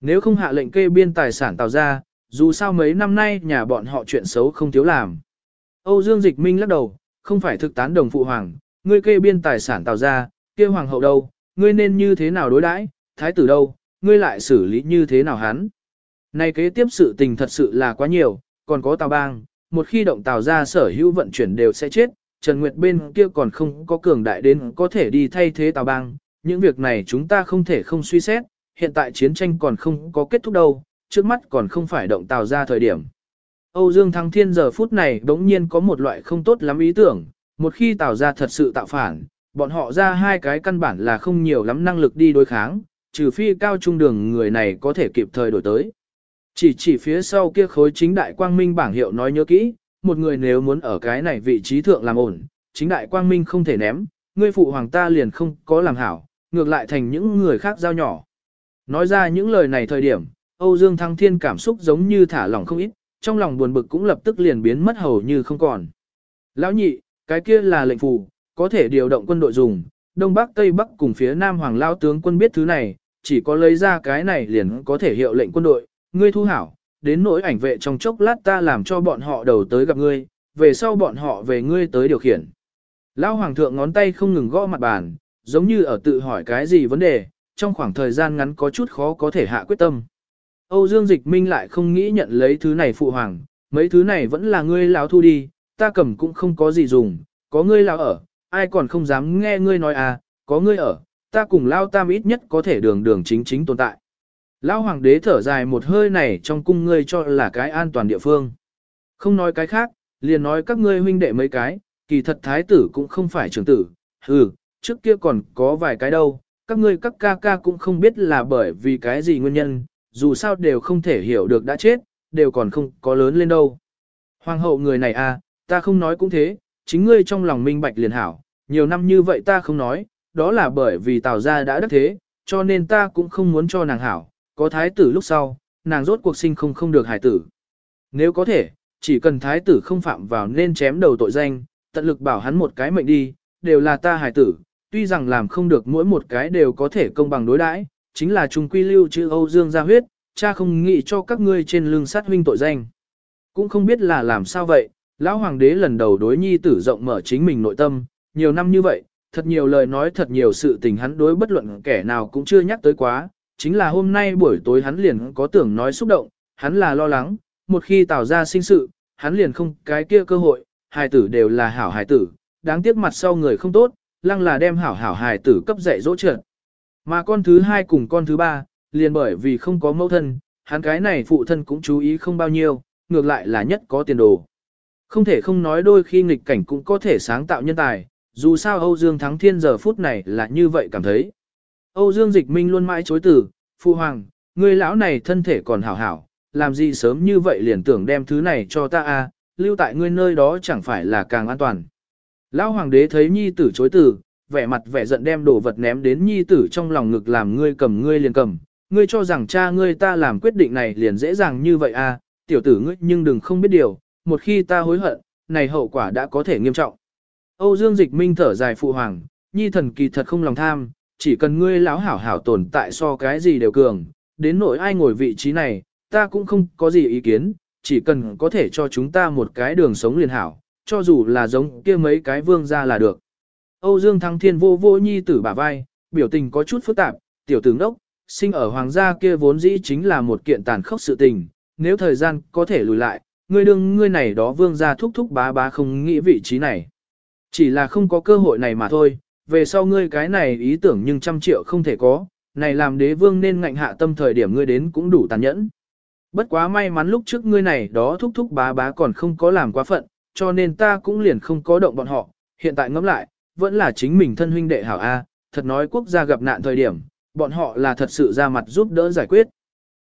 Nếu không hạ lệnh kê biên tài sản tạo ra, dù sao mấy năm nay nhà bọn họ chuyện xấu không thiếu làm. Âu Dương Dịch Minh lắc đầu, không phải thực tán đồng phụ hoàng, ngươi kê biên tài sản tạo ra, kia hoàng hậu đâu, ngươi nên như thế nào đối đãi, thái tử đâu, ngươi lại xử lý như thế nào hắn. Này kế tiếp sự tình thật sự là quá nhiều, còn có Tào Bang, một khi động Tào ra sở hữu vận chuyển đều sẽ chết, Trần Nguyệt bên kia còn không có cường đại đến có thể đi thay thế Tào Bang, những việc này chúng ta không thể không suy xét, hiện tại chiến tranh còn không có kết thúc đâu, trước mắt còn không phải động tàu ra thời điểm. Âu Dương Thăng Thiên giờ phút này đống nhiên có một loại không tốt lắm ý tưởng, một khi tàu ra thật sự tạo phản, bọn họ ra hai cái căn bản là không nhiều lắm năng lực đi đối kháng, trừ phi cao trung đường người này có thể kịp thời đổi tới. Chỉ chỉ phía sau kia khối chính đại quang minh bảng hiệu nói nhớ kỹ, một người nếu muốn ở cái này vị trí thượng làm ổn, chính đại quang minh không thể ném, ngươi phụ hoàng ta liền không có làm hảo, ngược lại thành những người khác giao nhỏ. Nói ra những lời này thời điểm, Âu Dương Thăng Thiên cảm xúc giống như thả lỏng không ít, trong lòng buồn bực cũng lập tức liền biến mất hầu như không còn. Lão nhị, cái kia là lệnh phù, có thể điều động quân đội dùng, Đông Bắc Tây Bắc cùng phía Nam Hoàng Lao tướng quân biết thứ này, chỉ có lấy ra cái này liền có thể hiệu lệnh quân đội, ngươi thu hảo, đến nỗi ảnh vệ trong chốc lát ta làm cho bọn họ đầu tới gặp ngươi, về sau bọn họ về ngươi tới điều khiển. Lão Hoàng thượng ngón tay không ngừng gõ mặt bàn, giống như ở tự hỏi cái gì vấn đề, trong khoảng thời gian ngắn có chút khó có thể hạ quyết tâm. Âu Dương Dịch Minh lại không nghĩ nhận lấy thứ này phụ hoàng, mấy thứ này vẫn là ngươi lão thu đi, ta cầm cũng không có gì dùng, có ngươi lão ở, ai còn không dám nghe ngươi nói à, có ngươi ở, ta cùng lao tam ít nhất có thể đường đường chính chính tồn tại. Lão hoàng đế thở dài một hơi này trong cung ngươi cho là cái an toàn địa phương. Không nói cái khác, liền nói các ngươi huynh đệ mấy cái, kỳ thật thái tử cũng không phải trưởng tử, hừ, trước kia còn có vài cái đâu, các ngươi các ca ca cũng không biết là bởi vì cái gì nguyên nhân, dù sao đều không thể hiểu được đã chết, đều còn không có lớn lên đâu. Hoàng hậu người này à, ta không nói cũng thế, chính ngươi trong lòng minh bạch liền hảo, nhiều năm như vậy ta không nói, đó là bởi vì tào gia đã đắc thế, cho nên ta cũng không muốn cho nàng hảo, có thái tử lúc sau, nàng rốt cuộc sinh không không được hải tử. Nếu có thể, chỉ cần thái tử không phạm vào nên chém đầu tội danh, tận lực bảo hắn một cái mệnh đi, đều là ta hải tử, tuy rằng làm không được mỗi một cái đều có thể công bằng đối đãi, chính là trung quy lưu chữ Âu Dương gia huyết, cha không nghĩ cho các ngươi trên lưng sát huynh tội danh. Cũng không biết là làm sao vậy, lão hoàng đế lần đầu đối nhi tử rộng mở chính mình nội tâm, nhiều năm như vậy, thật nhiều lời nói thật nhiều sự tình hắn đối bất luận kẻ nào cũng chưa nhắc tới quá, chính là hôm nay buổi tối hắn liền có tưởng nói xúc động, hắn là lo lắng, một khi tạo ra sinh sự, hắn liền không cái kia cơ hội, hài tử đều là hảo hài tử, đáng tiếc mặt sau người không tốt, lăng là đem hảo hảo hài tử cấp dạy dỗ trượt. Mà con thứ hai cùng con thứ ba, liền bởi vì không có mẫu thân, hắn cái này phụ thân cũng chú ý không bao nhiêu, ngược lại là nhất có tiền đồ. Không thể không nói đôi khi nghịch cảnh cũng có thể sáng tạo nhân tài, dù sao Âu Dương Thắng Thiên giờ phút này là như vậy cảm thấy. Âu Dương Dịch Minh luôn mãi chối từ, phụ Hoàng, người lão này thân thể còn hảo hảo, làm gì sớm như vậy liền tưởng đem thứ này cho ta a, lưu tại ngươi nơi đó chẳng phải là càng an toàn. Lão Hoàng đế thấy nhi tử chối từ, vẻ mặt vẻ giận đem đồ vật ném đến nhi tử trong lòng ngực làm ngươi cầm ngươi liền cầm, ngươi cho rằng cha ngươi ta làm quyết định này liền dễ dàng như vậy à? tiểu tử ngươi nhưng đừng không biết điều, một khi ta hối hận, này hậu quả đã có thể nghiêm trọng. Âu Dương Dịch Minh thở dài phụ hoàng, nhi thần kỳ thật không lòng tham, chỉ cần ngươi lão hảo hảo tồn tại so cái gì đều cường, đến nỗi ai ngồi vị trí này, ta cũng không có gì ý kiến, chỉ cần có thể cho chúng ta một cái đường sống liền hảo, cho dù là giống kia mấy cái vương ra là được. Âu Dương Thăng Thiên vô vô nhi tử bả vai, biểu tình có chút phức tạp, tiểu tử ngốc, sinh ở hoàng gia kia vốn dĩ chính là một kiện tàn khốc sự tình, nếu thời gian có thể lùi lại, ngươi đương ngươi này đó vương gia thúc thúc bá bá không nghĩ vị trí này. Chỉ là không có cơ hội này mà thôi, về sau ngươi cái này ý tưởng nhưng trăm triệu không thể có, này làm đế vương nên ngạnh hạ tâm thời điểm ngươi đến cũng đủ tàn nhẫn. Bất quá may mắn lúc trước ngươi này đó thúc thúc bá bá còn không có làm quá phận, cho nên ta cũng liền không có động bọn họ, hiện tại ngẫm lại, vẫn là chính mình thân huynh đệ hảo A, thật nói quốc gia gặp nạn thời điểm, bọn họ là thật sự ra mặt giúp đỡ giải quyết.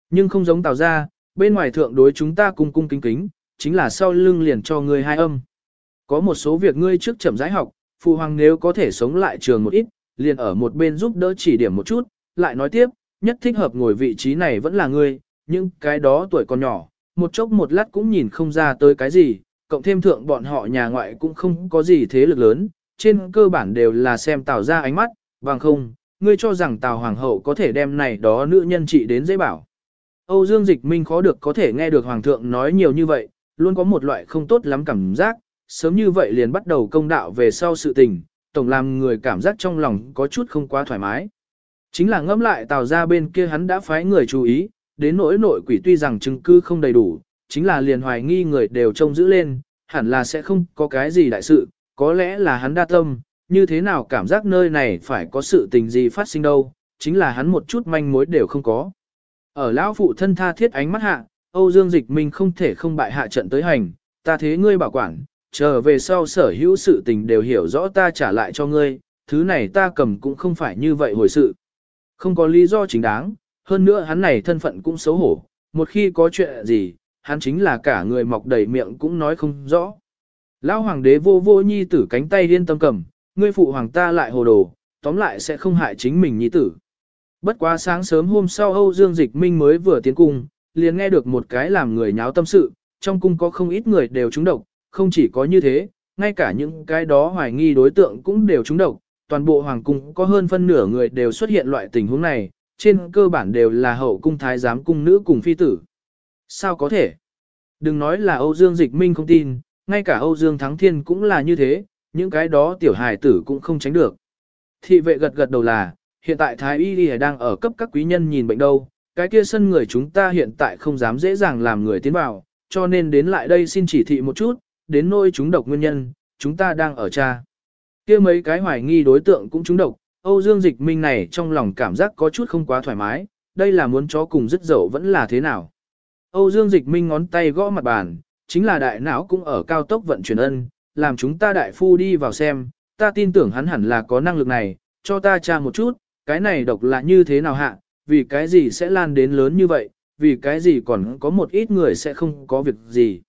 Nhưng không giống tào gia, bên ngoài thượng đối chúng ta cung cung kính kính, chính là sau lưng liền cho ngươi hai âm. Có một số việc ngươi trước chậm rãi học, phụ hoàng nếu có thể sống lại trường một ít, liền ở một bên giúp đỡ chỉ điểm một chút, lại nói tiếp, nhất thích hợp ngồi vị trí này vẫn là ngươi, nhưng cái đó tuổi còn nhỏ, một chốc một lát cũng nhìn không ra tới cái gì, cộng thêm thượng bọn họ nhà ngoại cũng không có gì thế lực lớn, trên cơ bản đều là xem tào ra ánh mắt, bằng không, ngươi cho rằng tào hoàng hậu có thể đem này đó nữ nhân trị đến dễ bảo. Âu Dương Dịch Minh khó được có thể nghe được hoàng thượng nói nhiều như vậy, luôn có một loại không tốt lắm cảm giác, sớm như vậy liền bắt đầu công đạo về sau sự tình, tổng làm người cảm giác trong lòng có chút không quá thoải mái. Chính là ngẫm lại tào ra bên kia hắn đã phái người chú ý, đến nỗi nội quỷ tuy rằng chứng cứ không đầy đủ, chính là liền hoài nghi người đều trông giữ lên, hẳn là sẽ không có cái gì đại sự, có lẽ là hắn đa tâm, như thế nào cảm giác nơi này phải có sự tình gì phát sinh đâu, chính là hắn một chút manh mối đều không có. Ở lão phụ thân tha thiết ánh mắt hạ, Âu Dương Dịch Minh không thể không bại hạ trận tới hành, ta thế ngươi bảo quản, chờ về sau sở hữu sự tình đều hiểu rõ ta trả lại cho ngươi, thứ này ta cầm cũng không phải như vậy hồi sự. Không có lý do chính đáng, hơn nữa hắn này thân phận cũng xấu hổ, một khi có chuyện gì, hắn chính là cả người mọc đầy miệng cũng nói không rõ. Lão hoàng đế vô vô nhi tử cánh tay điên tâm cầm, ngươi phụ hoàng ta lại hồ đồ, tóm lại sẽ không hại chính mình nhi tử. Bất quá sáng sớm hôm sau Âu Dương Dịch Minh mới vừa tiến cung, liền nghe được một cái làm người nháo tâm sự, trong cung có không ít người đều trúng độc, không chỉ có như thế, ngay cả những cái đó hoài nghi đối tượng cũng đều trúng độc, toàn bộ hoàng cung có hơn phân nửa người đều xuất hiện loại tình huống này, trên cơ bản đều là hậu cung thái giám cung nữ cùng phi tử. Sao có thể? Đừng nói là Âu Dương Dịch Minh không tin, ngay cả Âu Dương Thắng Thiên cũng là như thế, những cái đó tiểu hài tử cũng không tránh được. Thị vệ gật gật đầu là, hiện tại Thái Y Y đang ở cấp các quý nhân nhìn bệnh đâu, cái kia sân người chúng ta hiện tại không dám dễ dàng làm người tiến vào, cho nên đến lại đây xin chỉ thị một chút, đến nôi chúng độc nguyên nhân, chúng ta đang ở cha. kia mấy cái hoài nghi đối tượng cũng chúng độc, Âu Dương Dịch Minh này trong lòng cảm giác có chút không quá thoải mái, đây là muốn chó cùng dứt dậu vẫn là thế nào. Âu Dương Dịch Minh ngón tay gõ mặt bàn, chính là đại não cũng ở cao tốc vận chuyển ân, làm chúng ta đại phu đi vào xem, ta tin tưởng hắn hẳn là có năng lực này, cho ta tra một chút, cái này độc là như thế nào hạ, vì cái gì sẽ lan đến lớn như vậy, vì cái gì còn có một ít người sẽ không có việc gì.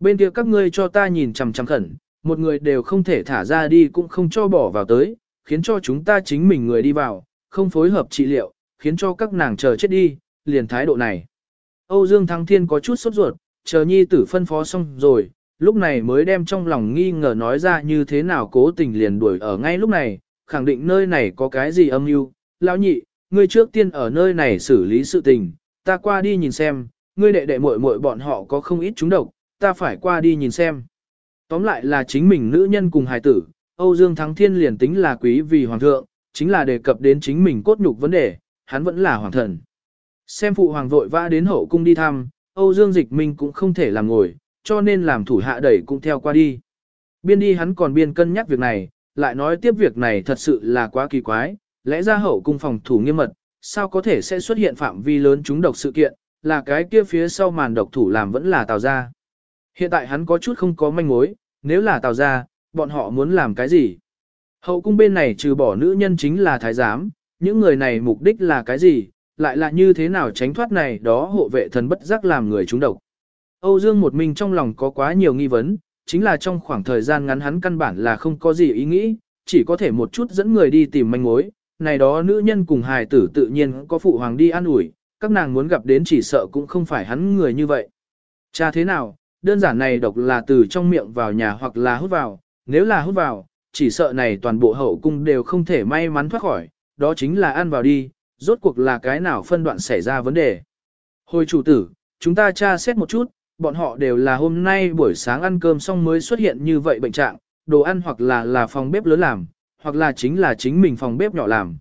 Bên kia các ngươi cho ta nhìn chằm chằm khẩn, một người đều không thể thả ra đi cũng không cho bỏ vào tới, khiến cho chúng ta chính mình người đi vào, không phối hợp trị liệu, khiến cho các nàng chờ chết đi, liền thái độ này. Âu Dương Thăng Thiên có chút sốt ruột, chờ nhi tử phân phó xong rồi, lúc này mới đem trong lòng nghi ngờ nói ra như thế nào cố tình liền đuổi ở ngay lúc này, khẳng định nơi này có cái gì âm mưu. Lão nhị, ngươi trước tiên ở nơi này xử lý sự tình, ta qua đi nhìn xem, ngươi đệ đệ muội muội bọn họ có không ít chúng độc, ta phải qua đi nhìn xem. Tóm lại là chính mình nữ nhân cùng hài tử, Âu Dương Thắng Thiên liền tính là quý vì hoàng thượng, chính là đề cập đến chính mình cốt nhục vấn đề, hắn vẫn là hoàng thần. Xem phụ hoàng vội vã đến hậu cung đi thăm, Âu Dương Dịch Minh cũng không thể làm ngồi, cho nên làm thủ hạ đẩy cũng theo qua đi. Biên đi hắn còn biên cân nhắc việc này, lại nói tiếp việc này thật sự là quá kỳ quái, lẽ ra hậu cung phòng thủ nghiêm mật, sao có thể sẽ xuất hiện phạm vi lớn chúng độc sự kiện, là cái kia phía sau màn độc thủ làm vẫn là tào gia. Hiện tại hắn có chút không có manh mối, nếu là tào gia, bọn họ muốn làm cái gì? Hậu cung bên này trừ bỏ nữ nhân chính là thái giám, những người này mục đích là cái gì, lại là như thế nào tránh thoát này đó hộ vệ thần bất giác làm người chúng độc. Âu Dương một mình trong lòng có quá nhiều nghi vấn, chính là trong khoảng thời gian ngắn hắn căn bản là không có gì ý nghĩ, chỉ có thể một chút dẫn người đi tìm manh mối, này đó nữ nhân cùng hài tử tự nhiên có phụ hoàng đi an ủi, các nàng muốn gặp đến chỉ sợ cũng không phải hắn người như vậy. Cha thế nào, đơn giản này độc là từ trong miệng vào nhà hoặc là hút vào, nếu là hút vào, chỉ sợ này toàn bộ hậu cung đều không thể may mắn thoát khỏi, đó chính là ăn vào đi, rốt cuộc là cái nào phân đoạn xảy ra vấn đề. Hồi chủ tử, chúng ta tra xét một chút, bọn họ đều là hôm nay buổi sáng ăn cơm xong mới xuất hiện như vậy bệnh trạng, đồ ăn hoặc là là phòng bếp lớn làm, hoặc là chính là chính mình phòng bếp nhỏ làm.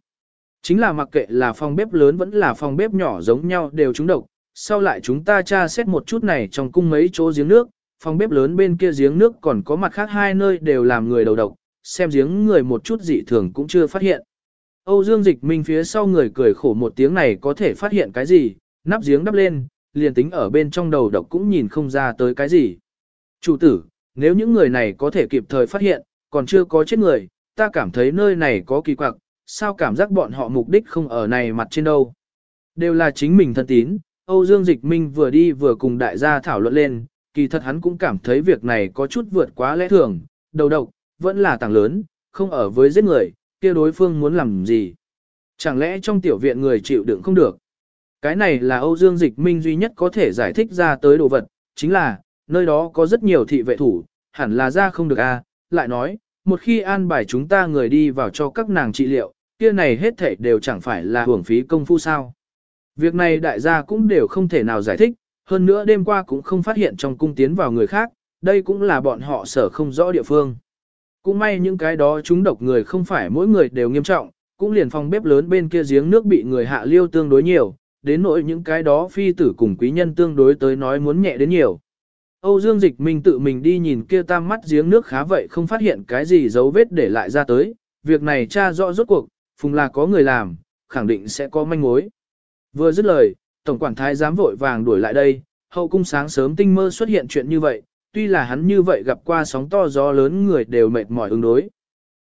Chính là mặc kệ là phòng bếp lớn vẫn là phòng bếp nhỏ giống nhau đều trúng độc, sau lại chúng ta tra xét một chút này trong cung mấy chỗ giếng nước, phòng bếp lớn bên kia giếng nước còn có mặt khác hai nơi đều làm người đầu độc, xem giếng người một chút dị thường cũng chưa phát hiện. Âu Dương Dịch Minh phía sau người cười khổ một tiếng này có thể phát hiện cái gì, nắp giếng đắp lên, liền tính ở bên trong đầu độc cũng nhìn không ra tới cái gì. Chủ tử, nếu những người này có thể kịp thời phát hiện, còn chưa có chết người, ta cảm thấy nơi này có kỳ quặc, sao cảm giác bọn họ mục đích không ở này mặt trên đâu. Đều là chính mình thân tín, Âu Dương Dịch Minh vừa đi vừa cùng đại gia thảo luận lên, kỳ thật hắn cũng cảm thấy việc này có chút vượt quá lẽ thường, đầu độc, vẫn là tàng lớn, không ở với giết người, kia đối phương muốn làm gì. Chẳng lẽ trong tiểu viện người chịu đựng không được. Cái này là Âu Dương Dịch Minh duy nhất có thể giải thích ra tới đồ vật, chính là, nơi đó có rất nhiều thị vệ thủ, hẳn là ra không được a. À. lại nói, một khi an bài chúng ta người đi vào cho các nàng trị liệu, kia này hết thảy đều chẳng phải là hưởng phí công phu sao. Việc này đại gia cũng đều không thể nào giải thích, hơn nữa đêm qua cũng không phát hiện trong cung tiến vào người khác, đây cũng là bọn họ sở không rõ địa phương. Cũng may những cái đó chúng độc người không phải mỗi người đều nghiêm trọng, cũng liền phòng bếp lớn bên kia giếng nước bị người hạ liêu tương đối nhiều, đến nỗi những cái đó phi tử cùng quý nhân tương đối tới nói muốn nhẹ đến nhiều. Âu Dương Dịch Minh tự mình đi nhìn kia tam mắt giếng nước khá vậy không phát hiện cái gì dấu vết để lại ra tới, việc này tra rõ rốt cuộc, phùng là có người làm, khẳng định sẽ có manh mối. Vừa dứt lời, Tổng quản thái dám vội vàng đuổi lại đây, hậu cung sáng sớm tinh mơ xuất hiện chuyện như vậy, tuy là hắn như vậy gặp qua sóng to gió lớn người đều mệt mỏi ứng đối.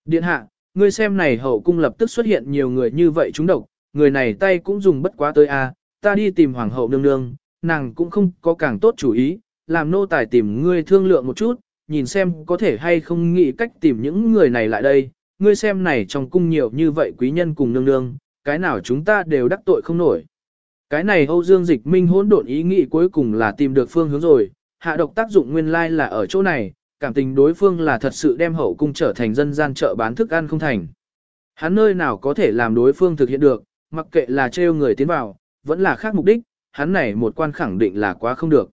Điện hạ, ngươi xem này hậu cung lập tức xuất hiện nhiều người như vậy chúng độc, người này tay cũng dùng bất quá tới a, ta đi tìm hoàng hậu nương nương, nàng cũng không có càng tốt chủ ý, làm nô tài tìm ngươi thương lượng một chút, nhìn xem có thể hay không nghĩ cách tìm những người này lại đây, ngươi xem này trong cung nhiều như vậy quý nhân cùng nương nương, cái nào chúng ta đều đắc tội không nổi. Cái này Âu Dương Dịch Minh hỗn độn ý nghĩ cuối cùng là tìm được phương hướng rồi, hạ độc tác dụng nguyên lai là ở chỗ này, cảm tình đối phương là thật sự đem hậu cung trở thành dân gian chợ bán thức ăn không thành. Hắn nơi nào có thể làm đối phương thực hiện được, mặc kệ là trêu người tiến vào, vẫn là khác mục đích, hắn này một quan khẳng định là quá không được.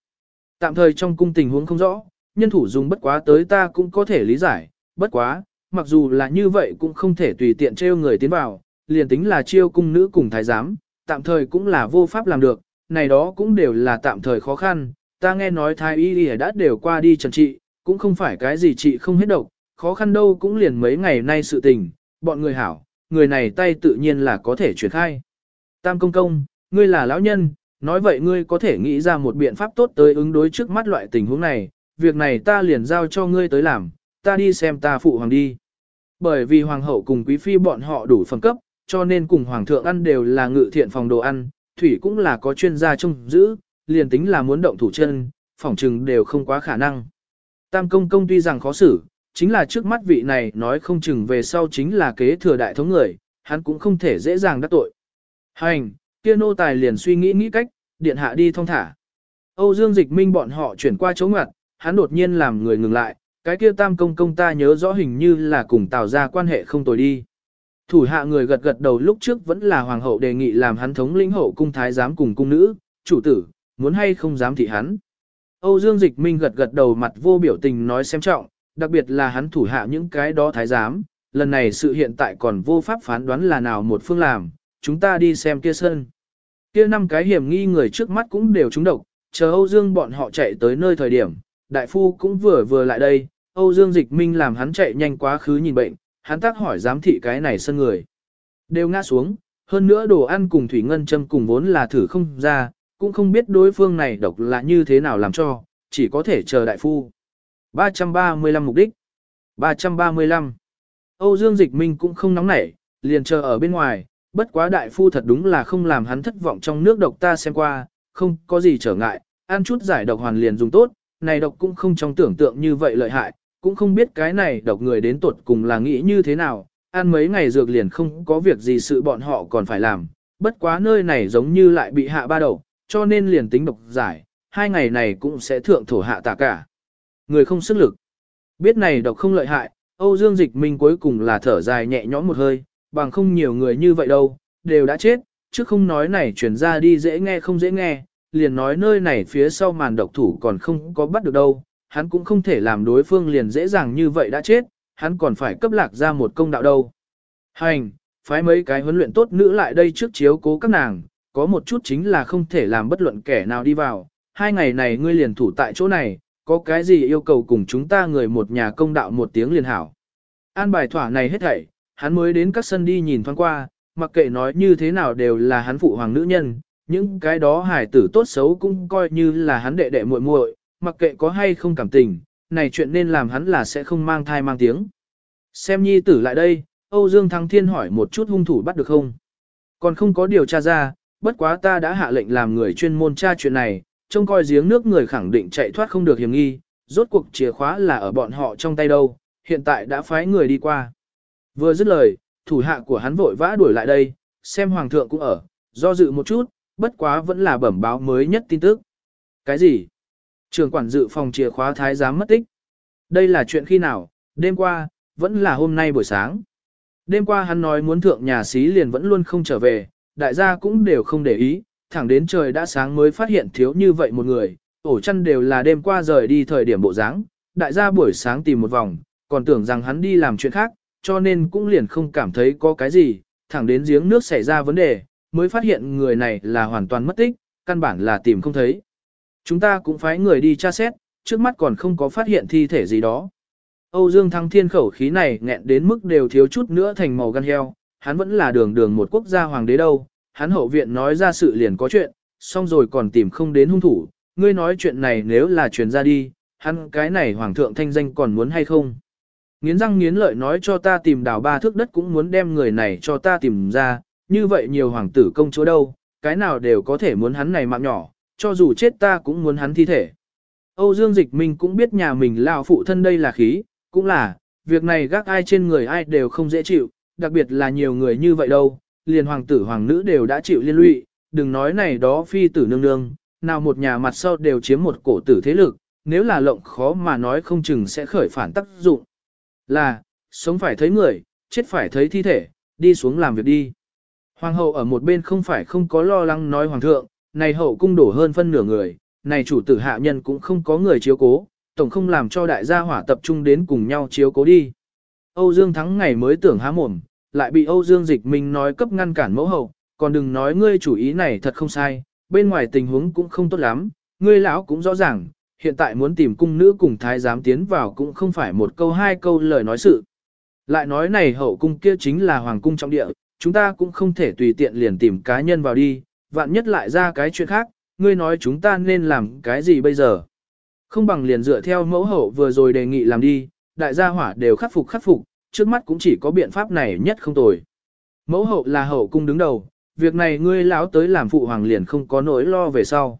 Tạm thời trong cung tình huống không rõ, nhân thủ dùng bất quá tới ta cũng có thể lý giải, bất quá, mặc dù là như vậy cũng không thể tùy tiện trêu người tiến vào, liền tính là chiêu cung nữ cùng thái giám, tạm thời cũng là vô pháp làm được, này đó cũng đều là tạm thời khó khăn, ta nghe nói thái y đã đều qua đi trần trị, cũng không phải cái gì trị không hết độc, khó khăn đâu cũng liền mấy ngày nay sự tình, bọn người hảo, người này tay tự nhiên là có thể chuyển khai. Tam công công, ngươi là lão nhân, nói vậy ngươi có thể nghĩ ra một biện pháp tốt tới ứng đối trước mắt loại tình huống này, việc này ta liền giao cho ngươi tới làm, ta đi xem ta phụ hoàng đi. Bởi vì hoàng hậu cùng quý phi bọn họ đủ phẩm cấp, cho nên cùng hoàng thượng ăn đều là ngự thiện phòng đồ ăn, thủy cũng là có chuyên gia trông giữ, liền tính là muốn động thủ chân, phỏng trừng đều không quá khả năng. Tam công công tuy rằng khó xử, chính là trước mắt vị này nói không chừng về sau chính là kế thừa đại thống người, hắn cũng không thể dễ dàng đắc tội. Hành, kia nô tài liền suy nghĩ nghĩ cách, điện hạ đi thông thả. Âu Dương Dịch Minh bọn họ chuyển qua chỗ ngoặt, hắn đột nhiên làm người ngừng lại, cái kia tam công công ta nhớ rõ hình như là cùng tạo ra quan hệ không tồi đi. Thủ hạ người gật gật đầu lúc trước vẫn là hoàng hậu đề nghị làm hắn thống lĩnh hậu cung thái giám cùng cung nữ, chủ tử, muốn hay không dám thị hắn. Âu Dương Dịch Minh gật gật đầu mặt vô biểu tình nói xem trọng, đặc biệt là hắn thủ hạ những cái đó thái giám, lần này sự hiện tại còn vô pháp phán đoán là nào một phương làm, chúng ta đi xem kia sân. Kia năm cái hiểm nghi người trước mắt cũng đều trúng độc, chờ Âu Dương bọn họ chạy tới nơi thời điểm, đại phu cũng vừa vừa lại đây, Âu Dương Dịch Minh làm hắn chạy nhanh quá khứ nhìn bệnh, hắn tác hỏi giám thị cái này sân người. Đều ngã xuống, hơn nữa đồ ăn cùng thủy ngân châm cùng vốn là thử không ra, cũng không biết đối phương này độc là như thế nào làm cho, chỉ có thể chờ đại phu. 335 mục đích 335 Âu Dương Dịch Minh cũng không nóng nảy, liền chờ ở bên ngoài, bất quá đại phu thật đúng là không làm hắn thất vọng trong nước độc ta xem qua, không có gì trở ngại, ăn chút giải độc hoàn liền dùng tốt, này độc cũng không trong tưởng tượng như vậy lợi hại, cũng không biết cái này độc người đến tuột cùng là nghĩ như thế nào, ăn mấy ngày dược liền không có việc gì sự bọn họ còn phải làm, bất quá nơi này giống như lại bị hạ ba đầu, cho nên liền tính độc giải, hai ngày này cũng sẽ thượng thổ hạ tạ cả. Người không sức lực. Biết này độc không lợi hại, Âu Dương Dịch Minh cuối cùng là thở dài nhẹ nhõm một hơi, bằng không nhiều người như vậy đâu, đều đã chết, chứ không nói này chuyển ra đi dễ nghe không dễ nghe, liền nói nơi này phía sau màn độc thủ còn không có bắt được đâu, hắn cũng không thể làm đối phương liền dễ dàng như vậy đã chết, hắn còn phải cấp lạc ra một công đạo đâu. Hành, phái mấy cái huấn luyện tốt nữ lại đây trước chiếu cố các nàng, có một chút chính là không thể làm bất luận kẻ nào đi vào, hai ngày này ngươi liền thủ tại chỗ này, có cái gì yêu cầu cùng chúng ta người một nhà công đạo một tiếng liền hảo. An bài thỏa này hết thảy, hắn mới đến các sân đi nhìn thoáng qua, mặc kệ nói như thế nào đều là hắn phụ hoàng nữ nhân, những cái đó hải tử tốt xấu cũng coi như là hắn đệ đệ muội muội, mặc kệ có hay không cảm tình, này chuyện nên làm hắn là sẽ không mang thai mang tiếng. Xem nhi tử lại đây, Âu Dương Thăng Thiên hỏi một chút hung thủ bắt được không? Còn không có điều tra ra, bất quá ta đã hạ lệnh làm người chuyên môn tra chuyện này, trông coi giếng nước người khẳng định chạy thoát không được hiểm nghi, rốt cuộc chìa khóa là ở bọn họ trong tay đâu, hiện tại đã phái người đi qua. Vừa dứt lời, thủ hạ của hắn vội vã đuổi lại đây, xem hoàng thượng cũng ở, do dự một chút, bất quá vẫn là bẩm báo mới nhất tin tức. Cái gì? Trường quản dự phòng chìa khóa thái giám mất tích. Đây là chuyện khi nào, đêm qua, vẫn là hôm nay buổi sáng. Đêm qua hắn nói muốn thượng nhà xí liền vẫn luôn không trở về, đại gia cũng đều không để ý, thẳng đến trời đã sáng mới phát hiện thiếu như vậy một người, ổ chăn đều là đêm qua rời đi thời điểm bộ dáng, đại gia buổi sáng tìm một vòng, còn tưởng rằng hắn đi làm chuyện khác, cho nên cũng liền không cảm thấy có cái gì, thẳng đến giếng nước xảy ra vấn đề, mới phát hiện người này là hoàn toàn mất tích, căn bản là tìm không thấy. Chúng ta cũng phái người đi tra xét, trước mắt còn không có phát hiện thi thể gì đó. Âu Dương Thăng Thiên khẩu khí này nghẹn đến mức đều thiếu chút nữa thành màu gan heo, hắn vẫn là đường đường một quốc gia hoàng đế đâu, hắn hậu viện nói ra sự liền có chuyện, xong rồi còn tìm không đến hung thủ, ngươi nói chuyện này nếu là truyền ra đi, hắn cái này hoàng thượng thanh danh còn muốn hay không. Nghiến răng nghiến lợi nói cho ta tìm đào ba thước đất cũng muốn đem người này cho ta tìm ra, như vậy nhiều hoàng tử công chúa đâu, cái nào đều có thể muốn hắn này mạng nhỏ, cho dù chết ta cũng muốn hắn thi thể. Âu Dương Dịch Minh cũng biết nhà mình lao phụ thân đây là khí, cũng là, việc này gác ai trên người ai đều không dễ chịu, đặc biệt là nhiều người như vậy đâu, liền hoàng tử hoàng nữ đều đã chịu liên lụy, đừng nói này đó phi tử nương nương, nào một nhà mặt sau đều chiếm một cổ tử thế lực, nếu là lộng khó mà nói không chừng sẽ khởi phản tác dụng. Là, sống phải thấy người, chết phải thấy thi thể, đi xuống làm việc đi. Hoàng hậu ở một bên không phải không có lo lắng nói hoàng thượng, này hậu cung đổ hơn phân nửa người, này chủ tử hạ nhân cũng không có người chiếu cố, tổng không làm cho đại gia hỏa tập trung đến cùng nhau chiếu cố đi. Âu Dương Thắng ngày mới tưởng há mồm, lại bị Âu Dương Dịch Minh nói cấp ngăn cản mẫu hậu, còn đừng nói ngươi chủ ý này thật không sai, bên ngoài tình huống cũng không tốt lắm, ngươi lão cũng rõ ràng, hiện tại muốn tìm cung nữ cùng thái giám tiến vào cũng không phải một câu hai câu lời nói sự. Lại nói này hậu cung kia chính là hoàng cung trong địa, chúng ta cũng không thể tùy tiện liền tìm cá nhân vào đi, vạn nhất lại ra cái chuyện khác, ngươi nói chúng ta nên làm cái gì bây giờ. Không bằng liền dựa theo mẫu hậu vừa rồi đề nghị làm đi, đại gia hỏa đều khắc phục khắc phục, trước mắt cũng chỉ có biện pháp này nhất không tồi. Mẫu hậu là hậu cung đứng đầu, việc này ngươi lão tới làm phụ hoàng liền không có nỗi lo về sau.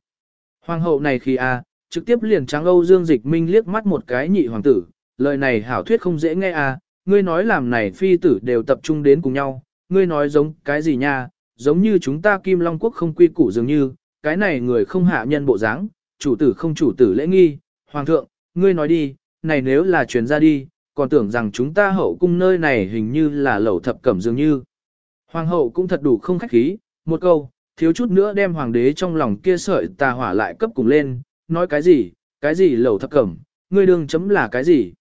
Hoàng hậu này khi a, trực tiếp liền trắng Âu Dương Dịch Minh liếc mắt một cái nhị hoàng tử, lời này hảo thuyết không dễ nghe a, ngươi nói làm này phi tử đều tập trung đến cùng nhau, ngươi nói giống cái gì nha, giống như chúng ta Kim Long Quốc không quy củ dường như, cái này người không hạ nhân bộ dáng, chủ tử không chủ tử lễ nghi, hoàng thượng, ngươi nói đi, này nếu là truyền ra đi, còn tưởng rằng chúng ta hậu cung nơi này hình như là lẩu thập cẩm dường như. Hoàng hậu cũng thật đủ không khách khí, một câu, thiếu chút nữa đem hoàng đế trong lòng kia sợi tà hỏa lại cấp cùng lên, nói cái gì, cái gì lẩu thập cẩm, ngươi đương chấm là cái gì.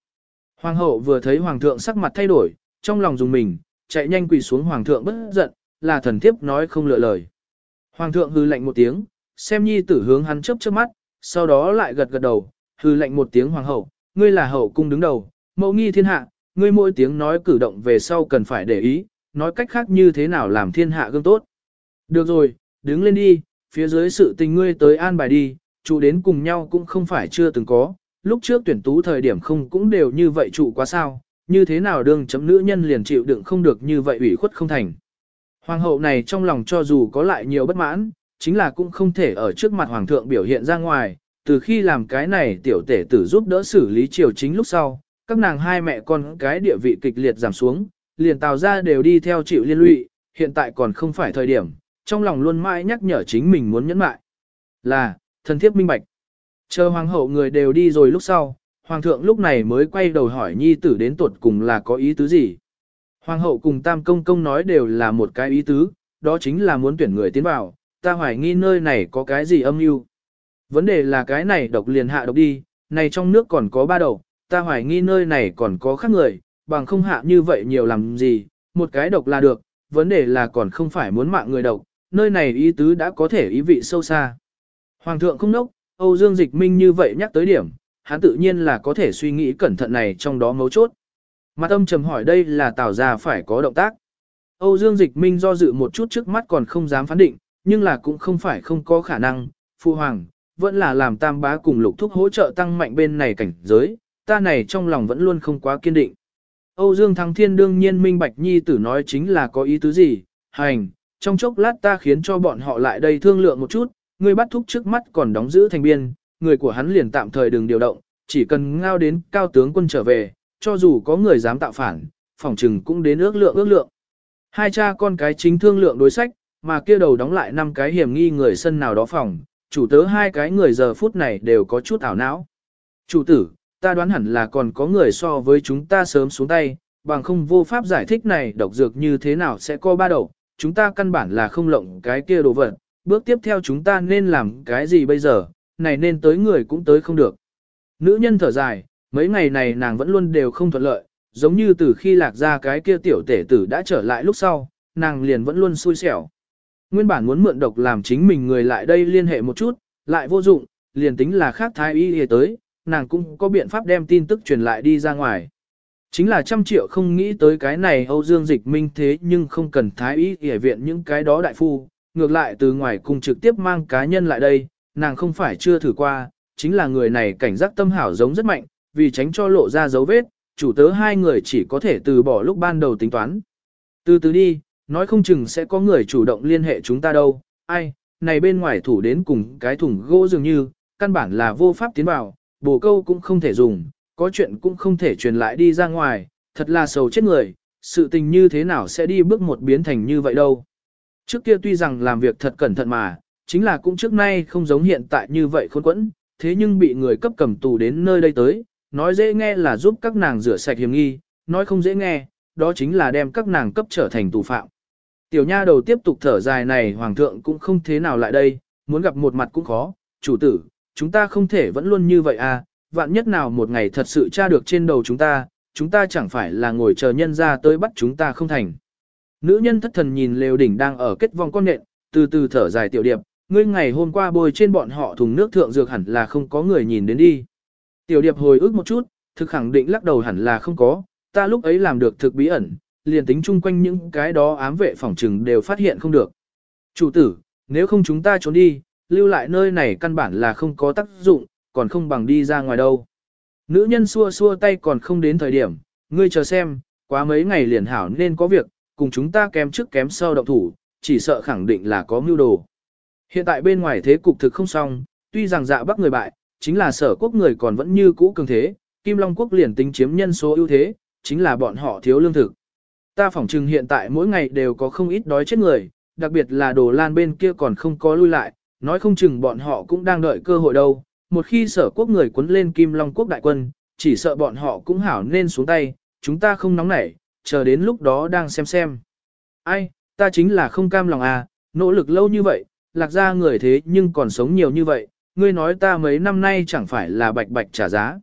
Hoàng hậu vừa thấy hoàng thượng sắc mặt thay đổi, trong lòng dùng mình, chạy nhanh quỳ xuống hoàng thượng bất giận, là thần thiếp nói không lựa lời. Hoàng thượng hư lạnh một tiếng, xem nhi tử hướng hắn chớp chớp mắt, sau đó lại gật gật đầu, hư lạnh một tiếng hoàng hậu, ngươi là hậu cung đứng đầu, mẫu nghi thiên hạ, ngươi mỗi tiếng nói cử động về sau cần phải để ý, nói cách khác như thế nào làm thiên hạ gương tốt. Được rồi, đứng lên đi, phía dưới sự tình ngươi tới an bài đi, trụ đến cùng nhau cũng không phải chưa từng có, lúc trước tuyển tú thời điểm không cũng đều như vậy trụ quá sao, như thế nào đương chấm nữ nhân liền chịu đựng không được như vậy ủy khuất không thành. Hoàng hậu này trong lòng cho dù có lại nhiều bất mãn, chính là cũng không thể ở trước mặt hoàng thượng biểu hiện ra ngoài, từ khi làm cái này tiểu tể tử giúp đỡ xử lý triều chính lúc sau, các nàng hai mẹ con cái địa vị kịch liệt giảm xuống, liền tào ra đều đi theo chịu liên lụy, hiện tại còn không phải thời điểm, trong lòng luôn mãi nhắc nhở chính mình muốn nhẫn mại. Là, thân thiết minh bạch. Chờ hoàng hậu người đều đi rồi lúc sau, hoàng thượng lúc này mới quay đầu hỏi nhi tử đến tuột cùng là có ý tứ gì. Hoàng hậu cùng tam công công nói đều là một cái ý tứ, đó chính là muốn tuyển người tiến vào, ta hoài nghi nơi này có cái gì âm mưu. Vấn đề là cái này độc liền hạ độc đi, này trong nước còn có ba đầu, ta hoài nghi nơi này còn có khác người, bằng không hạ như vậy nhiều làm gì, một cái độc là được, vấn đề là còn không phải muốn mạng người độc, nơi này ý tứ đã có thể ý vị sâu xa. Hoàng thượng không nốc, Âu Dương Dịch Minh như vậy nhắc tới điểm, hắn tự nhiên là có thể suy nghĩ cẩn thận này trong đó mấu chốt. Mặt âm trầm hỏi đây là tào ra phải có động tác. Âu Dương Dịch Minh do dự một chút trước mắt còn không dám phán định, nhưng là cũng không phải không có khả năng. Phu Hoàng, vẫn là làm tam bá cùng lục thúc hỗ trợ tăng mạnh bên này cảnh giới, ta này trong lòng vẫn luôn không quá kiên định. Âu Dương Thăng Thiên đương nhiên minh bạch nhi tử nói chính là có ý tứ gì, hành, trong chốc lát ta khiến cho bọn họ lại đây thương lượng một chút, người bắt thúc trước mắt còn đóng giữ thành biên, người của hắn liền tạm thời đừng điều động, chỉ cần ngao đến cao tướng quân trở về, cho dù có người dám tạo phản, phòng trừng cũng đến ước lượng ước lượng. Hai cha con cái chính thương lượng đối sách, mà kia đầu đóng lại năm cái hiểm nghi người sân nào đó phòng, chủ tớ hai cái người giờ phút này đều có chút ảo não. Chủ tử, ta đoán hẳn là còn có người so với chúng ta sớm xuống tay, bằng không vô pháp giải thích này độc dược như thế nào sẽ co ba đầu, chúng ta căn bản là không lộng cái kia đồ vật, bước tiếp theo chúng ta nên làm cái gì bây giờ, này nên tới người cũng tới không được. Nữ nhân thở dài, mấy ngày này nàng vẫn luôn đều không thuận lợi, giống như từ khi lạc ra cái kia tiểu tể tử đã trở lại lúc sau, nàng liền vẫn luôn xui xẻo. Nguyên bản muốn mượn độc làm chính mình người lại đây liên hệ một chút, lại vô dụng, liền tính là khác thái y y tới, nàng cũng có biện pháp đem tin tức truyền lại đi ra ngoài. Chính là trăm triệu không nghĩ tới cái này Âu Dương Dịch Minh thế nhưng không cần thái y y viện những cái đó đại phu, ngược lại từ ngoài cùng trực tiếp mang cá nhân lại đây, nàng không phải chưa thử qua, chính là người này cảnh giác tâm hảo giống rất mạnh, vì tránh cho lộ ra dấu vết, chủ tớ hai người chỉ có thể từ bỏ lúc ban đầu tính toán. Từ từ đi, nói không chừng sẽ có người chủ động liên hệ chúng ta đâu, ai, này bên ngoài thủ đến cùng cái thùng gỗ dường như, căn bản là vô pháp tiến vào, bổ câu cũng không thể dùng, có chuyện cũng không thể truyền lại đi ra ngoài, thật là sầu chết người, sự tình như thế nào sẽ đi bước một biến thành như vậy đâu. Trước kia tuy rằng làm việc thật cẩn thận mà, chính là cũng trước nay không giống hiện tại như vậy khốn quẫn, thế nhưng bị người cấp cầm tù đến nơi đây tới, nói dễ nghe là giúp các nàng rửa sạch hiểm nghi, nói không dễ nghe, đó chính là đem các nàng cấp trở thành tù phạm. Tiểu nha đầu tiếp tục thở dài này hoàng thượng cũng không thế nào lại đây, muốn gặp một mặt cũng khó, chủ tử, chúng ta không thể vẫn luôn như vậy à, vạn nhất nào một ngày thật sự tra được trên đầu chúng ta, chúng ta chẳng phải là ngồi chờ nhân ra tới bắt chúng ta không thành. Nữ nhân thất thần nhìn lều đỉnh đang ở kết vòng con nện, từ từ thở dài tiểu điệp, ngươi ngày hôm qua bôi trên bọn họ thùng nước thượng dược hẳn là không có người nhìn đến đi. Tiểu điệp hồi ức một chút, thực khẳng định lắc đầu hẳn là không có, ta lúc ấy làm được thực bí ẩn, liền tính chung quanh những cái đó ám vệ phòng trừng đều phát hiện không được. Chủ tử, nếu không chúng ta trốn đi, lưu lại nơi này căn bản là không có tác dụng, còn không bằng đi ra ngoài đâu. Nữ nhân xua xua tay còn không đến thời điểm, ngươi chờ xem, quá mấy ngày liền hảo nên có việc, cùng chúng ta kém trước kém sau động thủ, chỉ sợ khẳng định là có mưu đồ. Hiện tại bên ngoài thế cục thực không xong, tuy rằng dạ bắc người bại, chính là sở quốc người còn vẫn như cũ cường thế, Kim Long quốc liền tính chiếm nhân số ưu thế, chính là bọn họ thiếu lương thực. Ta phỏng chừng hiện tại mỗi ngày đều có không ít đói chết người, đặc biệt là đồ lan bên kia còn không có lui lại, nói không chừng bọn họ cũng đang đợi cơ hội đâu. Một khi sở quốc người cuốn lên Kim Long quốc đại quân, chỉ sợ bọn họ cũng hảo nên xuống tay, chúng ta không nóng nảy, chờ đến lúc đó đang xem xem. Ai, ta chính là không cam lòng à, nỗ lực lâu như vậy, lạc ra người thế nhưng còn sống nhiều như vậy, ngươi nói ta mấy năm nay chẳng phải là bạch bạch trả giá.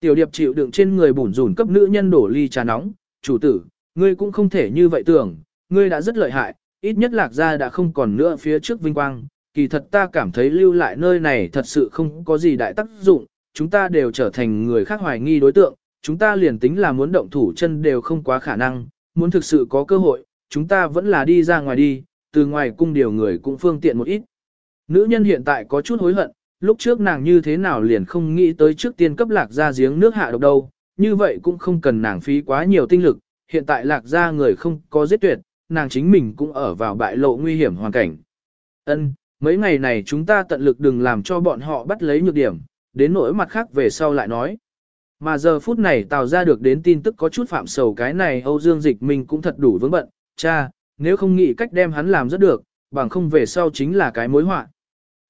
Tiểu điệp chịu đựng trên người bùn rùn cấp nữ nhân đổ ly trà nóng, chủ tử, ngươi cũng không thể như vậy tưởng, ngươi đã rất lợi hại, ít nhất lạc gia đã không còn nữa phía trước vinh quang, kỳ thật ta cảm thấy lưu lại nơi này thật sự không có gì đại tác dụng, chúng ta đều trở thành người khác hoài nghi đối tượng, chúng ta liền tính là muốn động thủ chân đều không quá khả năng, muốn thực sự có cơ hội, chúng ta vẫn là đi ra ngoài đi, từ ngoài cung điều người cũng phương tiện một ít. Nữ nhân hiện tại có chút hối hận, lúc trước nàng như thế nào liền không nghĩ tới trước tiên cấp lạc ra giếng nước hạ độc đâu, như vậy cũng không cần nàng phí quá nhiều tinh lực, hiện tại lạc ra người không có giết tuyệt, nàng chính mình cũng ở vào bại lộ nguy hiểm hoàn cảnh. Ân, mấy ngày này chúng ta tận lực đừng làm cho bọn họ bắt lấy nhược điểm, đến nỗi mặt khác về sau lại nói. Mà giờ phút này tào ra được đến tin tức có chút phạm sầu cái này Âu Dương Dịch mình cũng thật đủ vững bận, cha, nếu không nghĩ cách đem hắn làm rất được, bằng không về sau chính là cái mối họa.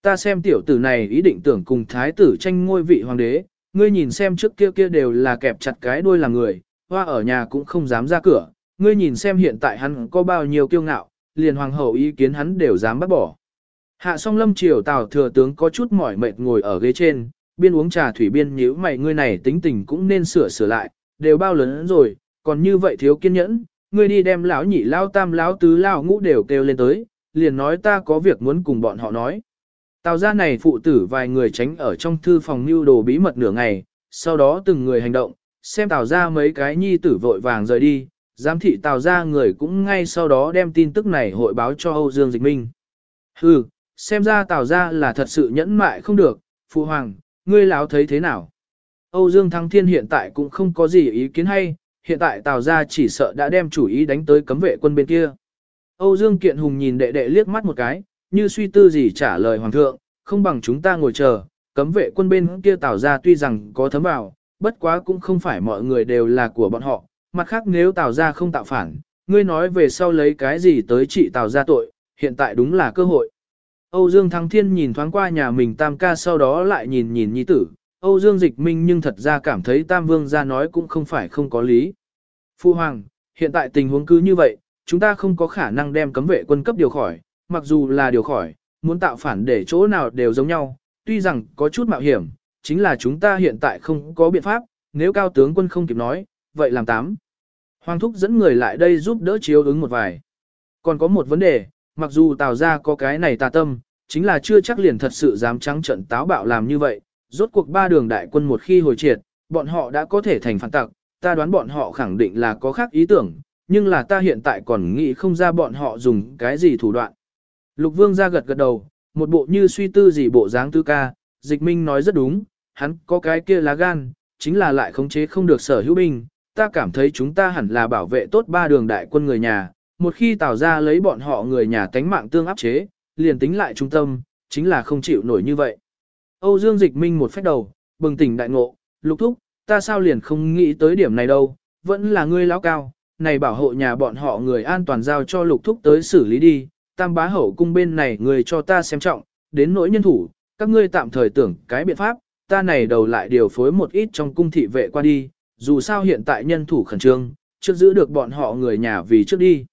Ta xem tiểu tử này ý định tưởng cùng thái tử tranh ngôi vị hoàng đế, ngươi nhìn xem trước kia kia đều là kẹp chặt cái đuôi là người, hoa ở nhà cũng không dám ra cửa, ngươi nhìn xem hiện tại hắn có bao nhiêu kiêu ngạo, liền hoàng hậu ý kiến hắn đều dám bắt bỏ. Hạ song lâm triều tào thừa tướng có chút mỏi mệt ngồi ở ghế trên, biên uống trà thủy biên nhíu mày ngươi này tính tình cũng nên sửa sửa lại, đều bao lớn rồi, còn như vậy thiếu kiên nhẫn, ngươi đi đem lão nhị lão tam lão tứ lão ngũ đều kêu lên tới, liền nói ta có việc muốn cùng bọn họ nói. Tào ra này phụ tử vài người tránh ở trong thư phòng mưu đồ bí mật nửa ngày, sau đó từng người hành động, xem tào ra mấy cái nhi tử vội vàng rời đi, giám thị tào ra người cũng ngay sau đó đem tin tức này hội báo cho Âu Dương Dịch Minh. Hừ, xem ra tào ra là thật sự nhẫn mại không được, phụ hoàng, ngươi láo thấy thế nào? Âu Dương Thăng Thiên hiện tại cũng không có gì ý kiến hay, hiện tại tào ra chỉ sợ đã đem chủ ý đánh tới cấm vệ quân bên kia. Âu Dương Kiện Hùng nhìn đệ đệ liếc mắt một cái, như suy tư gì trả lời hoàng thượng, không bằng chúng ta ngồi chờ, cấm vệ quân bên kia tào ra tuy rằng có thấm vào, bất quá cũng không phải mọi người đều là của bọn họ, mặt khác nếu tào ra không tạo phản, ngươi nói về sau lấy cái gì tới trị tào ra tội, hiện tại đúng là cơ hội. Âu Dương Thăng Thiên nhìn thoáng qua nhà mình tam ca sau đó lại nhìn nhìn nhi tử, Âu Dương Dịch Minh nhưng thật ra cảm thấy tam vương ra nói cũng không phải không có lý. Phu Hoàng, hiện tại tình huống cứ như vậy, chúng ta không có khả năng đem cấm vệ quân cấp điều khỏi, mặc dù là điều khỏi, muốn tạo phản để chỗ nào đều giống nhau, tuy rằng có chút mạo hiểm, chính là chúng ta hiện tại không có biện pháp, nếu cao tướng quân không kịp nói, vậy làm tám. Hoàng thúc dẫn người lại đây giúp đỡ chiếu ứng một vài. Còn có một vấn đề, mặc dù tào ra có cái này tà tâm, chính là chưa chắc liền thật sự dám trắng trận táo bạo làm như vậy, rốt cuộc ba đường đại quân một khi hồi triệt, bọn họ đã có thể thành phản tặc, ta đoán bọn họ khẳng định là có khác ý tưởng, nhưng là ta hiện tại còn nghĩ không ra bọn họ dùng cái gì thủ đoạn. Lục vương ra gật gật đầu, một bộ như suy tư gì bộ dáng tư ca, dịch minh nói rất đúng, hắn có cái kia lá gan, chính là lại khống chế không được sở hữu binh, ta cảm thấy chúng ta hẳn là bảo vệ tốt ba đường đại quân người nhà, một khi tào ra lấy bọn họ người nhà tánh mạng tương áp chế, liền tính lại trung tâm, chính là không chịu nổi như vậy. Âu Dương Dịch Minh một phép đầu, bừng tỉnh đại ngộ, lục thúc, ta sao liền không nghĩ tới điểm này đâu, vẫn là ngươi lão cao, này bảo hộ nhà bọn họ người an toàn giao cho lục thúc tới xử lý đi, tam bá hậu cung bên này người cho ta xem trọng, đến nỗi nhân thủ, các ngươi tạm thời tưởng cái biện pháp, ta này đầu lại điều phối một ít trong cung thị vệ qua đi, dù sao hiện tại nhân thủ khẩn trương, trước giữ được bọn họ người nhà vì trước đi.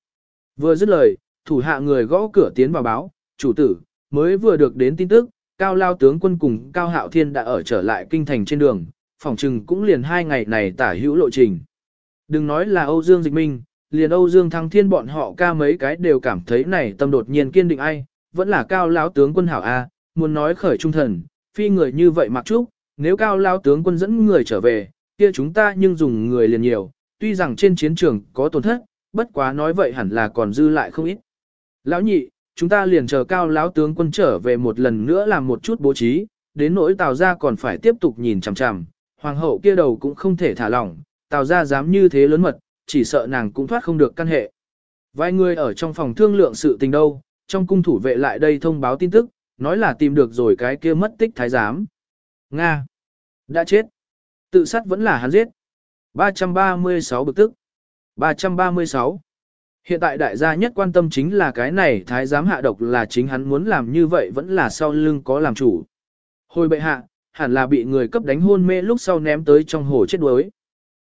Vừa dứt lời, thủ hạ người gõ cửa tiến vào báo, chủ tử, mới vừa được đến tin tức, Cao Lao tướng quân cùng Cao Hạo Thiên đã ở trở lại kinh thành trên đường, phòng trừng cũng liền hai ngày này tả hữu lộ trình. Đừng nói là Âu Dương Dịch Minh, liền Âu Dương Thăng Thiên bọn họ ca mấy cái đều cảm thấy này tâm đột nhiên kiên định ai, vẫn là Cao Lão tướng quân hảo A, muốn nói khởi trung thần, phi người như vậy mặc trúc, nếu Cao Lão tướng quân dẫn người trở về, kia chúng ta nhưng dùng người liền nhiều, tuy rằng trên chiến trường có tổn thất, bất quá nói vậy hẳn là còn dư lại không ít. Lão nhị, chúng ta liền chờ cao lão tướng quân trở về một lần nữa làm một chút bố trí, đến nỗi tào ra còn phải tiếp tục nhìn chằm chằm, hoàng hậu kia đầu cũng không thể thả lỏng, tào ra dám như thế lớn mật, chỉ sợ nàng cũng thoát không được căn hệ. Vài người ở trong phòng thương lượng sự tình đâu, trong cung thủ vệ lại đây thông báo tin tức, nói là tìm được rồi cái kia mất tích thái giám. Nga! Đã chết! Tự sát vẫn là hắn giết. 336 bực tức. 336. Hiện tại đại gia nhất quan tâm chính là cái này thái giám hạ độc là chính hắn muốn làm như vậy vẫn là sau lưng có làm chủ. Hồi bệ hạ, hẳn là bị người cấp đánh hôn mê lúc sau ném tới trong hồ chết đuối.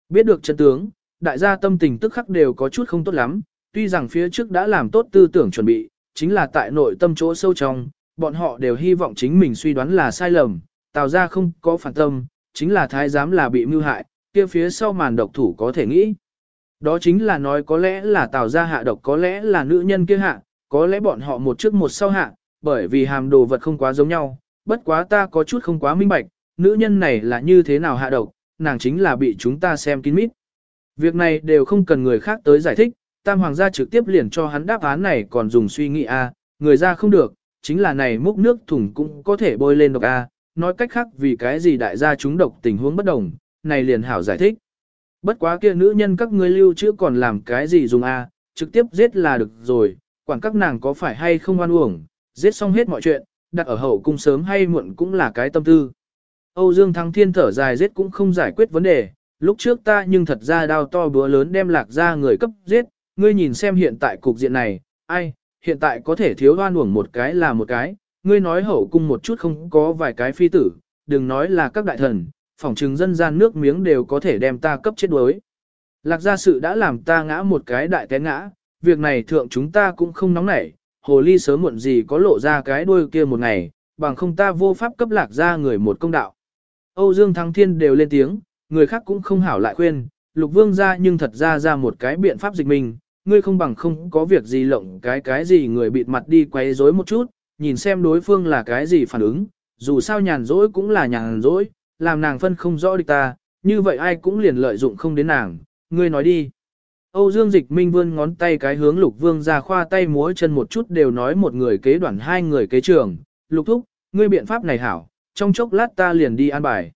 Biết được chân tướng, đại gia tâm tình tức khắc đều có chút không tốt lắm, tuy rằng phía trước đã làm tốt tư tưởng chuẩn bị, chính là tại nội tâm chỗ sâu trong, bọn họ đều hy vọng chính mình suy đoán là sai lầm, tào ra không có phản tâm, chính là thái giám là bị mưu hại, kia phía sau màn độc thủ có thể nghĩ. Đó chính là nói có lẽ là tào gia hạ độc có lẽ là nữ nhân kia hạ, có lẽ bọn họ một trước một sau hạ, bởi vì hàm đồ vật không quá giống nhau, bất quá ta có chút không quá minh bạch, nữ nhân này là như thế nào hạ độc, nàng chính là bị chúng ta xem kín mít. Việc này đều không cần người khác tới giải thích, tam hoàng gia trực tiếp liền cho hắn đáp án này còn dùng suy nghĩ a, người ra không được, chính là này múc nước thùng cũng có thể bôi lên độc a, nói cách khác vì cái gì đại gia chúng độc tình huống bất đồng, này liền hảo giải thích. Bất quá kia nữ nhân các ngươi lưu trữ còn làm cái gì dùng a, trực tiếp giết là được rồi, quản các nàng có phải hay không oan uổng, giết xong hết mọi chuyện, đặt ở hậu cung sớm hay muộn cũng là cái tâm tư. Âu Dương Thăng Thiên thở dài giết cũng không giải quyết vấn đề, lúc trước ta nhưng thật ra đao to búa lớn đem lạc ra người cấp giết, ngươi nhìn xem hiện tại cục diện này, ai, hiện tại có thể thiếu hoan uổng một cái là một cái, ngươi nói hậu cung một chút không có vài cái phi tử, đừng nói là các đại thần, phỏng trừng dân gian nước miếng đều có thể đem ta cấp chết đuối. Lạc gia sự đã làm ta ngã một cái đại té ngã, việc này thượng chúng ta cũng không nóng nảy, hồ ly sớm muộn gì có lộ ra cái đuôi kia một ngày, bằng không ta vô pháp cấp lạc gia người một công đạo. Âu Dương Thăng Thiên đều lên tiếng, người khác cũng không hảo lại khuyên, lục vương gia nhưng thật ra ra một cái biện pháp dịch mình, ngươi không bằng không có việc gì lộng cái cái gì người bịt mặt đi quấy rối một chút, nhìn xem đối phương là cái gì phản ứng, dù sao nhàn rỗi cũng là nhàn rỗi, làm nàng phân không rõ địch ta, như vậy ai cũng liền lợi dụng không đến nàng, ngươi nói đi. Âu Dương Dịch Minh vươn ngón tay cái hướng Lục Vương ra khoa tay múa chân một chút đều nói một người kế đoạn hai người kế trường, Lục Thúc, ngươi biện pháp này hảo, trong chốc lát ta liền đi an bài.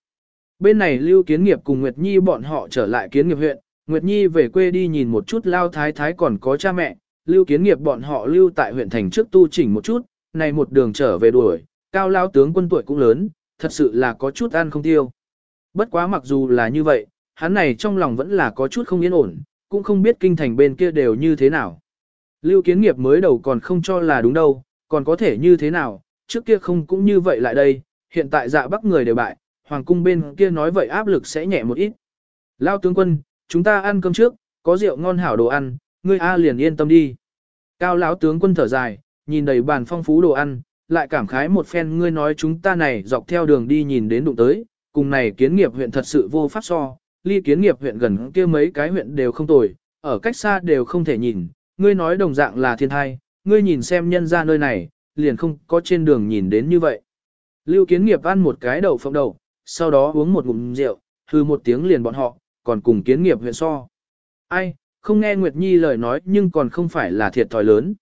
Bên này Lưu Kiến Nghiệp cùng Nguyệt Nhi bọn họ trở lại Kiến Nghiệp huyện, Nguyệt Nhi về quê đi nhìn một chút Lao Thái Thái còn có cha mẹ, Lưu Kiến Nghiệp bọn họ lưu tại huyện thành trước tu chỉnh một chút, này một đường trở về đuổi, Cao Lao tướng quân tuổi cũng lớn, thật sự là có chút ăn không tiêu. Bất quá mặc dù là như vậy, hắn này trong lòng vẫn là có chút không yên ổn, cũng không biết kinh thành bên kia đều như thế nào. Lưu kiến nghiệp mới đầu còn không cho là đúng đâu, còn có thể như thế nào, trước kia không cũng như vậy lại đây, hiện tại dạ bắc người đều bại, hoàng cung bên kia nói vậy áp lực sẽ nhẹ một ít. Lao tướng quân, chúng ta ăn cơm trước, có rượu ngon hảo đồ ăn, ngươi A liền yên tâm đi. Cao lão tướng quân thở dài, nhìn đầy bàn phong phú đồ ăn, lại cảm khái một phen ngươi nói chúng ta này dọc theo đường đi nhìn đến đụng tới, cùng này kiến nghiệp huyện thật sự vô pháp so, ly kiến nghiệp huyện gần kia mấy cái huyện đều không tồi, ở cách xa đều không thể nhìn, ngươi nói đồng dạng là thiên thai, ngươi nhìn xem nhân ra nơi này, liền không có trên đường nhìn đến như vậy. Lưu kiến nghiệp ăn một cái đầu phộng đầu, sau đó uống một ngụm rượu, hư một tiếng liền bọn họ, còn cùng kiến nghiệp huyện so. Ai, không nghe Nguyệt Nhi lời nói nhưng còn không phải là thiệt thòi lớn.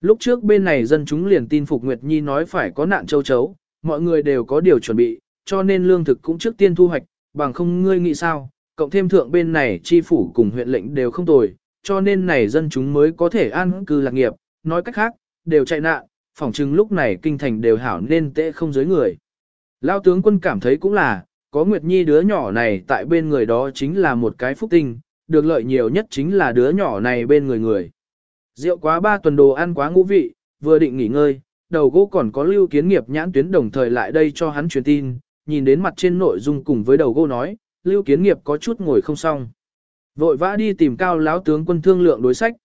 Lúc trước bên này dân chúng liền tin Phục Nguyệt Nhi nói phải có nạn châu chấu, mọi người đều có điều chuẩn bị, cho nên lương thực cũng trước tiên thu hoạch, bằng không ngươi nghĩ sao, cộng thêm thượng bên này chi phủ cùng huyện lệnh đều không tồi, cho nên này dân chúng mới có thể an cư lạc nghiệp, nói cách khác, đều chạy nạn, phỏng chừng lúc này kinh thành đều hảo nên tệ không giới người. Lao tướng quân cảm thấy cũng là, có Nguyệt Nhi đứa nhỏ này tại bên người đó chính là một cái phúc tinh, được lợi nhiều nhất chính là đứa nhỏ này bên người người. Rượu quá ba tuần đồ ăn quá ngũ vị, vừa định nghỉ ngơi, đầu gỗ còn có lưu kiến nghiệp nhãn tuyến đồng thời lại đây cho hắn truyền tin, nhìn đến mặt trên nội dung cùng với đầu gỗ nói, lưu kiến nghiệp có chút ngồi không xong. Vội vã đi tìm cao lão tướng quân thương lượng đối sách.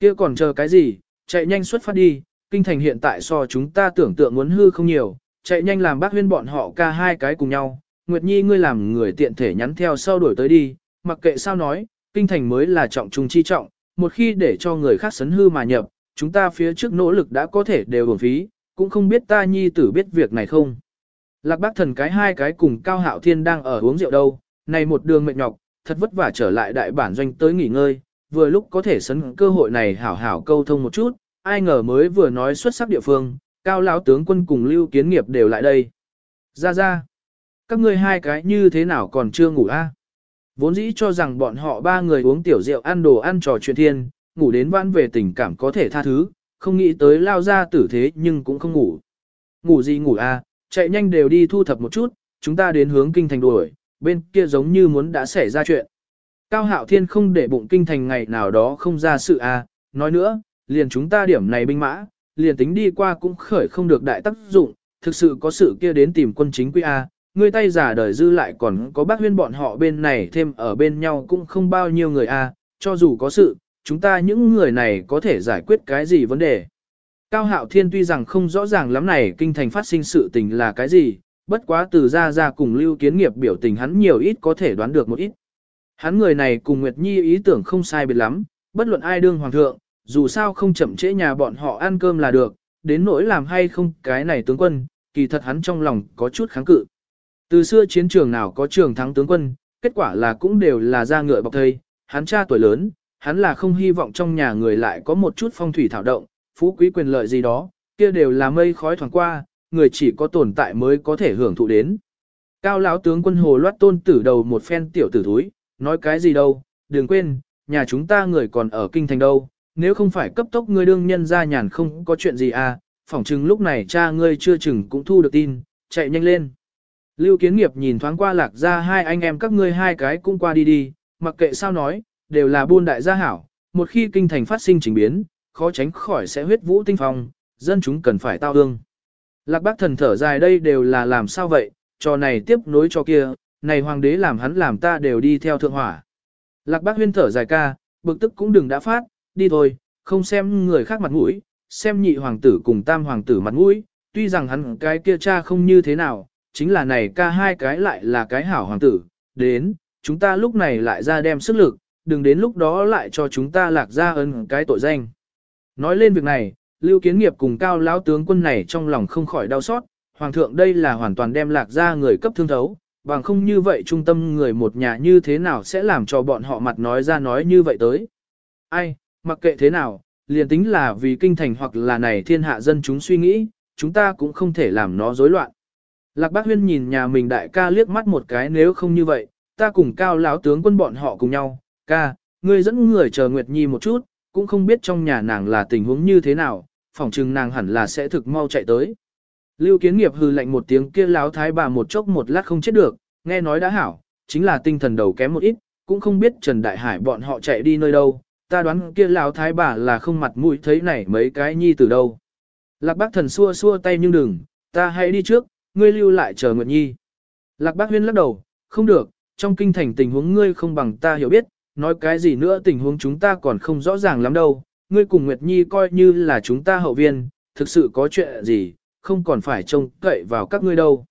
kia còn chờ cái gì, chạy nhanh xuất phát đi, kinh thành hiện tại so chúng ta tưởng tượng muốn hư không nhiều, chạy nhanh làm bác huyên bọn họ ca hai cái cùng nhau. Nguyệt Nhi ngươi làm người tiện thể nhắn theo sau đuổi tới đi, mặc kệ sao nói, kinh thành mới là trọng trung chi trọng, một khi để cho người khác sấn hư mà nhập, chúng ta phía trước nỗ lực đã có thể đều bổng phí, cũng không biết ta nhi tử biết việc này không. Lạc bác thần cái hai cái cùng Cao Hạo Thiên đang ở uống rượu đâu, này một đường mệt nhọc, thật vất vả trở lại đại bản doanh tới nghỉ ngơi, vừa lúc có thể sấn cơ hội này hảo hảo câu thông một chút, ai ngờ mới vừa nói xuất sắc địa phương, Cao lão tướng quân cùng Lưu Kiến Nghiệp đều lại đây. Ra ra, các ngươi hai cái như thế nào còn chưa ngủ a? Vốn dĩ cho rằng bọn họ ba người uống tiểu rượu ăn đồ ăn trò chuyện thiên, ngủ đến vãn về tình cảm có thể tha thứ, không nghĩ tới lao ra tử thế nhưng cũng không ngủ. Ngủ gì ngủ a, chạy nhanh đều đi thu thập một chút, chúng ta đến hướng kinh thành đuổi, bên kia giống như muốn đã xảy ra chuyện. Cao Hạo Thiên không để bụng kinh thành ngày nào đó không ra sự a, nói nữa, liền chúng ta điểm này binh mã, liền tính đi qua cũng khởi không được đại tác dụng, thực sự có sự kia đến tìm quân chính quy a, Ngươi tay giả đời dư lại còn có bác huyên bọn họ bên này thêm ở bên nhau cũng không bao nhiêu người a, cho dù có sự, chúng ta những người này có thể giải quyết cái gì vấn đề. Cao Hạo Thiên tuy rằng không rõ ràng lắm này kinh thành phát sinh sự tình là cái gì, bất quá từ ra ra cùng lưu kiến nghiệp biểu tình hắn nhiều ít có thể đoán được một ít. Hắn người này cùng Nguyệt Nhi ý tưởng không sai biệt lắm, bất luận ai đương hoàng thượng, dù sao không chậm trễ nhà bọn họ ăn cơm là được, đến nỗi làm hay không cái này tướng quân, kỳ thật hắn trong lòng có chút kháng cự. Từ xưa chiến trường nào có trường thắng tướng quân, kết quả là cũng đều là ra ngựa bọc thây, hắn cha tuổi lớn, hắn là không hy vọng trong nhà người lại có một chút phong thủy thảo động, phú quý quyền lợi gì đó, kia đều là mây khói thoảng qua, người chỉ có tồn tại mới có thể hưởng thụ đến. Cao lão tướng quân hồ loát tôn tử đầu một phen tiểu tử thúi, nói cái gì đâu, đừng quên, nhà chúng ta người còn ở kinh thành đâu, nếu không phải cấp tốc ngươi đương nhân ra nhàn không có chuyện gì à, phỏng chừng lúc này cha ngươi chưa chừng cũng thu được tin, chạy nhanh lên. Lưu kiến nghiệp nhìn thoáng qua lạc ra hai anh em các ngươi hai cái cũng qua đi đi, mặc kệ sao nói, đều là buôn đại gia hảo, một khi kinh thành phát sinh trình biến, khó tránh khỏi sẽ huyết vũ tinh phong, dân chúng cần phải tao ương. Lạc bác thần thở dài đây đều là làm sao vậy, trò này tiếp nối cho kia, này hoàng đế làm hắn làm ta đều đi theo thượng hỏa. Lạc bác huyên thở dài ca, bực tức cũng đừng đã phát, đi thôi, không xem người khác mặt mũi, xem nhị hoàng tử cùng tam hoàng tử mặt mũi, tuy rằng hắn cái kia cha không như thế nào, chính là này ca hai cái lại là cái hảo hoàng tử, đến, chúng ta lúc này lại ra đem sức lực, đừng đến lúc đó lại cho chúng ta lạc ra ơn cái tội danh. Nói lên việc này, Lưu Kiến Nghiệp cùng cao lão tướng quân này trong lòng không khỏi đau xót, hoàng thượng đây là hoàn toàn đem lạc ra người cấp thương thấu, bằng không như vậy trung tâm người một nhà như thế nào sẽ làm cho bọn họ mặt nói ra nói như vậy tới. Ai, mặc kệ thế nào, liền tính là vì kinh thành hoặc là này thiên hạ dân chúng suy nghĩ, chúng ta cũng không thể làm nó rối loạn. Lạc Bác Huyên nhìn nhà mình đại ca liếc mắt một cái nếu không như vậy, ta cùng cao lão tướng quân bọn họ cùng nhau, ca, ngươi dẫn người chờ Nguyệt Nhi một chút, cũng không biết trong nhà nàng là tình huống như thế nào, phỏng chừng nàng hẳn là sẽ thực mau chạy tới. Lưu Kiến Nghiệp hừ lạnh một tiếng kia láo thái bà một chốc một lát không chết được, nghe nói đã hảo, chính là tinh thần đầu kém một ít, cũng không biết Trần Đại Hải bọn họ chạy đi nơi đâu, ta đoán kia láo thái bà là không mặt mũi thấy này mấy cái nhi từ đâu. Lạc Bác Thần xua xua tay nhưng đừng, ta hãy đi trước, ngươi lưu lại chờ Nguyệt Nhi. Lạc Bác Huyên lắc đầu, không được, trong kinh thành tình huống ngươi không bằng ta hiểu biết, nói cái gì nữa tình huống chúng ta còn không rõ ràng lắm đâu, ngươi cùng Nguyệt Nhi coi như là chúng ta hậu viên, thực sự có chuyện gì, không còn phải trông cậy vào các ngươi đâu.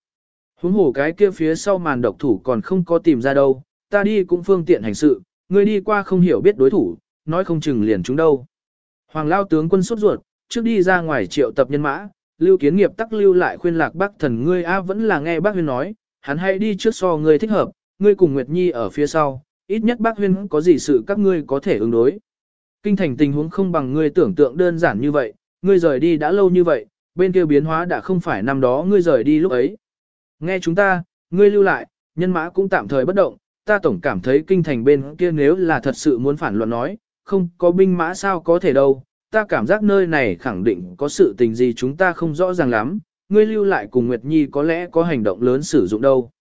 Huống hồ cái kia phía sau màn độc thủ còn không có tìm ra đâu, ta đi cũng phương tiện hành sự, ngươi đi qua không hiểu biết đối thủ, nói không chừng liền chúng đâu. Hoàng lao tướng quân sốt ruột, trước đi ra ngoài triệu tập nhân mã, lưu kiến nghiệp tắc lưu lại khuyên lạc bác thần ngươi a vẫn là nghe bác huyên nói, hắn hãy đi trước so ngươi thích hợp, ngươi cùng Nguyệt Nhi ở phía sau, ít nhất bác huyên có gì sự các ngươi có thể ứng đối. Kinh thành tình huống không bằng ngươi tưởng tượng đơn giản như vậy, ngươi rời đi đã lâu như vậy, bên kia biến hóa đã không phải năm đó ngươi rời đi lúc ấy. Nghe chúng ta, ngươi lưu lại, nhân mã cũng tạm thời bất động, ta tổng cảm thấy kinh thành bên kia nếu là thật sự muốn phản luận nói, không có binh mã sao có thể đâu, ta cảm giác nơi này khẳng định có sự tình gì chúng ta không rõ ràng lắm, ngươi lưu lại cùng Nguyệt Nhi có lẽ có hành động lớn sử dụng đâu.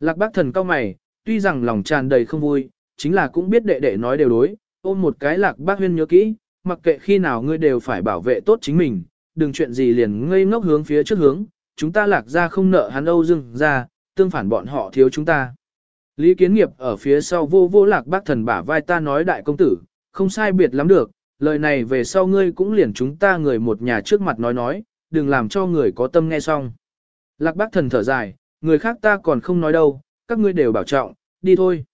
Lạc bác thần cao mày, tuy rằng lòng tràn đầy không vui, chính là cũng biết đệ đệ nói đều đối, ôm một cái lạc bác huyên nhớ kỹ, mặc kệ khi nào ngươi đều phải bảo vệ tốt chính mình, đừng chuyện gì liền ngây ngốc hướng phía trước hướng, chúng ta lạc ra không nợ hắn Âu Dương ra, tương phản bọn họ thiếu chúng ta. Lý Kiến Nghiệp ở phía sau vô vô lạc bác thần bả vai ta nói đại công tử, không sai biệt lắm được, lời này về sau ngươi cũng liền chúng ta người một nhà trước mặt nói nói, đừng làm cho người có tâm nghe xong. Lạc bác thần thở dài, người khác ta còn không nói đâu, các ngươi đều bảo trọng, đi thôi.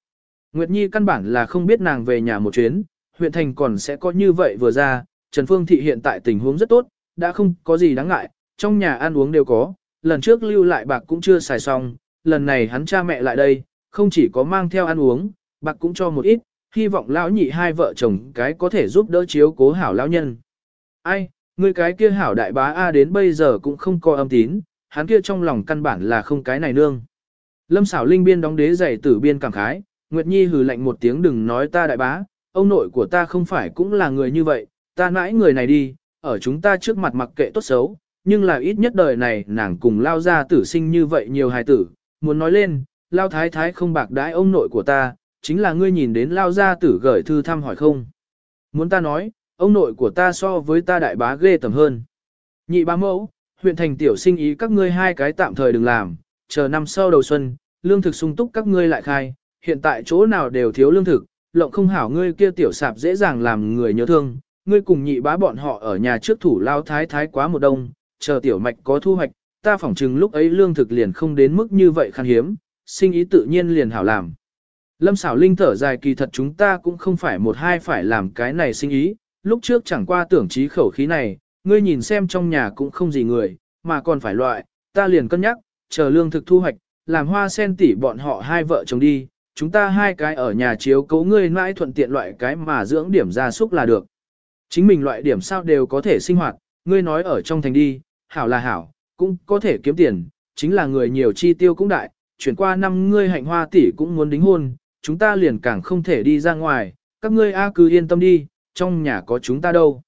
Nguyệt Nhi căn bản là không biết nàng về nhà một chuyến, huyện thành còn sẽ có như vậy vừa ra, Trần Phương Thị hiện tại tình huống rất tốt, đã không có gì đáng ngại, trong nhà ăn uống đều có, lần trước lưu lại bạc cũng chưa xài xong, lần này hắn cha mẹ lại đây, không chỉ có mang theo ăn uống, bạc cũng cho một ít, hy vọng lão nhị hai vợ chồng cái có thể giúp đỡ chiếu cố hảo lão nhân. Ai, người cái kia hảo đại bá A đến bây giờ cũng không có âm tín, hắn kia trong lòng căn bản là không cái này nương. Lâm xảo linh biên đóng đế giày tử biên cảm khái, Nguyệt Nhi hừ lạnh một tiếng đừng nói ta đại bá, ông nội của ta không phải cũng là người như vậy, ta nãi người này đi, ở chúng ta trước mặt mặc kệ tốt xấu, nhưng là ít nhất đời này nàng cùng lao ra tử sinh như vậy nhiều hài tử, muốn nói lên, lao thái thái không bạc đãi ông nội của ta, chính là ngươi nhìn đến lao gia tử gửi thư thăm hỏi không. Muốn ta nói, ông nội của ta so với ta đại bá ghê tầm hơn. Nhị bá mẫu, huyện thành tiểu sinh ý các ngươi hai cái tạm thời đừng làm, chờ năm sau đầu xuân, lương thực sung túc các ngươi lại khai, hiện tại chỗ nào đều thiếu lương thực, lộng không hảo ngươi kia tiểu sạp dễ dàng làm người nhớ thương, ngươi cùng nhị bá bọn họ ở nhà trước thủ lao thái thái quá một đông, chờ tiểu mạch có thu hoạch, ta phỏng chừng lúc ấy lương thực liền không đến mức như vậy khan hiếm, sinh ý tự nhiên liền hảo làm. Lâm xảo linh thở dài kỳ thật chúng ta cũng không phải một hai phải làm cái này sinh ý, lúc trước chẳng qua tưởng trí khẩu khí này, ngươi nhìn xem trong nhà cũng không gì người, mà còn phải loại, ta liền cân nhắc, chờ lương thực thu hoạch, làm hoa sen tỉ bọn họ hai vợ chồng đi, chúng ta hai cái ở nhà chiếu cấu ngươi mãi thuận tiện loại cái mà dưỡng điểm gia súc là được. Chính mình loại điểm sao đều có thể sinh hoạt, ngươi nói ở trong thành đi, hảo là hảo, cũng có thể kiếm tiền, chính là người nhiều chi tiêu cũng đại, chuyển qua năm ngươi hạnh hoa tỷ cũng muốn đính hôn, chúng ta liền càng không thể đi ra ngoài, các ngươi a cứ yên tâm đi, trong nhà có chúng ta đâu.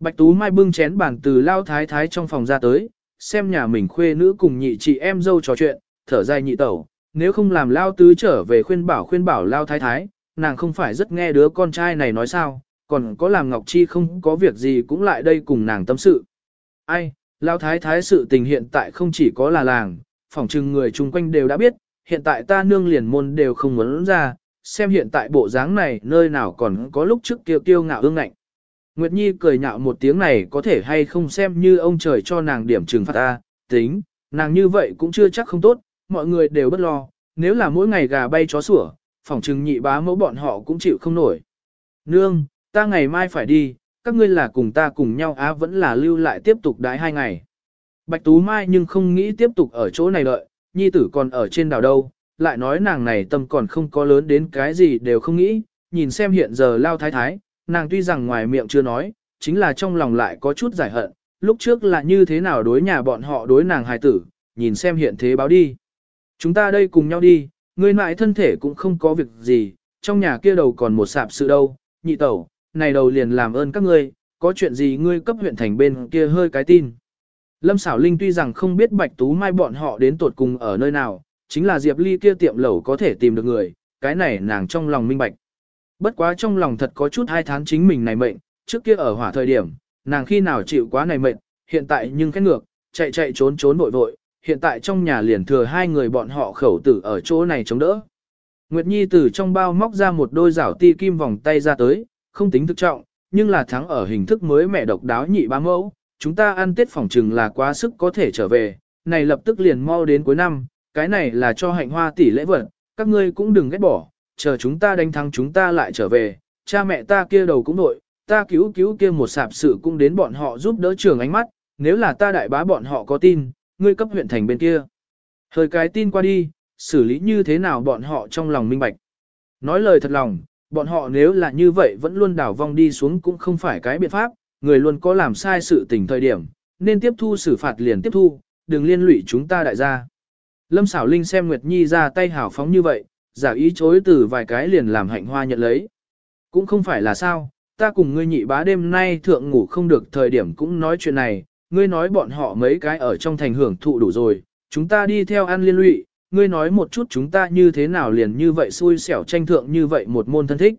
Bạch Tú Mai bưng chén bàn từ lao thái thái trong phòng ra tới, xem nhà mình khuê nữ cùng nhị chị em dâu trò chuyện, thở dài nhị tẩu, nếu không làm lao tứ trở về khuyên bảo khuyên bảo lao thái thái, nàng không phải rất nghe đứa con trai này nói sao, còn có làm Ngọc Chi không có việc gì cũng lại đây cùng nàng tâm sự. Ai, lao thái thái sự tình hiện tại không chỉ có là làng, phỏng chừng người chung quanh đều đã biết, hiện tại ta nương liền môn đều không muốn ra, xem hiện tại bộ dáng này nơi nào còn có lúc trước kiêu kiêu ngạo ương ngạnh. Nguyệt Nhi cười nhạo một tiếng này có thể hay không xem như ông trời cho nàng điểm trừng phạt ta, tính, nàng như vậy cũng chưa chắc không tốt, mọi người đều bất lo, nếu là mỗi ngày gà bay chó sủa, phỏng chừng nhị bá mẫu bọn họ cũng chịu không nổi. Nương, ta ngày mai phải đi, các ngươi là cùng ta cùng nhau á vẫn là lưu lại tiếp tục đái hai ngày. Bạch Tú Mai nhưng không nghĩ tiếp tục ở chỗ này đợi, nhi tử còn ở trên đảo đâu, lại nói nàng này tâm còn không có lớn đến cái gì đều không nghĩ, nhìn xem hiện giờ lao thái thái, nàng tuy rằng ngoài miệng chưa nói, chính là trong lòng lại có chút giải hận, lúc trước là như thế nào đối nhà bọn họ đối nàng hài tử, nhìn xem hiện thế báo đi. Chúng ta đây cùng nhau đi, người mại thân thể cũng không có việc gì, trong nhà kia đầu còn một sạp sự đâu, nhị tẩu, này đầu liền làm ơn các ngươi, có chuyện gì ngươi cấp huyện thành bên kia hơi cái tin. Lâm Sảo linh tuy rằng không biết bạch tú mai bọn họ đến tột cùng ở nơi nào, chính là Diệp Ly kia tiệm lẩu có thể tìm được người, cái này nàng trong lòng minh bạch. Bất quá trong lòng thật có chút hai tháng chính mình này mệnh, trước kia ở hỏa thời điểm, nàng khi nào chịu quá này mệnh, hiện tại nhưng khét ngược, chạy chạy trốn trốn vội vội, hiện tại trong nhà liền thừa hai người bọn họ khẩu tử ở chỗ này chống đỡ. Nguyệt Nhi từ trong bao móc ra một đôi rảo ti kim vòng tay ra tới, không tính thực trọng, nhưng là thắng ở hình thức mới mẹ độc đáo nhị ba mẫu, chúng ta ăn tết phỏng trừng là quá sức có thể trở về, này lập tức liền mau đến cuối năm, cái này là cho hạnh hoa tỷ lễ vật, các ngươi cũng đừng ghét bỏ, chờ chúng ta đánh thắng chúng ta lại trở về, cha mẹ ta kia đầu cũng nội, ta cứu cứu kia một sạp sự cũng đến bọn họ giúp đỡ trường ánh mắt, nếu là ta đại bá bọn họ có tin, ngươi cấp huyện thành bên kia. Thời cái tin qua đi, xử lý như thế nào bọn họ trong lòng minh bạch. Nói lời thật lòng, bọn họ nếu là như vậy vẫn luôn đảo vong đi xuống cũng không phải cái biện pháp, người luôn có làm sai sự tình thời điểm, nên tiếp thu xử phạt liền tiếp thu, đừng liên lụy chúng ta đại gia. Lâm xảo linh xem Nguyệt Nhi ra tay hào phóng như vậy, giả ý chối từ vài cái liền làm hạnh hoa nhận lấy. Cũng không phải là sao, ta cùng ngươi nhị bá đêm nay thượng ngủ không được thời điểm cũng nói chuyện này, ngươi nói bọn họ mấy cái ở trong thành hưởng thụ đủ rồi, chúng ta đi theo ăn liên lụy, ngươi nói một chút chúng ta như thế nào liền như vậy xui xẻo tranh thượng như vậy một môn thân thích.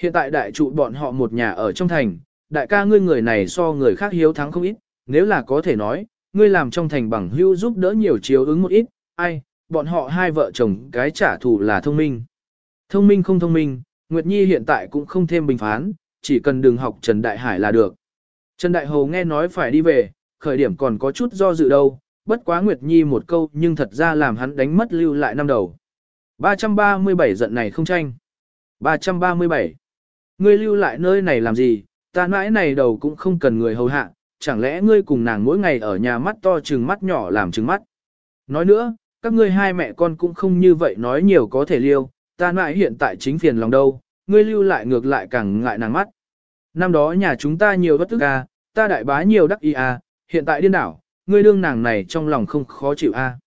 Hiện tại đại trụ bọn họ một nhà ở trong thành, đại ca ngươi người này so người khác hiếu thắng không ít, nếu là có thể nói, ngươi làm trong thành bằng hưu giúp đỡ nhiều chiếu ứng một ít, ai, bọn họ hai vợ chồng cái trả thù là thông minh. Thông minh không thông minh, Nguyệt Nhi hiện tại cũng không thêm bình phán, chỉ cần đừng học Trần Đại Hải là được. Trần Đại Hồ nghe nói phải đi về, khởi điểm còn có chút do dự đâu, bất quá Nguyệt Nhi một câu nhưng thật ra làm hắn đánh mất lưu lại năm đầu. 337 giận này không tranh. 337. Ngươi lưu lại nơi này làm gì, ta mãi này đầu cũng không cần người hầu hạ, chẳng lẽ ngươi cùng nàng mỗi ngày ở nhà mắt to trừng mắt nhỏ làm trừng mắt. Nói nữa, các ngươi hai mẹ con cũng không như vậy nói nhiều có thể liêu, ta mãi hiện tại chính phiền lòng đâu, ngươi lưu lại ngược lại càng ngại nàng mắt. Năm đó nhà chúng ta nhiều bất tức à, ta đại bá nhiều đắc y à, hiện tại điên đảo, ngươi đương nàng này trong lòng không khó chịu a. À.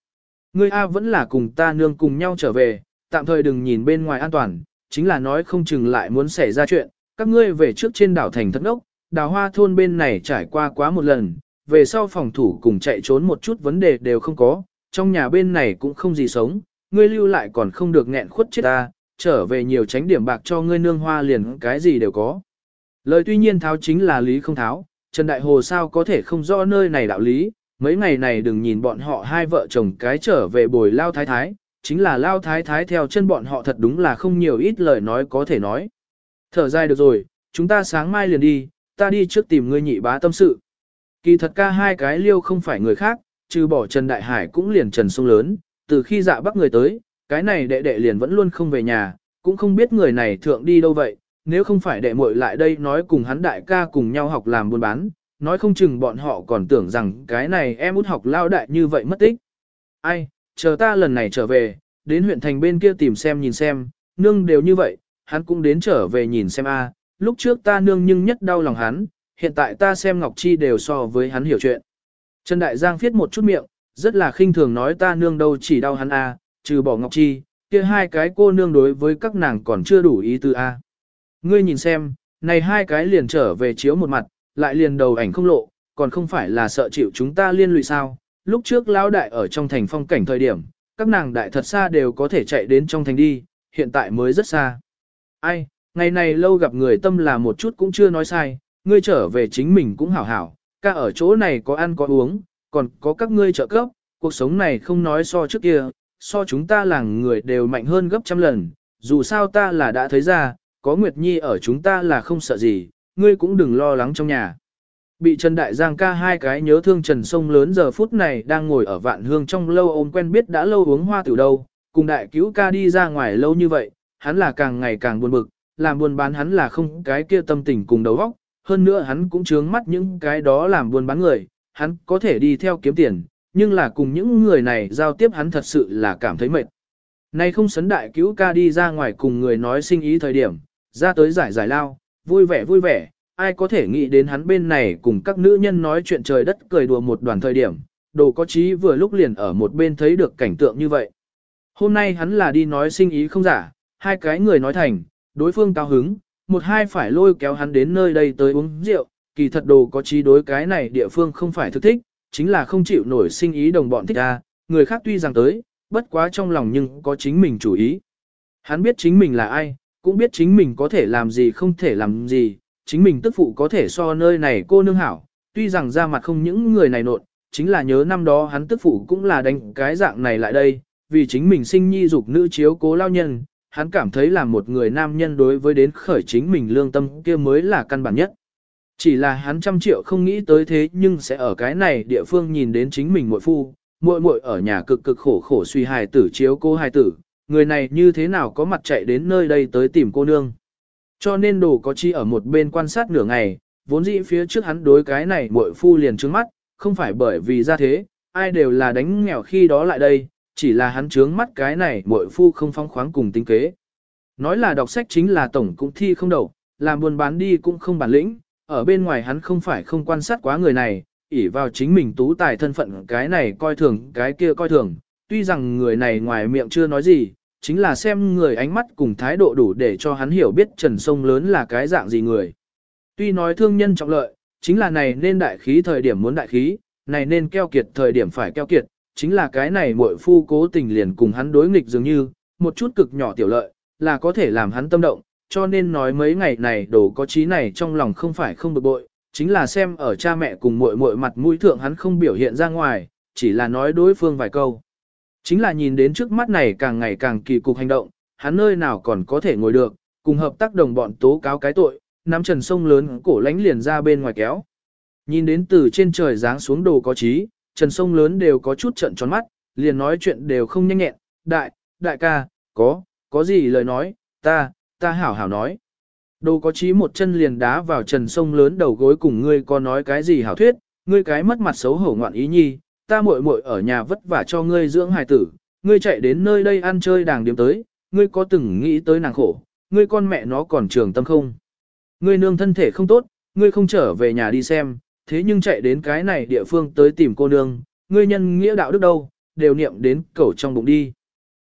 Ngươi a vẫn là cùng ta nương cùng nhau trở về, tạm thời đừng nhìn bên ngoài an toàn, chính là nói không chừng lại muốn xảy ra chuyện, các ngươi về trước trên đảo thành thất ốc, đào hoa thôn bên này trải qua quá một lần, về sau phòng thủ cùng chạy trốn một chút vấn đề đều không có, trong nhà bên này cũng không gì sống, ngươi lưu lại còn không được nghẹn khuất chết ta, trở về nhiều tránh điểm bạc cho ngươi nương hoa liền cái gì đều có. Lời tuy nhiên tháo chính là lý không tháo, Trần Đại Hồ sao có thể không rõ nơi này đạo lý, mấy ngày này đừng nhìn bọn họ hai vợ chồng cái trở về bồi lao thái thái, chính là lao thái thái theo chân bọn họ thật đúng là không nhiều ít lời nói có thể nói. Thở dài được rồi, chúng ta sáng mai liền đi, ta đi trước tìm ngươi nhị bá tâm sự. Kỳ thật ca hai cái liêu không phải người khác, trừ bỏ Trần Đại Hải cũng liền Trần Sông Lớn, từ khi dạ bắt người tới, cái này đệ đệ liền vẫn luôn không về nhà, cũng không biết người này thượng đi đâu vậy, nếu không phải đệ muội lại đây nói cùng hắn đại ca cùng nhau học làm buôn bán, nói không chừng bọn họ còn tưởng rằng cái này em út học lao đại như vậy mất tích. Ai, chờ ta lần này trở về, đến huyện thành bên kia tìm xem nhìn xem, nương đều như vậy, hắn cũng đến trở về nhìn xem a. lúc trước ta nương nhưng nhất đau lòng hắn, hiện tại ta xem Ngọc Chi đều so với hắn hiểu chuyện. Trần Đại Giang viết một chút miệng, rất là khinh thường nói ta nương đâu chỉ đau hắn a, trừ bỏ Ngọc Chi, kia hai cái cô nương đối với các nàng còn chưa đủ ý tư a. Ngươi nhìn xem, này hai cái liền trở về chiếu một mặt, lại liền đầu ảnh không lộ, còn không phải là sợ chịu chúng ta liên lụy sao. Lúc trước lão đại ở trong thành phong cảnh thời điểm, các nàng đại thật xa đều có thể chạy đến trong thành đi, hiện tại mới rất xa. Ai, ngày này lâu gặp người tâm là một chút cũng chưa nói sai, ngươi trở về chính mình cũng hảo hảo, ca ở chỗ này có ăn có uống, còn có các ngươi trợ cấp, cuộc sống này không nói so trước kia, so chúng ta làng người đều mạnh hơn gấp trăm lần, dù sao ta là đã thấy ra, có Nguyệt Nhi ở chúng ta là không sợ gì, ngươi cũng đừng lo lắng trong nhà. Bị Trần Đại Giang ca hai cái nhớ thương Trần Sông lớn giờ phút này đang ngồi ở vạn hương trong lâu ôm quen biết đã lâu uống hoa tiểu đâu, cùng đại cứu ca đi ra ngoài lâu như vậy, hắn là càng ngày càng buồn bực, làm buôn bán hắn là không cái kia tâm tình cùng đầu óc, hơn nữa hắn cũng chướng mắt những cái đó làm buôn bán người, hắn có thể đi theo kiếm tiền, nhưng là cùng những người này giao tiếp hắn thật sự là cảm thấy mệt. Nay không sấn đại cứu ca đi ra ngoài cùng người nói sinh ý thời điểm, ra tới giải giải lao, vui vẻ vui vẻ, ai có thể nghĩ đến hắn bên này cùng các nữ nhân nói chuyện trời đất cười đùa một đoàn thời điểm, đồ có trí vừa lúc liền ở một bên thấy được cảnh tượng như vậy. Hôm nay hắn là đi nói sinh ý không giả, hai cái người nói thành, đối phương cao hứng, một hai phải lôi kéo hắn đến nơi đây tới uống rượu, kỳ thật đồ có trí đối cái này địa phương không phải thực thích, chính là không chịu nổi sinh ý đồng bọn thích ra, người khác tuy rằng tới, bất quá trong lòng nhưng có chính mình chủ ý. Hắn biết chính mình là ai, cũng biết chính mình có thể làm gì không thể làm gì, chính mình tức phụ có thể so nơi này cô nương hảo, tuy rằng ra mặt không những người này nộn, chính là nhớ năm đó hắn tức phụ cũng là đánh cái dạng này lại đây, vì chính mình sinh nhi dục nữ chiếu cố lao nhân, hắn cảm thấy là một người nam nhân đối với đến khởi chính mình lương tâm kia mới là căn bản nhất. Chỉ là hắn trăm triệu không nghĩ tới thế nhưng sẽ ở cái này địa phương nhìn đến chính mình muội phu, muội muội ở nhà cực cực khổ khổ suy hài tử chiếu cô hài tử, người này như thế nào có mặt chạy đến nơi đây tới tìm cô nương. Cho nên đồ có chi ở một bên quan sát nửa ngày, vốn dĩ phía trước hắn đối cái này muội phu liền trướng mắt, không phải bởi vì ra thế, ai đều là đánh nghèo khi đó lại đây, chỉ là hắn trướng mắt cái này muội phu không phong khoáng cùng tính kế. Nói là đọc sách chính là tổng cũng thi không đậu, làm buôn bán đi cũng không bản lĩnh, ở bên ngoài hắn không phải không quan sát quá người này, ỷ vào chính mình tú tài thân phận cái này coi thường cái kia coi thường, tuy rằng người này ngoài miệng chưa nói gì, chính là xem người ánh mắt cùng thái độ đủ để cho hắn hiểu biết Trần Sông lớn là cái dạng gì người. Tuy nói thương nhân trọng lợi, chính là này nên đại khí thời điểm muốn đại khí, này nên keo kiệt thời điểm phải keo kiệt, chính là cái này muội phu cố tình liền cùng hắn đối nghịch dường như, một chút cực nhỏ tiểu lợi, là có thể làm hắn tâm động, cho nên nói mấy ngày này đồ có trí này trong lòng không phải không bực bội, chính là xem ở cha mẹ cùng muội muội mặt mũi thượng hắn không biểu hiện ra ngoài, chỉ là nói đối phương vài câu. Chính là nhìn đến trước mắt này càng ngày càng kỳ cục hành động, hắn nơi nào còn có thể ngồi được, cùng hợp tác đồng bọn tố cáo cái tội, nắm trần sông lớn cổ lánh liền ra bên ngoài kéo. Nhìn đến từ trên trời giáng xuống đồ có trí, trần sông lớn đều có chút trận tròn mắt, liền nói chuyện đều không nhanh nhẹn, đại, đại ca, có, có gì lời nói, ta, ta hảo hảo nói. Đồ có trí một chân liền đá vào trần sông lớn đầu gối cùng ngươi có nói cái gì hảo thuyết, ngươi cái mất mặt xấu hổ ngoạn ý nhi, ta muội muội ở nhà vất vả cho ngươi dưỡng hài tử, ngươi chạy đến nơi đây ăn chơi đàng điểm tới, ngươi có từng nghĩ tới nàng khổ, ngươi con mẹ nó còn trường tâm không? Ngươi nương thân thể không tốt, ngươi không trở về nhà đi xem, thế nhưng chạy đến cái này địa phương tới tìm cô nương, ngươi nhân nghĩa đạo đức đâu, đều niệm đến cẩu trong bụng đi.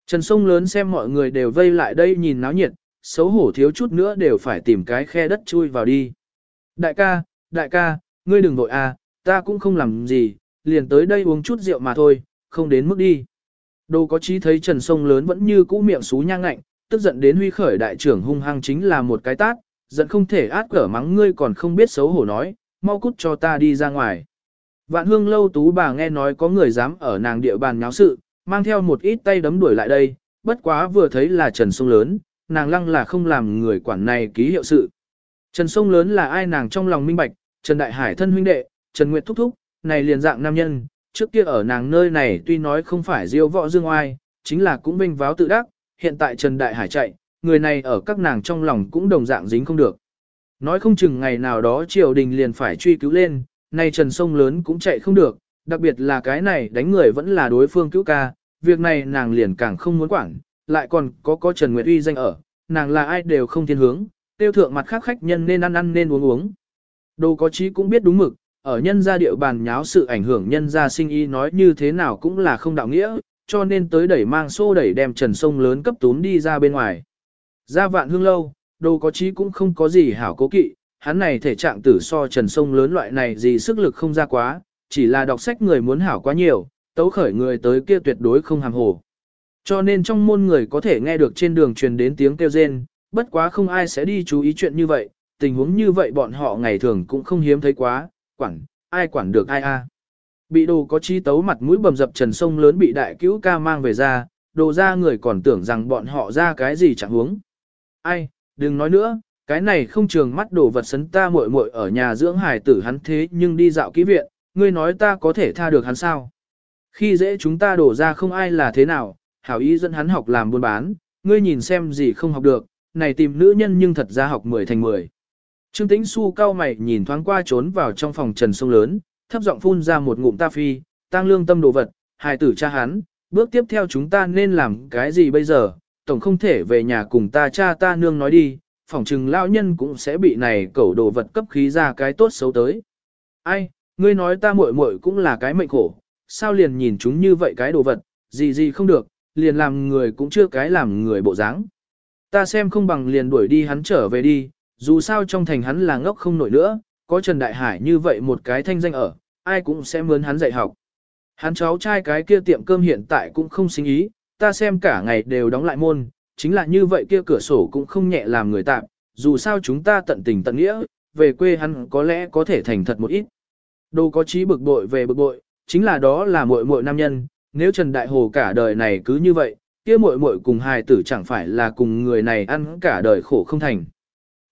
Trần sông lớn xem mọi người đều vây lại đây nhìn náo nhiệt, xấu hổ thiếu chút nữa đều phải tìm cái khe đất chui vào đi. Đại ca, đại ca, ngươi đừng vội à, ta cũng không làm gì, liền tới đây uống chút rượu mà thôi, không đến mức đi. Đồ có trí thấy Trần Sông lớn vẫn như cũ miệng xú nhang ngạnh, tức giận đến huy khởi đại trưởng hung hăng chính là một cái tát, giận không thể át cỡ mắng ngươi còn không biết xấu hổ nói, mau cút cho ta đi ra ngoài. Vạn hương lâu tú bà nghe nói có người dám ở nàng địa bàn nháo sự, mang theo một ít tay đấm đuổi lại đây, bất quá vừa thấy là Trần Sông lớn, nàng lăng là không làm người quản này ký hiệu sự. Trần Sông lớn là ai nàng trong lòng minh bạch, Trần Đại Hải thân huynh đệ, Trần Nguyệt thúc thúc, này liền dạng nam nhân, trước kia ở nàng nơi này tuy nói không phải diêu võ dương oai, chính là cũng vinh váo tự đắc, hiện tại Trần Đại Hải chạy, người này ở các nàng trong lòng cũng đồng dạng dính không được. Nói không chừng ngày nào đó triều đình liền phải truy cứu lên, nay Trần Sông lớn cũng chạy không được, đặc biệt là cái này đánh người vẫn là đối phương cứu ca, việc này nàng liền càng không muốn quản, lại còn có có Trần Nguyệt Uy danh ở, nàng là ai đều không thiên hướng, tiêu thượng mặt khác khách nhân nên ăn ăn nên uống uống. Đồ có trí cũng biết đúng mực, ở nhân gia địa bàn nháo sự ảnh hưởng nhân gia sinh y nói như thế nào cũng là không đạo nghĩa, cho nên tới đẩy mang xô đẩy đem trần sông lớn cấp tún đi ra bên ngoài. Ra vạn hương lâu, đồ có trí cũng không có gì hảo cố kỵ, hắn này thể trạng tử so trần sông lớn loại này gì sức lực không ra quá, chỉ là đọc sách người muốn hảo quá nhiều, tấu khởi người tới kia tuyệt đối không hàm hồ. Cho nên trong môn người có thể nghe được trên đường truyền đến tiếng kêu rên, bất quá không ai sẽ đi chú ý chuyện như vậy, tình huống như vậy bọn họ ngày thường cũng không hiếm thấy quá, quản, ai quản được ai a. Bị đồ có trí tấu mặt mũi bầm dập trần sông lớn bị đại cứu ca mang về ra, đồ ra người còn tưởng rằng bọn họ ra cái gì chẳng huống. Ai, đừng nói nữa, cái này không trường mắt đồ vật sấn ta muội muội ở nhà dưỡng hài tử hắn thế nhưng đi dạo kỹ viện, ngươi nói ta có thể tha được hắn sao? Khi dễ chúng ta đổ ra không ai là thế nào, hảo ý dẫn hắn học làm buôn bán, ngươi nhìn xem gì không học được, này tìm nữ nhân nhưng thật ra học 10 thành 10. Trương Tĩnh Xu cao mày nhìn thoáng qua trốn vào trong phòng trần sông lớn, thấp giọng phun ra một ngụm ta phi, tăng lương tâm đồ vật, hài tử cha hắn, bước tiếp theo chúng ta nên làm cái gì bây giờ, tổng không thể về nhà cùng ta cha ta nương nói đi, phỏng chừng lao nhân cũng sẽ bị này cẩu đồ vật cấp khí ra cái tốt xấu tới. Ai, ngươi nói ta muội muội cũng là cái mệnh khổ, sao liền nhìn chúng như vậy cái đồ vật, gì gì không được, liền làm người cũng chưa cái làm người bộ dáng. Ta xem không bằng liền đuổi đi hắn trở về đi, dù sao trong thành hắn là ngốc không nổi nữa, có Trần Đại Hải như vậy một cái thanh danh ở, ai cũng sẽ mướn hắn dạy học. Hắn cháu trai cái kia tiệm cơm hiện tại cũng không sinh ý, ta xem cả ngày đều đóng lại môn, chính là như vậy kia cửa sổ cũng không nhẹ làm người tạm, dù sao chúng ta tận tình tận nghĩa, về quê hắn có lẽ có thể thành thật một ít. Đồ có trí bực bội về bực bội, chính là đó là muội muội nam nhân, nếu Trần Đại Hồ cả đời này cứ như vậy, kia muội muội cùng hài tử chẳng phải là cùng người này ăn cả đời khổ không thành.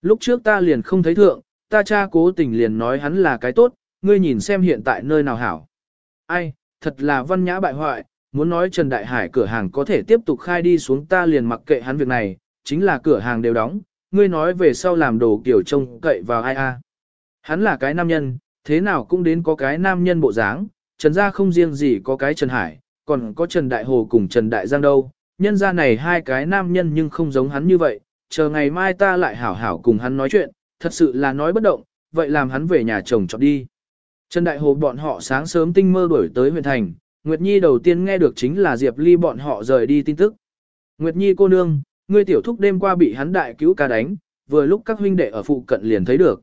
Lúc trước ta liền không thấy thượng, ta cha cố tình liền nói hắn là cái tốt, ngươi nhìn xem hiện tại nơi nào hảo. Ai, thật là văn nhã bại hoại, muốn nói Trần Đại Hải cửa hàng có thể tiếp tục khai đi xuống ta liền mặc kệ hắn việc này, chính là cửa hàng đều đóng, ngươi nói về sau làm đồ kiểu trông cậy vào ai a? À? Hắn là cái nam nhân, thế nào cũng đến có cái nam nhân bộ dáng, Trần gia không riêng gì có cái Trần Hải, còn có Trần Đại Hồ cùng Trần Đại Giang đâu, nhân gia này hai cái nam nhân nhưng không giống hắn như vậy, chờ ngày mai ta lại hảo hảo cùng hắn nói chuyện, thật sự là nói bất động, vậy làm hắn về nhà chồng chọn đi. Trần Đại Hồ bọn họ sáng sớm tinh mơ đuổi tới huyện thành, Nguyệt Nhi đầu tiên nghe được chính là Diệp Ly bọn họ rời đi tin tức. Nguyệt Nhi cô nương, ngươi tiểu thúc đêm qua bị hắn đại cứu ca đánh, vừa lúc các huynh đệ ở phụ cận liền thấy được.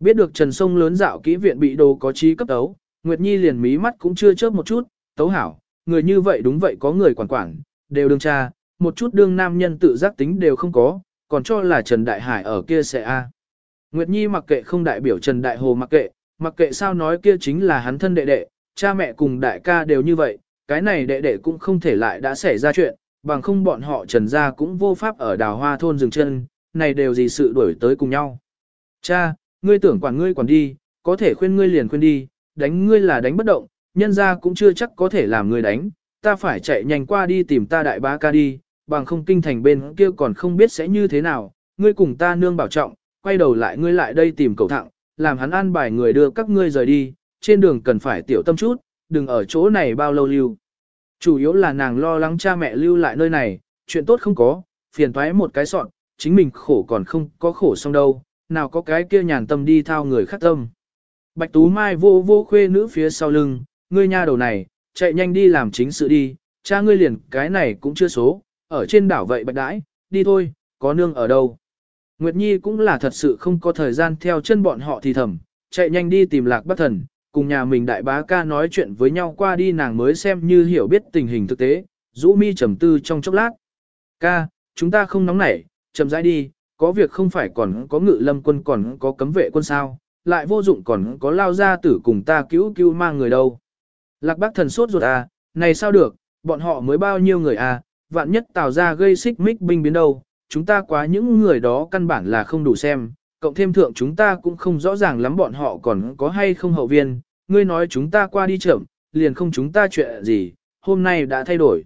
Biết được Trần Sông lớn dạo kỹ viện bị đồ có trí cấp tấu, Nguyệt Nhi liền mí mắt cũng chưa chớp một chút, tấu hảo, người như vậy đúng vậy có người quản quản, đều đương cha, một chút đương nam nhân tự giác tính đều không có, còn cho là Trần Đại Hải ở kia sẽ a. Nguyệt Nhi mặc kệ không đại biểu Trần Đại Hồ mặc kệ, mặc kệ sao nói kia chính là hắn thân đệ đệ, cha mẹ cùng đại ca đều như vậy, cái này đệ đệ cũng không thể lại đã xảy ra chuyện, bằng không bọn họ Trần gia cũng vô pháp ở đào hoa thôn dừng chân, này đều gì sự đuổi tới cùng nhau. Cha, ngươi tưởng quản ngươi quản đi, có thể khuyên ngươi liền khuyên đi, đánh ngươi là đánh bất động, nhân gia cũng chưa chắc có thể làm ngươi đánh, ta phải chạy nhanh qua đi tìm ta đại bá ca đi, bằng không kinh thành bên kia còn không biết sẽ như thế nào, ngươi cùng ta nương bảo trọng, quay đầu lại ngươi lại đây tìm cậu thẳng, làm hắn an bài người đưa các ngươi rời đi, trên đường cần phải tiểu tâm chút, đừng ở chỗ này bao lâu lưu. Chủ yếu là nàng lo lắng cha mẹ lưu lại nơi này, chuyện tốt không có, phiền toái một cái sọn, chính mình khổ còn không có khổ xong đâu, nào có cái kia nhàn tâm đi thao người khác tâm. Bạch Tú Mai vô vô khuê nữ phía sau lưng, ngươi nha đầu này, chạy nhanh đi làm chính sự đi, cha ngươi liền cái này cũng chưa số, ở trên đảo vậy bạch đãi, đi thôi, có nương ở đâu. Nguyệt Nhi cũng là thật sự không có thời gian theo chân bọn họ thì thầm, chạy nhanh đi tìm lạc bác thần, cùng nhà mình đại bá ca nói chuyện với nhau qua đi nàng mới xem như hiểu biết tình hình thực tế, rũ mi trầm tư trong chốc lát. Ca, chúng ta không nóng nảy, chậm rãi đi, có việc không phải còn có ngự lâm quân còn có cấm vệ quân sao, lại vô dụng còn có lao ra tử cùng ta cứu cứu mang người đâu. Lạc bác thần sốt ruột à, này sao được, bọn họ mới bao nhiêu người à, vạn nhất tạo ra gây xích mích binh biến đâu, chúng ta quá những người đó căn bản là không đủ xem, cộng thêm thượng chúng ta cũng không rõ ràng lắm bọn họ còn có hay không hậu viên, ngươi nói chúng ta qua đi chậm, liền không chúng ta chuyện gì, hôm nay đã thay đổi.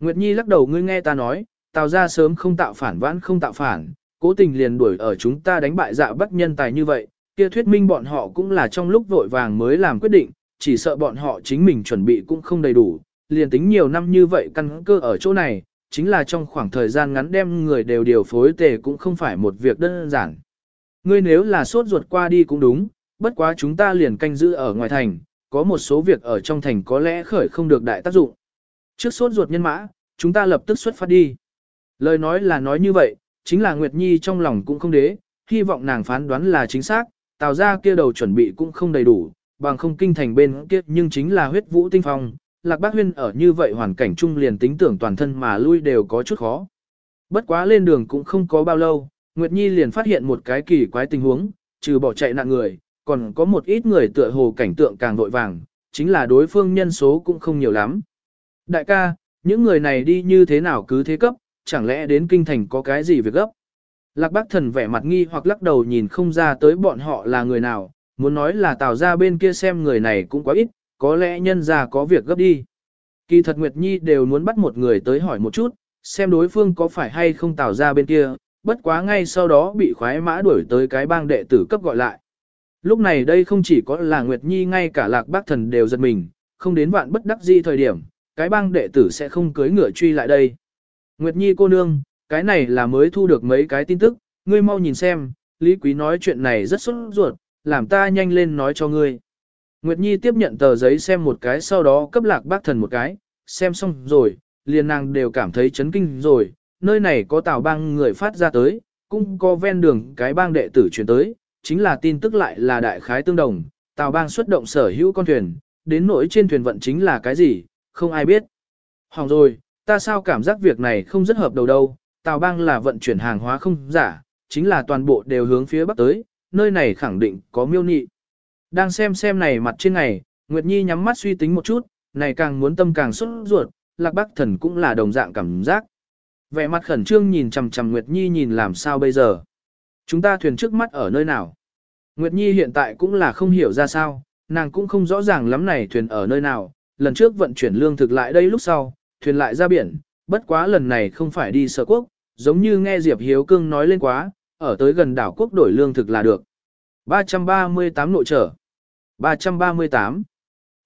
Nguyệt Nhi lắc đầu ngươi nghe ta nói, tào ra sớm không tạo phản vãn không tạo phản, cố tình liền đuổi ở chúng ta đánh bại dạ bắt nhân tài như vậy, kia thuyết minh bọn họ cũng là trong lúc vội vàng mới làm quyết định, chỉ sợ bọn họ chính mình chuẩn bị cũng không đầy đủ, liền tính nhiều năm như vậy căn cơ ở chỗ này, chính là trong khoảng thời gian ngắn đem người đều điều phối tề cũng không phải một việc đơn giản. Ngươi nếu là sốt ruột qua đi cũng đúng, bất quá chúng ta liền canh giữ ở ngoài thành, có một số việc ở trong thành có lẽ khởi không được đại tác dụng. Trước sốt ruột nhân mã, chúng ta lập tức xuất phát đi. Lời nói là nói như vậy, chính là Nguyệt Nhi trong lòng cũng không đế, hy vọng nàng phán đoán là chính xác, tào ra kia đầu chuẩn bị cũng không đầy đủ, bằng không kinh thành bên kia nhưng chính là huyết vũ tinh phong, Lạc Bác Huyên ở như vậy hoàn cảnh chung liền tính tưởng toàn thân mà lui đều có chút khó. Bất quá lên đường cũng không có bao lâu, Nguyệt Nhi liền phát hiện một cái kỳ quái tình huống, trừ bỏ chạy nạn người, còn có một ít người tựa hồ cảnh tượng càng vội vàng, chính là đối phương nhân số cũng không nhiều lắm. Đại ca, những người này đi như thế nào cứ thế cấp, chẳng lẽ đến kinh thành có cái gì việc gấp? Lạc bác thần vẻ mặt nghi hoặc lắc đầu nhìn không ra tới bọn họ là người nào, muốn nói là tào ra bên kia xem người này cũng quá ít, có lẽ nhân ra có việc gấp đi. Kỳ thật Nguyệt Nhi đều muốn bắt một người tới hỏi một chút, xem đối phương có phải hay không tào ra bên kia, bất quá ngay sau đó bị khoái mã đuổi tới cái bang đệ tử cấp gọi lại. Lúc này đây không chỉ có là Nguyệt Nhi ngay cả lạc bác thần đều giật mình, không đến vạn bất đắc di thời điểm, cái bang đệ tử sẽ không cưới ngựa truy lại đây. Nguyệt Nhi cô nương, cái này là mới thu được mấy cái tin tức, ngươi mau nhìn xem, Lý Quý nói chuyện này rất sốt ruột, làm ta nhanh lên nói cho ngươi. Nguyệt Nhi tiếp nhận tờ giấy xem một cái sau đó cấp lạc bác thần một cái, xem xong rồi, liền nàng đều cảm thấy chấn kinh rồi, nơi này có tào bang người phát ra tới, cũng có ven đường cái bang đệ tử chuyển tới, chính là tin tức lại là đại khái tương đồng, tào bang xuất động sở hữu con thuyền, đến nỗi trên thuyền vận chính là cái gì, không ai biết. Hỏng rồi, ta sao cảm giác việc này không rất hợp đầu đâu, tào bang là vận chuyển hàng hóa không giả, chính là toàn bộ đều hướng phía bắc tới, nơi này khẳng định có miêu nị. Đang xem xem này mặt trên ngày, Nguyệt Nhi nhắm mắt suy tính một chút, này càng muốn tâm càng xuất ruột, lạc bác thần cũng là đồng dạng cảm giác. Vẻ mặt khẩn trương nhìn chằm chằm Nguyệt Nhi nhìn làm sao bây giờ. Chúng ta thuyền trước mắt ở nơi nào? Nguyệt Nhi hiện tại cũng là không hiểu ra sao, nàng cũng không rõ ràng lắm này thuyền ở nơi nào, lần trước vận chuyển lương thực lại đây lúc sau, thuyền lại ra biển, bất quá lần này không phải đi sở quốc, giống như nghe Diệp Hiếu Cương nói lên quá, ở tới gần đảo quốc đổi lương thực là được. 338 nội trở 338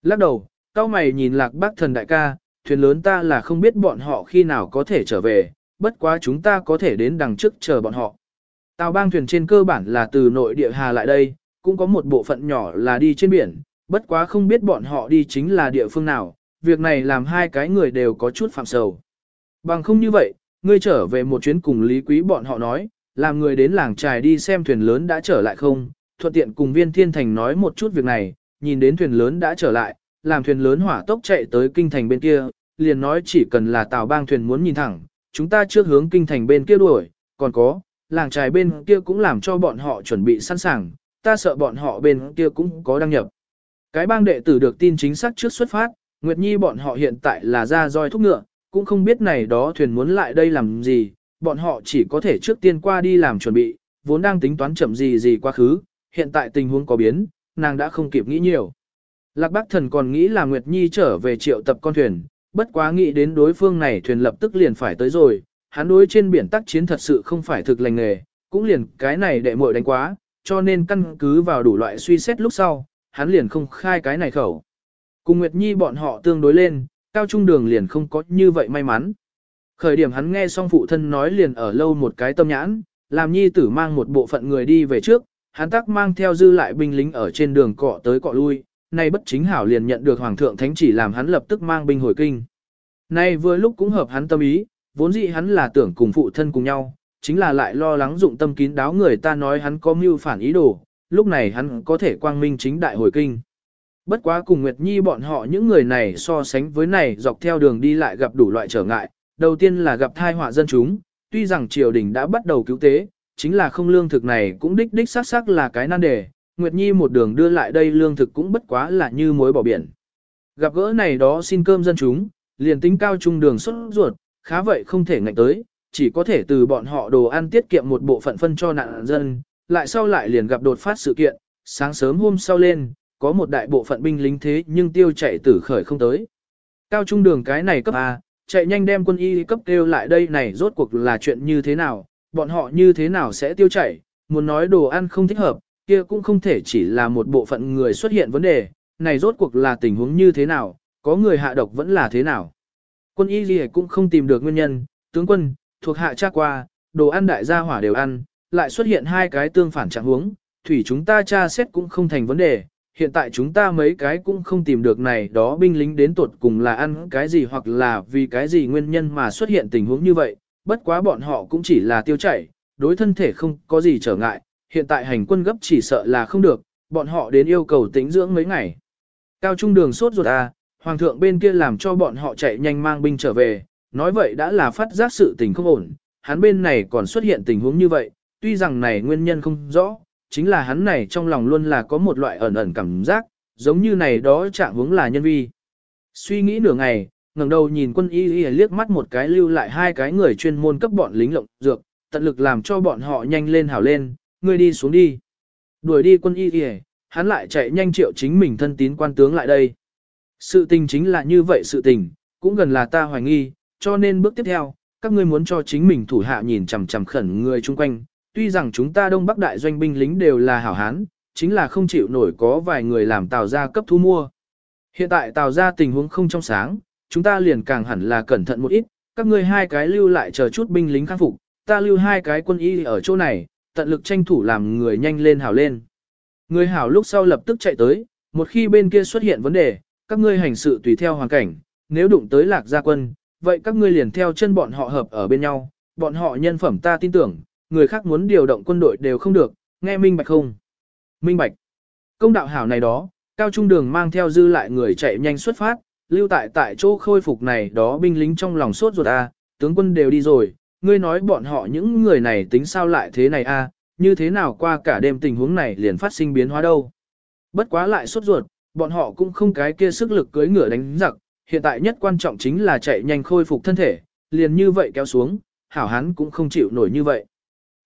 Lắc đầu, cao mày nhìn lạc bác thần đại ca, thuyền lớn ta là không biết bọn họ khi nào có thể trở về, bất quá chúng ta có thể đến đằng trước chờ bọn họ. Tàu bang thuyền trên cơ bản là từ nội địa hà lại đây, cũng có một bộ phận nhỏ là đi trên biển, bất quá không biết bọn họ đi chính là địa phương nào, việc này làm hai cái người đều có chút phạm sầu. Bằng không như vậy, ngươi trở về một chuyến cùng Lý Quý bọn họ nói, làm người đến làng trài đi xem thuyền lớn đã trở lại không, thuận tiện cùng viên thiên thành nói một chút việc này, nhìn đến thuyền lớn đã trở lại, làm thuyền lớn hỏa tốc chạy tới kinh thành bên kia, liền nói chỉ cần là tàu bang thuyền muốn nhìn thẳng, chúng ta trước hướng kinh thành bên kia đuổi, còn có, làng trài bên kia cũng làm cho bọn họ chuẩn bị sẵn sàng, ta sợ bọn họ bên kia cũng có đăng nhập. Cái bang đệ tử được tin chính xác trước xuất phát, Nguyệt Nhi bọn họ hiện tại là ra roi thúc ngựa, cũng không biết này đó thuyền muốn lại đây làm gì, bọn họ chỉ có thể trước tiên qua đi làm chuẩn bị, vốn đang tính toán chậm gì gì quá khứ, hiện tại tình huống có biến, nàng đã không kịp nghĩ nhiều. Lạc Bắc Thần còn nghĩ là Nguyệt Nhi trở về triệu tập con thuyền, bất quá nghĩ đến đối phương này thuyền lập tức liền phải tới rồi, hắn đối trên biển tác chiến thật sự không phải thực lành nghề, cũng liền cái này đệ muội đánh quá, cho nên căn cứ vào đủ loại suy xét lúc sau, hắn liền không khai cái này khẩu. Cùng Nguyệt Nhi bọn họ tương đối lên, cao trung đường liền không có như vậy may mắn. Khởi điểm hắn nghe xong phụ thân nói liền ở lâu một cái tâm nhãn, làm Nhi tử mang một bộ phận người đi về trước, hắn tắc mang theo dư lại binh lính ở trên đường cọ tới cọ lui, nay bất chính hảo liền nhận được Hoàng thượng Thánh chỉ làm hắn lập tức mang binh hồi kinh. Nay vừa lúc cũng hợp hắn tâm ý, vốn dĩ hắn là tưởng cùng phụ thân cùng nhau, chính là lại lo lắng dụng tâm kín đáo người ta nói hắn có mưu phản ý đồ, lúc này hắn có thể quang minh chính đại hồi kinh. Bất quá cùng Nguyệt Nhi bọn họ những người này so sánh với này dọc theo đường đi lại gặp đủ loại trở ngại, đầu tiên là gặp thai họa dân chúng, tuy rằng triều đình đã bắt đầu cứu tế, chính là không lương thực này cũng đích đích xác xác là cái nan đề, Nguyệt Nhi một đường đưa lại đây lương thực cũng bất quá là như muối bỏ biển. Gặp gỡ này đó xin cơm dân chúng, liền tính cao trung đường xuất ruột, khá vậy không thể ngạnh tới, chỉ có thể từ bọn họ đồ ăn tiết kiệm một bộ phận phân cho nạn dân, lại sau lại liền gặp đột phát sự kiện, sáng sớm hôm sau lên, có một đại bộ phận binh lính thế nhưng tiêu chạy tử khởi không tới. Cao trung đường cái này cấp A, chạy nhanh đem quân y cấp kêu lại đây này rốt cuộc là chuyện như thế nào, bọn họ như thế nào sẽ tiêu chảy, muốn nói đồ ăn không thích hợp, kia cũng không thể chỉ là một bộ phận người xuất hiện vấn đề, này rốt cuộc là tình huống như thế nào, có người hạ độc vẫn là thế nào. Quân y gì cũng không tìm được nguyên nhân, tướng quân, thuộc hạ tra qua, đồ ăn đại gia hỏa đều ăn, lại xuất hiện hai cái tương phản trạng huống, thủy chúng ta tra xét cũng không thành vấn đề, hiện tại chúng ta mấy cái cũng không tìm được này đó binh lính đến tuột cùng là ăn cái gì hoặc là vì cái gì nguyên nhân mà xuất hiện tình huống như vậy, bất quá bọn họ cũng chỉ là tiêu chảy, đối thân thể không có gì trở ngại, hiện tại hành quân gấp chỉ sợ là không được, bọn họ đến yêu cầu tĩnh dưỡng mấy ngày. Cao trung đường sốt ruột à, hoàng thượng bên kia làm cho bọn họ chạy nhanh mang binh trở về, nói vậy đã là phát giác sự tình không ổn, hắn bên này còn xuất hiện tình huống như vậy, tuy rằng này nguyên nhân không rõ, chính là hắn này trong lòng luôn là có một loại ẩn ẩn cảm giác, giống như này đó trạng hướng là nhân vi. Suy nghĩ nửa ngày, ngẩng đầu nhìn quân y y liếc mắt một cái lưu lại hai cái người chuyên môn cấp bọn lính lộng dược, tận lực làm cho bọn họ nhanh lên hảo lên, ngươi đi xuống đi. Đuổi đi quân y kìa, hắn lại chạy nhanh triệu chính mình thân tín quan tướng lại đây. Sự tình chính là như vậy sự tình, cũng gần là ta hoài nghi, cho nên bước tiếp theo, các ngươi muốn cho chính mình thủ hạ nhìn chằm chằm khẩn người chung quanh, tuy rằng chúng ta Đông Bắc đại doanh binh lính đều là hảo hán, chính là không chịu nổi có vài người làm tàu gia cấp thu mua. Hiện tại tàu gia tình huống không trong sáng, chúng ta liền càng hẳn là cẩn thận một ít, các ngươi hai cái lưu lại chờ chút binh lính khắc phục, ta lưu hai cái quân y ở chỗ này, tận lực tranh thủ làm người nhanh lên hảo lên. Người hảo lúc sau lập tức chạy tới, một khi bên kia xuất hiện vấn đề, các ngươi hành sự tùy theo hoàn cảnh, nếu đụng tới lạc gia quân, vậy các ngươi liền theo chân bọn họ hợp ở bên nhau, bọn họ nhân phẩm ta tin tưởng, người khác muốn điều động quân đội đều không được, nghe minh bạch không? Minh bạch. Công đạo hảo này đó, cao trung đường mang theo dư lại người chạy nhanh xuất phát, lưu tại tại chỗ khôi phục này đó binh lính trong lòng sốt ruột a, tướng quân đều đi rồi, ngươi nói bọn họ những người này tính sao lại thế này a, như thế nào qua cả đêm tình huống này liền phát sinh biến hóa đâu. Bất quá lại sốt ruột, bọn họ cũng không cái kia sức lực cưới ngựa đánh giặc, hiện tại nhất quan trọng chính là chạy nhanh khôi phục thân thể, liền như vậy kéo xuống, hảo hắn cũng không chịu nổi như vậy.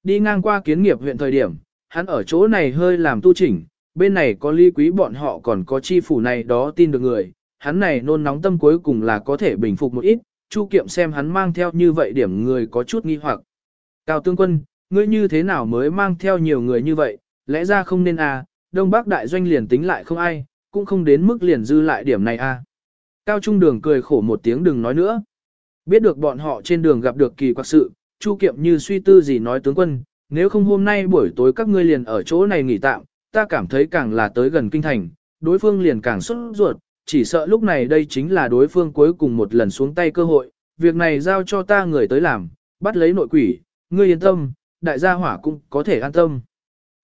Đi ngang qua kiến nghiệp huyện thời điểm, hắn ở chỗ này hơi làm tu chỉnh, bên này có ly quý bọn họ còn có chi phủ này đó tin được người, hắn này nôn nóng tâm cuối cùng là có thể bình phục một ít, Chu Kiệm xem hắn mang theo như vậy điểm người có chút nghi hoặc. Cao tướng quân, ngươi như thế nào mới mang theo nhiều người như vậy, lẽ ra không nên à, Đông Bắc đại doanh liền tính lại không ai, cũng không đến mức liền dư lại điểm này à. Cao Trung Đường cười khổ một tiếng đừng nói nữa. Biết được bọn họ trên đường gặp được kỳ quặc sự, Chu Kiệm như suy tư gì nói tướng quân, nếu không hôm nay buổi tối các ngươi liền ở chỗ này nghỉ tạm, ta cảm thấy càng là tới gần kinh thành, đối phương liền càng xuất ruột, chỉ sợ lúc này đây chính là đối phương cuối cùng một lần xuống tay cơ hội, việc này giao cho ta người tới làm, bắt lấy nội quỷ, ngươi yên tâm, đại gia hỏa cũng có thể an tâm.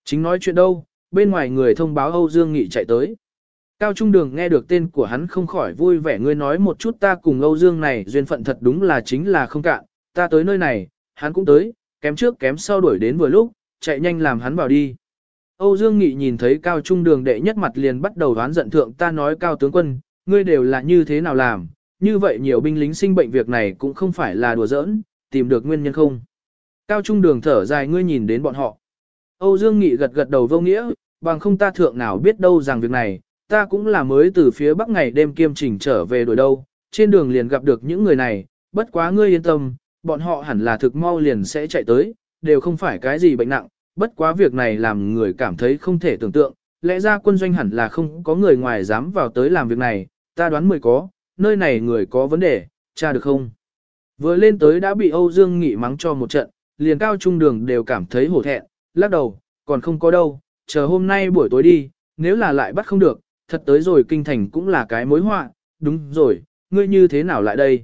Chính nói chuyện đâu, bên ngoài người thông báo Âu Dương Nghị chạy tới. Cao Trung Đường nghe được tên của hắn không khỏi vui vẻ ngươi nói một chút ta cùng Âu Dương này duyên phận thật đúng là chính là không cạn, ta tới nơi này, hắn cũng tới, kém trước kém sau đuổi đến vừa lúc, chạy nhanh làm hắn vào đi. Âu Dương Nghị nhìn thấy Cao Trung Đường đệ nhất mặt liền bắt đầu đoán giận thượng ta nói Cao Tướng Quân, ngươi đều là như thế nào làm, như vậy nhiều binh lính sinh bệnh việc này cũng không phải là đùa giỡn, tìm được nguyên nhân không. Cao Trung Đường thở dài ngươi nhìn đến bọn họ. Âu Dương Nghị gật gật đầu vô nghĩa, bằng không ta thượng nào biết đâu rằng việc này, ta cũng là mới từ phía bắc ngày đêm kiêm trình trở về đổi đâu, trên đường liền gặp được những người này, bất quá ngươi yên tâm, bọn họ hẳn là thực mau liền sẽ chạy tới, đều không phải cái gì bệnh nặng, bất quá việc này làm người cảm thấy không thể tưởng tượng, lẽ ra quân doanh hẳn là không có người ngoài dám vào tới làm việc này, ta đoán mười có, nơi này người có vấn đề, tra được không? Vừa lên tới đã bị Âu Dương Nghị mắng cho một trận, liền cao trung đường đều cảm thấy hổ thẹn, lắc đầu, còn không có đâu, chờ hôm nay buổi tối đi, nếu là lại bắt không được, thật tới rồi kinh thành cũng là cái mối họa, đúng rồi, ngươi như thế nào lại đây?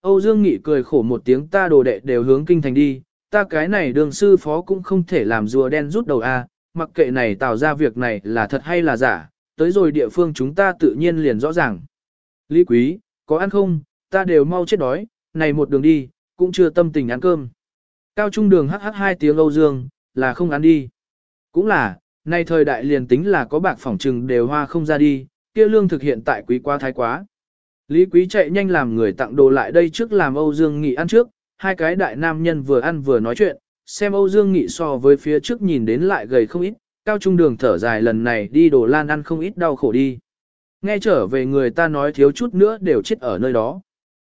Âu Dương Nghị cười khổ một tiếng ta đồ đệ đều hướng kinh thành đi, ta cái này đường sư phó cũng không thể làm rùa đen rút đầu a, mặc kệ này tạo ra việc này là thật hay là giả, tới rồi địa phương chúng ta tự nhiên liền rõ ràng. Lý quý, có ăn không, ta đều mau chết đói, này một đường đi, cũng chưa tâm tình ăn cơm. Cao trung đường hắc hắc hai tiếng Âu Dương, là không ăn đi. Cũng là, nay thời đại liền tính là có bạc phỏng trừng đều hoa không ra đi, kia lương thực hiện tại quý quá thái quá. Lý quý chạy nhanh làm người tặng đồ lại đây trước làm Âu Dương nghỉ ăn trước, hai cái đại nam nhân vừa ăn vừa nói chuyện, xem Âu Dương Nghị so với phía trước nhìn đến lại gầy không ít, cao trung đường thở dài lần này đi đồ lan ăn không ít đau khổ đi. Nghe trở về người ta nói thiếu chút nữa đều chết ở nơi đó.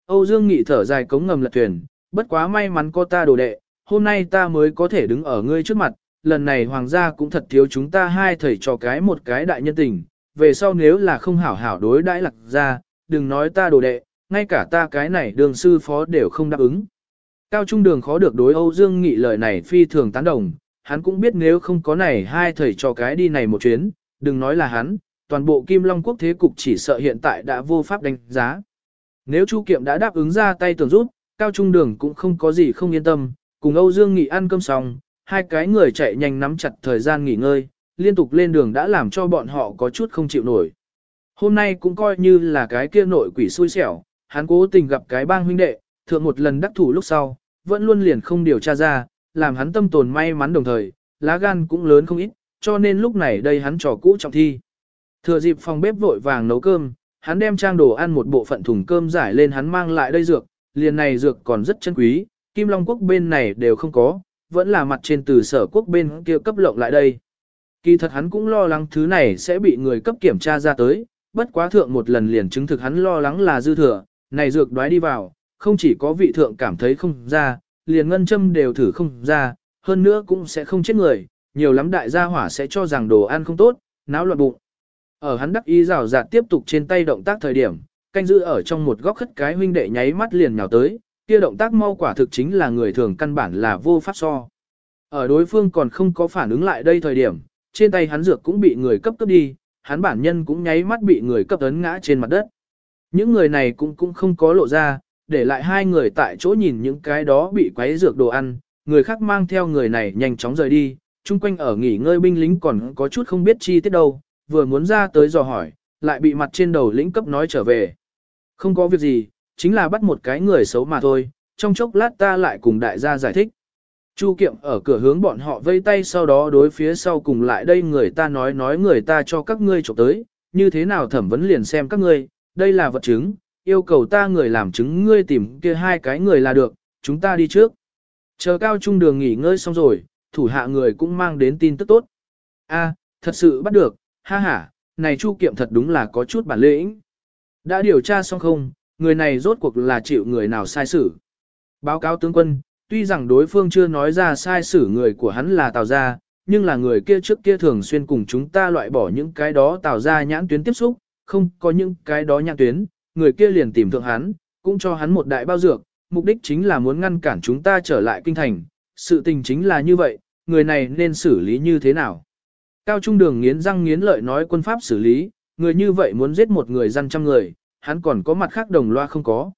Âu Dương Nghị thở dài cống ngầm lật thuyền, bất quá may mắn có ta đồ đệ, hôm nay ta mới có thể đứng ở ngươi trước mặt, lần này hoàng gia cũng thật thiếu chúng ta hai thầy cho cái một cái đại nhân tình, về sau nếu là không hảo hảo đối đãi lạc ra, đừng nói ta đồ đệ, ngay cả ta cái này đường sư phó đều không đáp ứng. Cao Trung Đường khó được đối Âu Dương Nghị lời này phi thường tán đồng, hắn cũng biết nếu không có này hai thầy cho cái đi này một chuyến, đừng nói là hắn, toàn bộ Kim Long Quốc thế cục chỉ sợ hiện tại đã vô pháp đánh giá. Nếu Chu Kiệm đã đáp ứng ra tay tưởng rút, Cao Trung Đường cũng không có gì không yên tâm, cùng Âu Dương Nghị ăn cơm xong, hai cái người chạy nhanh nắm chặt thời gian nghỉ ngơi, liên tục lên đường đã làm cho bọn họ có chút không chịu nổi. Hôm nay cũng coi như là cái kia nội quỷ xui xẻo, hắn cố tình gặp cái bang huynh đệ, thượng một lần đắc thủ lúc sau, vẫn luôn liền không điều tra ra, làm hắn tâm tồn may mắn đồng thời, lá gan cũng lớn không ít, cho nên lúc này đây hắn trò cũ trọng thi. Thừa dịp phòng bếp vội vàng nấu cơm, hắn đem trang đồ ăn một bộ phận thùng cơm giải lên hắn mang lại đây dược, liền này dược còn rất chân quý, Kim Long Quốc bên này đều không có, vẫn là mặt trên từ sở quốc bên kia cấp lộng lại đây. Kỳ thật hắn cũng lo lắng thứ này sẽ bị người cấp kiểm tra ra tới, bất quá thượng một lần liền chứng thực hắn lo lắng là dư thừa, này dược đoái đi vào, không chỉ có vị thượng cảm thấy không ra, liền ngân châm đều thử không ra, hơn nữa cũng sẽ không chết người, nhiều lắm đại gia hỏa sẽ cho rằng đồ ăn không tốt, náo loạn bụng. Ở hắn đắc ý rào rạt tiếp tục trên tay động tác thời điểm, canh giữ ở trong một góc khất cái huynh đệ nháy mắt liền nhào tới, kia động tác mau quả thực chính là người thường căn bản là vô pháp so. Ở đối phương còn không có phản ứng lại đây thời điểm, trên tay hắn dược cũng bị người cấp cấp đi, hắn bản nhân cũng nháy mắt bị người cấp ấn ngã trên mặt đất. Những người này cũng cũng không có lộ ra, để lại hai người tại chỗ nhìn những cái đó bị quấy dược đồ ăn, người khác mang theo người này nhanh chóng rời đi, chung quanh ở nghỉ ngơi binh lính còn có chút không biết chi tiết đâu, vừa muốn ra tới dò hỏi, lại bị mặt trên đầu lĩnh cấp nói trở về. Không có việc gì, chính là bắt một cái người xấu mà thôi, trong chốc lát ta lại cùng đại gia giải thích. Chu Kiệm ở cửa hướng bọn họ vây tay sau đó đối phía sau cùng lại đây người ta nói nói người ta cho các ngươi chụp tới, như thế nào thẩm vấn liền xem các ngươi, đây là vật chứng, yêu cầu ta người làm chứng ngươi tìm kia hai cái người là được, chúng ta đi trước. Chờ cao trung đường nghỉ ngơi xong rồi, thủ hạ người cũng mang đến tin tức tốt. A, thật sự bắt được, ha ha, này Chu Kiệm thật đúng là có chút bản lĩnh. Đã điều tra xong không, người này rốt cuộc là chịu người nào sai xử. Báo cáo tướng quân, tuy rằng đối phương chưa nói ra sai xử người của hắn là Tào Gia, nhưng là người kia trước kia thường xuyên cùng chúng ta loại bỏ những cái đó Tào Gia nhãn tuyến tiếp xúc, không có những cái đó nhãn tuyến, người kia liền tìm thượng hắn, cũng cho hắn một đại bao dược, mục đích chính là muốn ngăn cản chúng ta trở lại kinh thành. Sự tình chính là như vậy, người này nên xử lý như thế nào? Cao Trung Đường nghiến răng nghiến lợi nói quân pháp xử lý, người như vậy muốn giết một người dân trăm người, hắn còn có mặt khác đồng loa không có.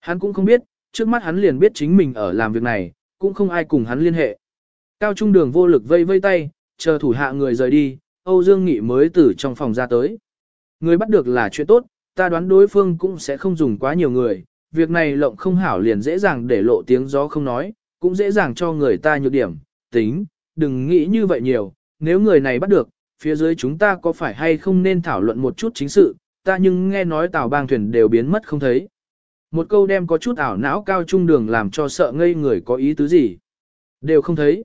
Hắn cũng không biết, trước mắt hắn liền biết chính mình ở làm việc này, cũng không ai cùng hắn liên hệ. Cao trung đường vô lực vây vây tay, chờ thủ hạ người rời đi, Âu Dương Nghị mới từ trong phòng ra tới. Người bắt được là chuyện tốt, ta đoán đối phương cũng sẽ không dùng quá nhiều người, việc này lộng không hảo liền dễ dàng để lộ tiếng gió không nói, cũng dễ dàng cho người ta nhược điểm, tính, đừng nghĩ như vậy nhiều, nếu người này bắt được, phía dưới chúng ta có phải hay không nên thảo luận một chút chính sự, ta nhưng nghe nói tàu bang thuyền đều biến mất không thấy. Một câu đem có chút ảo não cao trung đường làm cho sợ ngây người có ý tứ gì. Đều không thấy.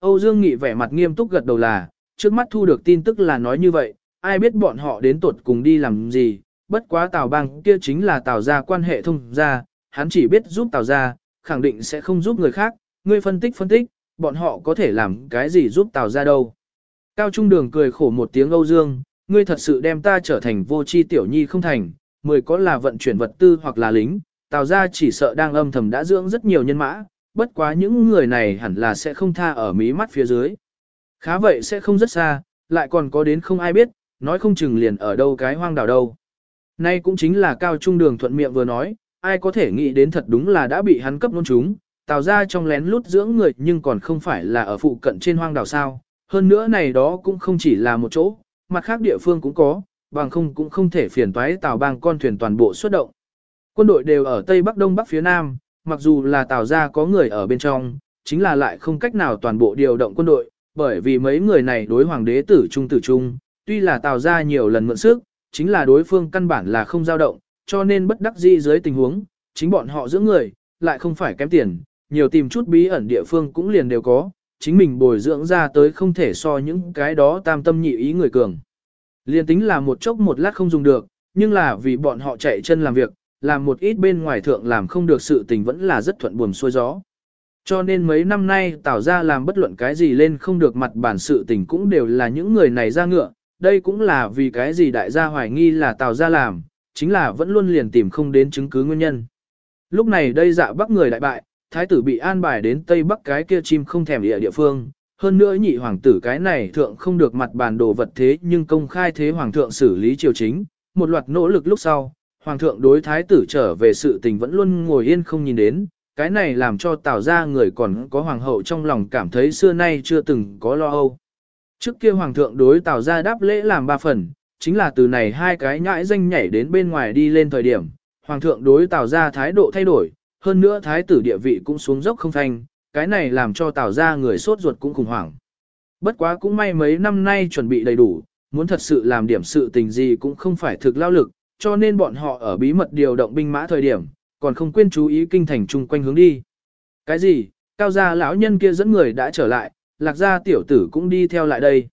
Âu Dương Nghị vẻ mặt nghiêm túc gật đầu là, trước mắt thu được tin tức là nói như vậy, ai biết bọn họ đến tuột cùng đi làm gì, bất quá Tào Bang kia chính là Tào gia quan hệ thông gia, hắn chỉ biết giúp Tào gia, khẳng định sẽ không giúp người khác, ngươi phân tích phân tích, bọn họ có thể làm cái gì giúp Tào gia đâu. Cao Trung Đường cười khổ một tiếng Âu Dương, ngươi thật sự đem ta trở thành vô chi tiểu nhi không thành, mười có là vận chuyển vật tư hoặc là lính, Tào gia chỉ sợ đang âm thầm đã dưỡng rất nhiều nhân mã, bất quá những người này hẳn là sẽ không tha ở mí mắt phía dưới. Khá vậy sẽ không rất xa, lại còn có đến không ai biết, nói không chừng liền ở đâu cái hoang đảo đâu. Nay cũng chính là cao trung đường thuận miệng vừa nói, ai có thể nghĩ đến thật đúng là đã bị hắn cấp nôn chúng, tào ra trong lén lút dưỡng người nhưng còn không phải là ở phụ cận trên hoang đảo sao. Hơn nữa này đó cũng không chỉ là một chỗ, mặt khác địa phương cũng có, bằng không cũng không thể phiền toái tào bang con thuyền toàn bộ xuất động. Quân đội đều ở Tây Bắc Đông Bắc phía Nam, mặc dù là tào ra có người ở bên trong, chính là lại không cách nào toàn bộ điều động quân đội, bởi vì mấy người này đối hoàng đế tử trung tử trung, tuy là tào ra nhiều lần mượn sức, chính là đối phương căn bản là không dao động, cho nên bất đắc dĩ dưới tình huống, chính bọn họ dưỡng người, lại không phải kém tiền, nhiều tìm chút bí ẩn địa phương cũng liền đều có, chính mình bồi dưỡng ra tới không thể so những cái đó tam tâm nhị ý người cường. Liên tính là một chốc một lát không dùng được, nhưng là vì bọn họ chạy chân làm việc, làm một ít bên ngoài thượng làm không được sự tình vẫn là rất thuận buồm xuôi gió. Cho nên mấy năm nay tạo ra làm bất luận cái gì lên không được mặt bản sự tình cũng đều là những người này ra ngựa, đây cũng là vì cái gì đại gia hoài nghi là Tào gia làm, chính là vẫn luôn liền tìm không đến chứng cứ nguyên nhân. Lúc này đây dạ bắc người đại bại, thái tử bị an bài đến tây bắc cái kia chim không thèm địa địa phương, hơn nữa nhị hoàng tử cái này thượng không được mặt bàn đồ vật thế nhưng công khai thế hoàng thượng xử lý triều chính, một loạt nỗ lực lúc sau, hoàng thượng đối thái tử trở về sự tình vẫn luôn ngồi yên không nhìn đến, cái này làm cho tào gia người còn có hoàng hậu trong lòng cảm thấy xưa nay chưa từng có lo âu. Trước kia hoàng thượng đối tào ra đáp lễ làm ba phần, chính là từ này hai cái nhãi danh nhảy đến bên ngoài đi lên thời điểm, hoàng thượng đối tào ra thái độ thay đổi, hơn nữa thái tử địa vị cũng xuống dốc không thanh, cái này làm cho tào ra người sốt ruột cũng khủng hoảng. Bất quá cũng may mấy năm nay chuẩn bị đầy đủ, muốn thật sự làm điểm sự tình gì cũng không phải thực lao lực, cho nên bọn họ ở bí mật điều động binh mã thời điểm, còn không quên chú ý kinh thành chung quanh hướng đi. Cái gì, cao gia lão nhân kia dẫn người đã trở lại, lạc gia tiểu tử cũng đi theo lại đây.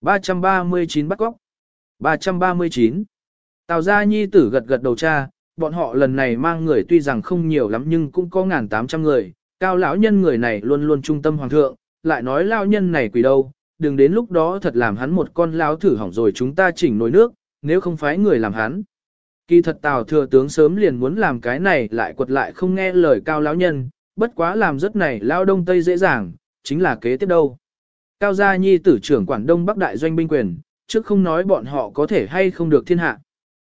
339 bắt góc. 339. Tào gia nhi tử gật gật đầu cha, bọn họ lần này mang người tuy rằng không nhiều lắm nhưng cũng có ngàn tám trăm người, cao lão nhân người này luôn luôn trung tâm hoàng thượng, lại nói lão nhân này quỷ đâu, đừng đến lúc đó thật làm hắn một con lão thử hỏng rồi chúng ta chỉnh nồi nước, nếu không phải người làm hắn. Kỳ thật Tào thừa tướng sớm liền muốn làm cái này lại quật lại không nghe lời cao lão nhân, bất quá làm rất này lao đông tây dễ dàng, chính là kế tiếp đâu. Cao Gia Nhi tử trưởng Quảng Đông Bắc Đại doanh binh quyền, trước không nói bọn họ có thể hay không được thiên hạ.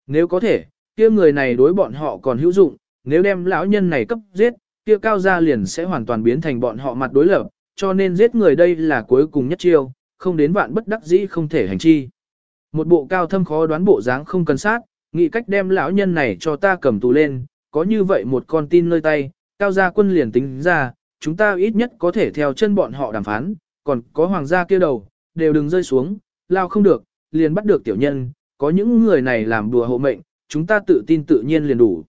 Nếu có thể, kia người này đối bọn họ còn hữu dụng, nếu đem lão nhân này cấp giết, kia Cao Gia liền sẽ hoàn toàn biến thành bọn họ mặt đối lập, cho nên giết người đây là cuối cùng nhất chiêu, không đến vạn bất đắc dĩ không thể hành chi. Một bộ cao thâm khó đoán bộ dáng không cần sát, nghĩ cách đem lão nhân này cho ta cầm tù lên, có như vậy một con tin nơi tay, Cao Gia quân liền tính ra, chúng ta ít nhất có thể theo chân bọn họ đàm phán, còn có hoàng gia kia đầu, đều đừng rơi xuống, lao không được, liền bắt được tiểu nhân, có những người này làm đùa hộ mệnh, chúng ta tự tin tự nhiên liền đủ.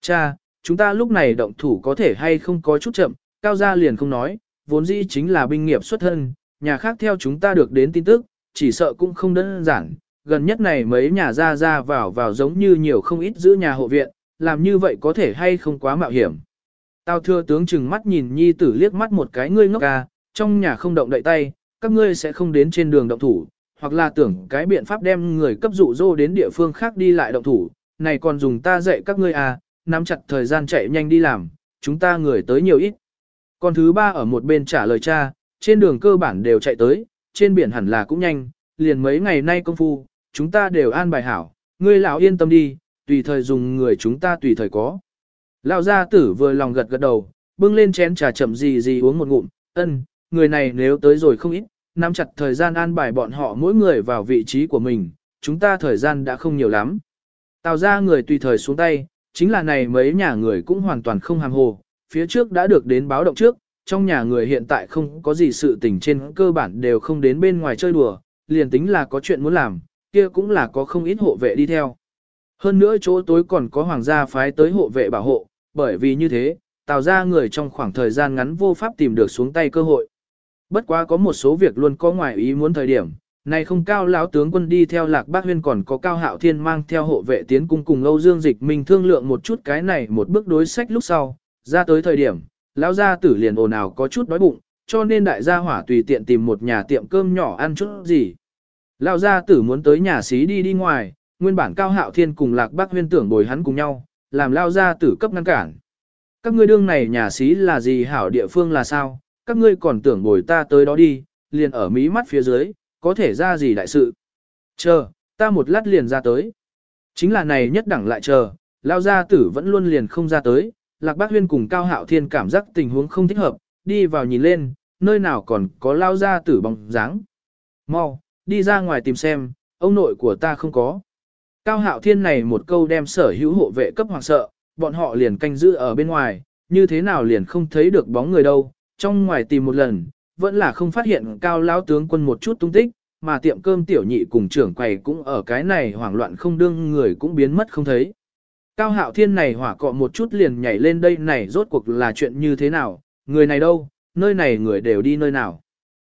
Cha, chúng ta lúc này động thủ có thể hay không có chút chậm, cao gia liền không nói, vốn dĩ chính là binh nghiệp xuất thân, nhà khác theo chúng ta được đến tin tức, chỉ sợ cũng không đơn giản, gần nhất này mấy nhà ra ra vào vào giống như nhiều không ít giữ nhà hộ viện, làm như vậy có thể hay không quá mạo hiểm. Tao thưa tướng chừng mắt nhìn nhi tử liếc mắt một cái ngươi ngốc ca, trong nhà không động đậy tay, các ngươi sẽ không đến trên đường động thủ, hoặc là tưởng cái biện pháp đem người cấp dụ dỗ đến địa phương khác đi lại động thủ, này còn dùng ta dạy các ngươi à, nắm chặt thời gian chạy nhanh đi làm, chúng ta người tới nhiều ít. Còn thứ ba ở một bên trả lời cha, trên đường cơ bản đều chạy tới, trên biển hẳn là cũng nhanh, liền mấy ngày nay công phu, chúng ta đều an bài hảo, ngươi lão yên tâm đi, tùy thời dùng người chúng ta tùy thời có. Lão gia tử vừa lòng gật gật đầu, bưng lên chén trà chậm gì gì uống một ngụm, ân, người này nếu tới rồi không ít, nắm chặt thời gian an bài bọn họ mỗi người vào vị trí của mình, chúng ta thời gian đã không nhiều lắm. Tào ra người tùy thời xuống tay, chính là này mấy nhà người cũng hoàn toàn không hàm hồ, phía trước đã được đến báo động trước, trong nhà người hiện tại không có gì sự tình trên cơ bản đều không đến bên ngoài chơi đùa, liền tính là có chuyện muốn làm, kia cũng là có không ít hộ vệ đi theo. Hơn nữa chỗ tối còn có hoàng gia phái tới hộ vệ bảo hộ, bởi vì như thế, tạo ra người trong khoảng thời gian ngắn vô pháp tìm được xuống tay cơ hội. Bất quá có một số việc luôn có ngoài ý muốn thời điểm, này không cao lão tướng quân đi theo lạc bác huyên còn có cao hạo thiên mang theo hộ vệ tiến cung cùng Âu Dương Dịch mình thương lượng một chút cái này một bước đối sách lúc sau, ra tới thời điểm, lão gia tử liền ồn ào có chút đói bụng, cho nên đại gia hỏa tùy tiện tìm một nhà tiệm cơm nhỏ ăn chút gì. Lão gia tử muốn tới nhà xí đi đi ngoài, nguyên bản cao hạo thiên cùng lạc bác huyên tưởng bồi hắn cùng nhau, làm lão gia tử cấp ngăn cản. Các ngươi đương này nhà xí là gì hảo địa phương là sao, các ngươi còn tưởng bồi ta tới đó đi, liền ở mí mắt phía dưới, có thể ra gì đại sự. Chờ, ta một lát liền ra tới. Chính là này nhất đẳng lại chờ, lao gia tử vẫn luôn liền không ra tới, lạc bác huyên cùng cao hạo thiên cảm giác tình huống không thích hợp, đi vào nhìn lên, nơi nào còn có lao gia tử bóng dáng. Mau, đi ra ngoài tìm xem, ông nội của ta không có. Cao hạo thiên này một câu đem sở hữu hộ vệ cấp hoàng sợ, bọn họ liền canh giữ ở bên ngoài, như thế nào liền không thấy được bóng người đâu, trong ngoài tìm một lần, vẫn là không phát hiện cao lão tướng quân một chút tung tích, mà tiệm cơm tiểu nhị cùng trưởng quầy cũng ở cái này hoảng loạn không đương người cũng biến mất không thấy. Cao hạo thiên này hỏa cọ một chút liền nhảy lên đây này rốt cuộc là chuyện như thế nào, người này đâu, nơi này người đều đi nơi nào.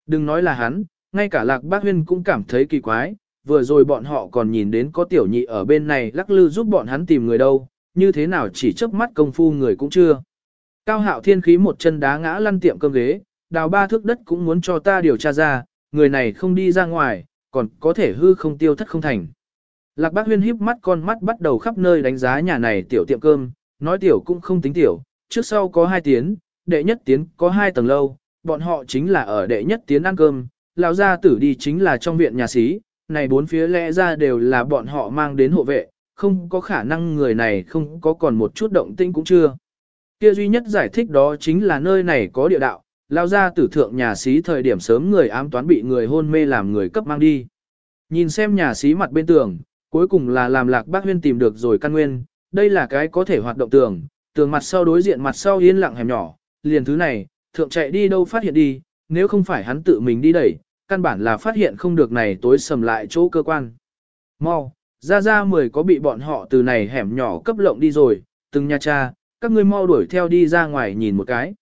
Đừng nói là hắn, ngay cả lạc bác huyên cũng cảm thấy kỳ quái, vừa rồi bọn họ còn nhìn đến có tiểu nhị ở bên này lắc lư giúp bọn hắn tìm người đâu, như thế nào chỉ chớp mắt công phu người cũng chưa. Cao hạo thiên khí một chân đá ngã lăn tiệm cơm ghế, đào ba thước đất cũng muốn cho ta điều tra ra, người này không đi ra ngoài, còn có thể hư không tiêu thất không thành. Lạc bác huyên híp mắt con mắt bắt đầu khắp nơi đánh giá nhà này tiểu tiệm cơm, nói tiểu cũng không tính tiểu, trước sau có hai tiến, đệ nhất tiến có hai tầng lâu, bọn họ chính là ở đệ nhất tiến ăn cơm, lão gia tử đi chính là trong viện nhà xí, này bốn phía lẽ ra đều là bọn họ mang đến hộ vệ, không có khả năng người này không có còn một chút động tĩnh cũng chưa. Kia duy nhất giải thích đó chính là nơi này có địa đạo, lao ra tử thượng nhà xí thời điểm sớm người ám toán bị người hôn mê làm người cấp mang đi. Nhìn xem nhà xí mặt bên tường, cuối cùng là làm lạc bác huyên tìm được rồi căn nguyên, đây là cái có thể hoạt động tường, tường mặt sau đối diện mặt sau yên lặng hẻm nhỏ, liền thứ này, thượng chạy đi đâu phát hiện đi, nếu không phải hắn tự mình đi đẩy, căn bản là phát hiện không được này tối sầm lại chỗ cơ quan. Mau, ra ra mười có bị bọn họ từ này hẻm nhỏ cấp lộng đi rồi, từng nhà cha, các ngươi mau đuổi theo đi ra ngoài nhìn một cái.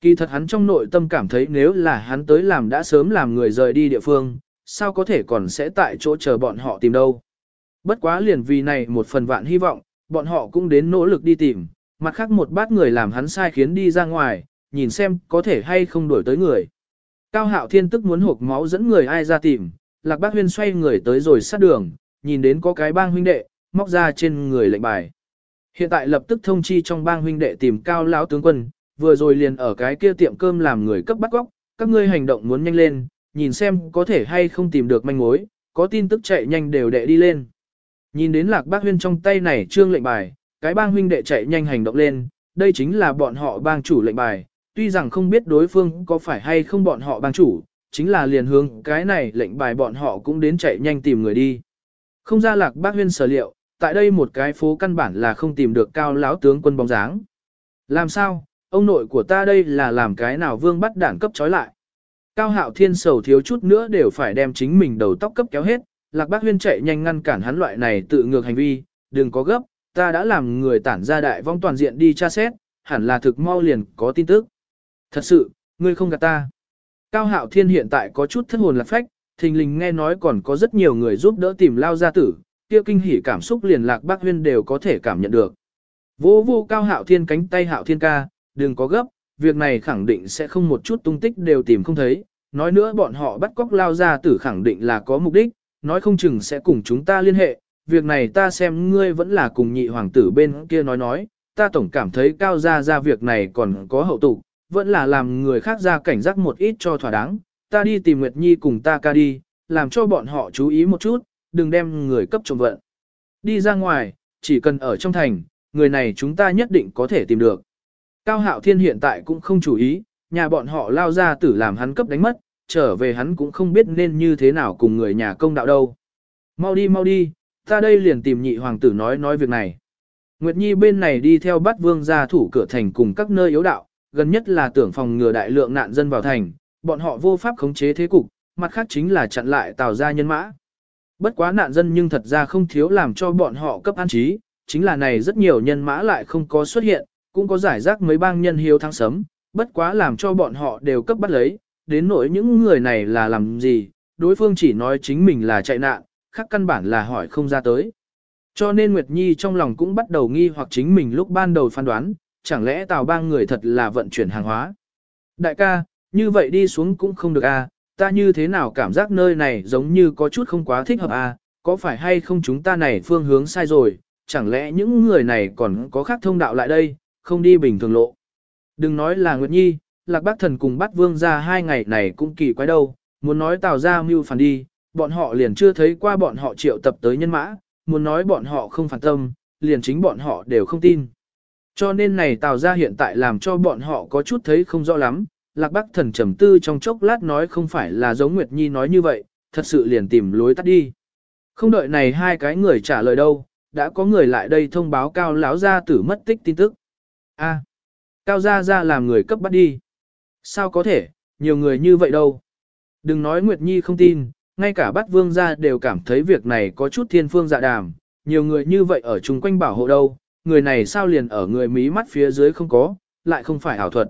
Kỳ thật hắn trong nội tâm cảm thấy nếu là hắn tới làm đã sớm làm người rời đi địa phương, sao có thể còn sẽ tại chỗ chờ bọn họ tìm đâu. Bất quá liền vì này một phần vạn hy vọng, bọn họ cũng đến nỗ lực đi tìm, mặt khác một bát người làm hắn sai khiến đi ra ngoài, nhìn xem có thể hay không đuổi tới người. Cao hạo thiên tức muốn hộp máu dẫn người ai ra tìm, lạc bác huyên xoay người tới rồi sát đường, nhìn đến có cái bang huynh đệ, móc ra trên người lệnh bài. Hiện tại lập tức thông chi trong bang huynh đệ tìm cao lão tướng quân, vừa rồi liền ở cái kia tiệm cơm làm người cấp bắt góc, các ngươi hành động muốn nhanh lên, nhìn xem có thể hay không tìm được manh mối, có tin tức chạy nhanh đều đệ đi lên. Nhìn đến lạc bác huyên trong tay này trương lệnh bài, cái bang huynh đệ chạy nhanh hành động lên, đây chính là bọn họ bang chủ lệnh bài, tuy rằng không biết đối phương có phải hay không bọn họ bang chủ, chính là liền hướng cái này lệnh bài bọn họ cũng đến chạy nhanh tìm người đi. Không ra lạc bác huyên sở liệu, tại đây một cái phố căn bản là không tìm được cao lão tướng quân bóng dáng. Làm sao, ông nội của ta đây là làm cái nào vương bắt đảng cấp trói lại. Cao hạo thiên sầu thiếu chút nữa đều phải đem chính mình đầu tóc cấp kéo hết, lạc bác huyên chạy nhanh ngăn cản hắn loại này tự ngược hành vi, đừng có gấp, ta đã làm người tản ra đại vong toàn diện đi tra xét, hẳn là thực mau liền có tin tức. Thật sự, ngươi không gạt ta. Cao hạo thiên hiện tại có chút thất hồn lạc phách, thình lình nghe nói còn có rất nhiều người giúp đỡ tìm lao gia tử, kia kinh hỉ cảm xúc liền lạc bác huyên đều có thể cảm nhận được. Vô vô cao hạo thiên cánh tay hạo thiên ca, đừng có gấp, việc này khẳng định sẽ không một chút tung tích đều tìm không thấy, nói nữa bọn họ bắt cóc lao gia tử khẳng định là có mục đích, nói không chừng sẽ cùng chúng ta liên hệ, việc này ta xem ngươi vẫn là cùng nhị hoàng tử bên kia nói nói, ta tổng cảm thấy cao gia ra việc này còn có hậu tục, vẫn là làm người khác ra cảnh giác một ít cho thỏa đáng, ta đi tìm Nguyệt Nhi cùng ta ca đi, làm cho bọn họ chú ý một chút, đừng đem người cấp trộm vận. Đi ra ngoài, chỉ cần ở trong thành, người này chúng ta nhất định có thể tìm được. Cao Hạo Thiên hiện tại cũng không chủ ý, nhà bọn họ lao ra tử làm hắn cấp đánh mất, trở về hắn cũng không biết nên như thế nào cùng người nhà công đạo đâu. Mau đi mau đi, ta đây liền tìm nhị hoàng tử nói nói việc này. Nguyệt Nhi bên này đi theo bắt vương ra thủ cửa thành cùng các nơi yếu đạo, gần nhất là tưởng phòng ngừa đại lượng nạn dân vào thành, bọn họ vô pháp khống chế thế cục, mặt khác chính là chặn lại tào ra nhân mã. Bất quá nạn dân nhưng thật ra không thiếu làm cho bọn họ cấp an trí, chính là này rất nhiều nhân mã lại không có xuất hiện, cũng có giải rác mấy bang nhân hiếu thắng sấm, bất quá làm cho bọn họ đều cấp bắt lấy, đến nỗi những người này là làm gì, đối phương chỉ nói chính mình là chạy nạn, khác căn bản là hỏi không ra tới. Cho nên Nguyệt Nhi trong lòng cũng bắt đầu nghi hoặc chính mình lúc ban đầu phán đoán, chẳng lẽ tào bang người thật là vận chuyển hàng hóa. Đại ca, như vậy đi xuống cũng không được a, à, ta như thế nào cảm giác nơi này giống như có chút không quá thích hợp a, à, có phải hay không chúng ta này phương hướng sai rồi, chẳng lẽ những người này còn có khác thông đạo lại đây, không đi bình thường lộ. Đừng nói là Nguyệt Nhi, Lạc Bác Thần cùng bắt vương ra hai ngày này cũng kỳ quái đâu, muốn nói tào ra mưu phản đi, bọn họ liền chưa thấy qua bọn họ triệu tập tới nhân mã, muốn nói bọn họ không phản tâm, liền chính bọn họ đều không tin. Cho nên này tào ra hiện tại làm cho bọn họ có chút thấy không rõ lắm, Lạc Bắc Thần trầm tư trong chốc lát nói không phải là giống Nguyệt Nhi nói như vậy, thật sự liền tìm lối tắt đi. Không đợi này hai cái người trả lời đâu, đã có người lại đây thông báo cao lão gia tử mất tích tin tức. A, cao gia gia làm người cấp bắt đi. Sao có thể, nhiều người như vậy đâu. Đừng nói Nguyệt Nhi không tin, ngay cả bắt vương gia đều cảm thấy việc này có chút thiên phương dạ đàm, nhiều người như vậy ở chung quanh bảo hộ đâu, người này sao liền ở người mí mắt phía dưới không có, lại không phải ảo thuật.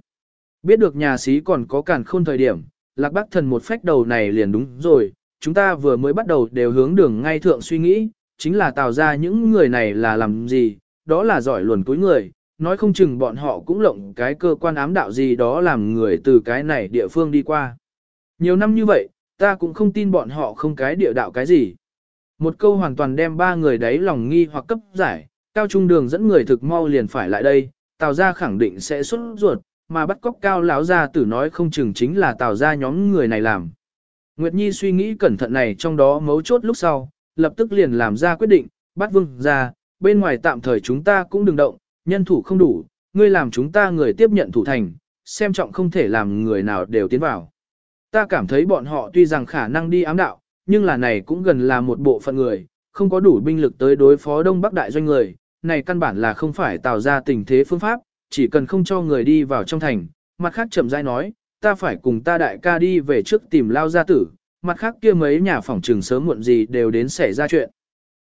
Biết được nhà sĩ còn có cản khôn thời điểm, lạc bác thần một phách đầu này liền đúng rồi, chúng ta vừa mới bắt đầu đều hướng đường ngay thượng suy nghĩ, chính là tạo ra những người này là làm gì, đó là giỏi luồn cuối người, nói không chừng bọn họ cũng lộng cái cơ quan ám đạo gì đó làm người từ cái này địa phương đi qua. Nhiều năm như vậy, ta cũng không tin bọn họ không cái địa đạo cái gì. Một câu hoàn toàn đem ba người đấy lòng nghi hoặc cấp giải, cao trung đường dẫn người thực mau liền phải lại đây, tào Gia khẳng định sẽ xuất ruột, mà bắt cóc cao lão gia tử nói không chừng chính là tào Gia nhóm người này làm. Nguyệt Nhi suy nghĩ cẩn thận này trong đó mấu chốt lúc sau, lập tức liền làm ra quyết định, bắt vương ra, bên ngoài tạm thời chúng ta cũng đừng động, nhân thủ không đủ, ngươi làm chúng ta người tiếp nhận thủ thành, xem trọng không thể làm người nào đều tiến vào. Ta cảm thấy bọn họ tuy rằng khả năng đi ám đạo, nhưng là này cũng gần là một bộ phận người, không có đủ binh lực tới đối phó Đông Bắc đại doanh người, này căn bản là không phải tạo ra tình thế phương pháp, chỉ cần không cho người đi vào trong thành, mặt khác chậm rãi nói, ta phải cùng ta đại ca đi về trước tìm lao gia tử, mặt khác kia mấy nhà phòng trường sớm muộn gì đều đến xảy ra chuyện.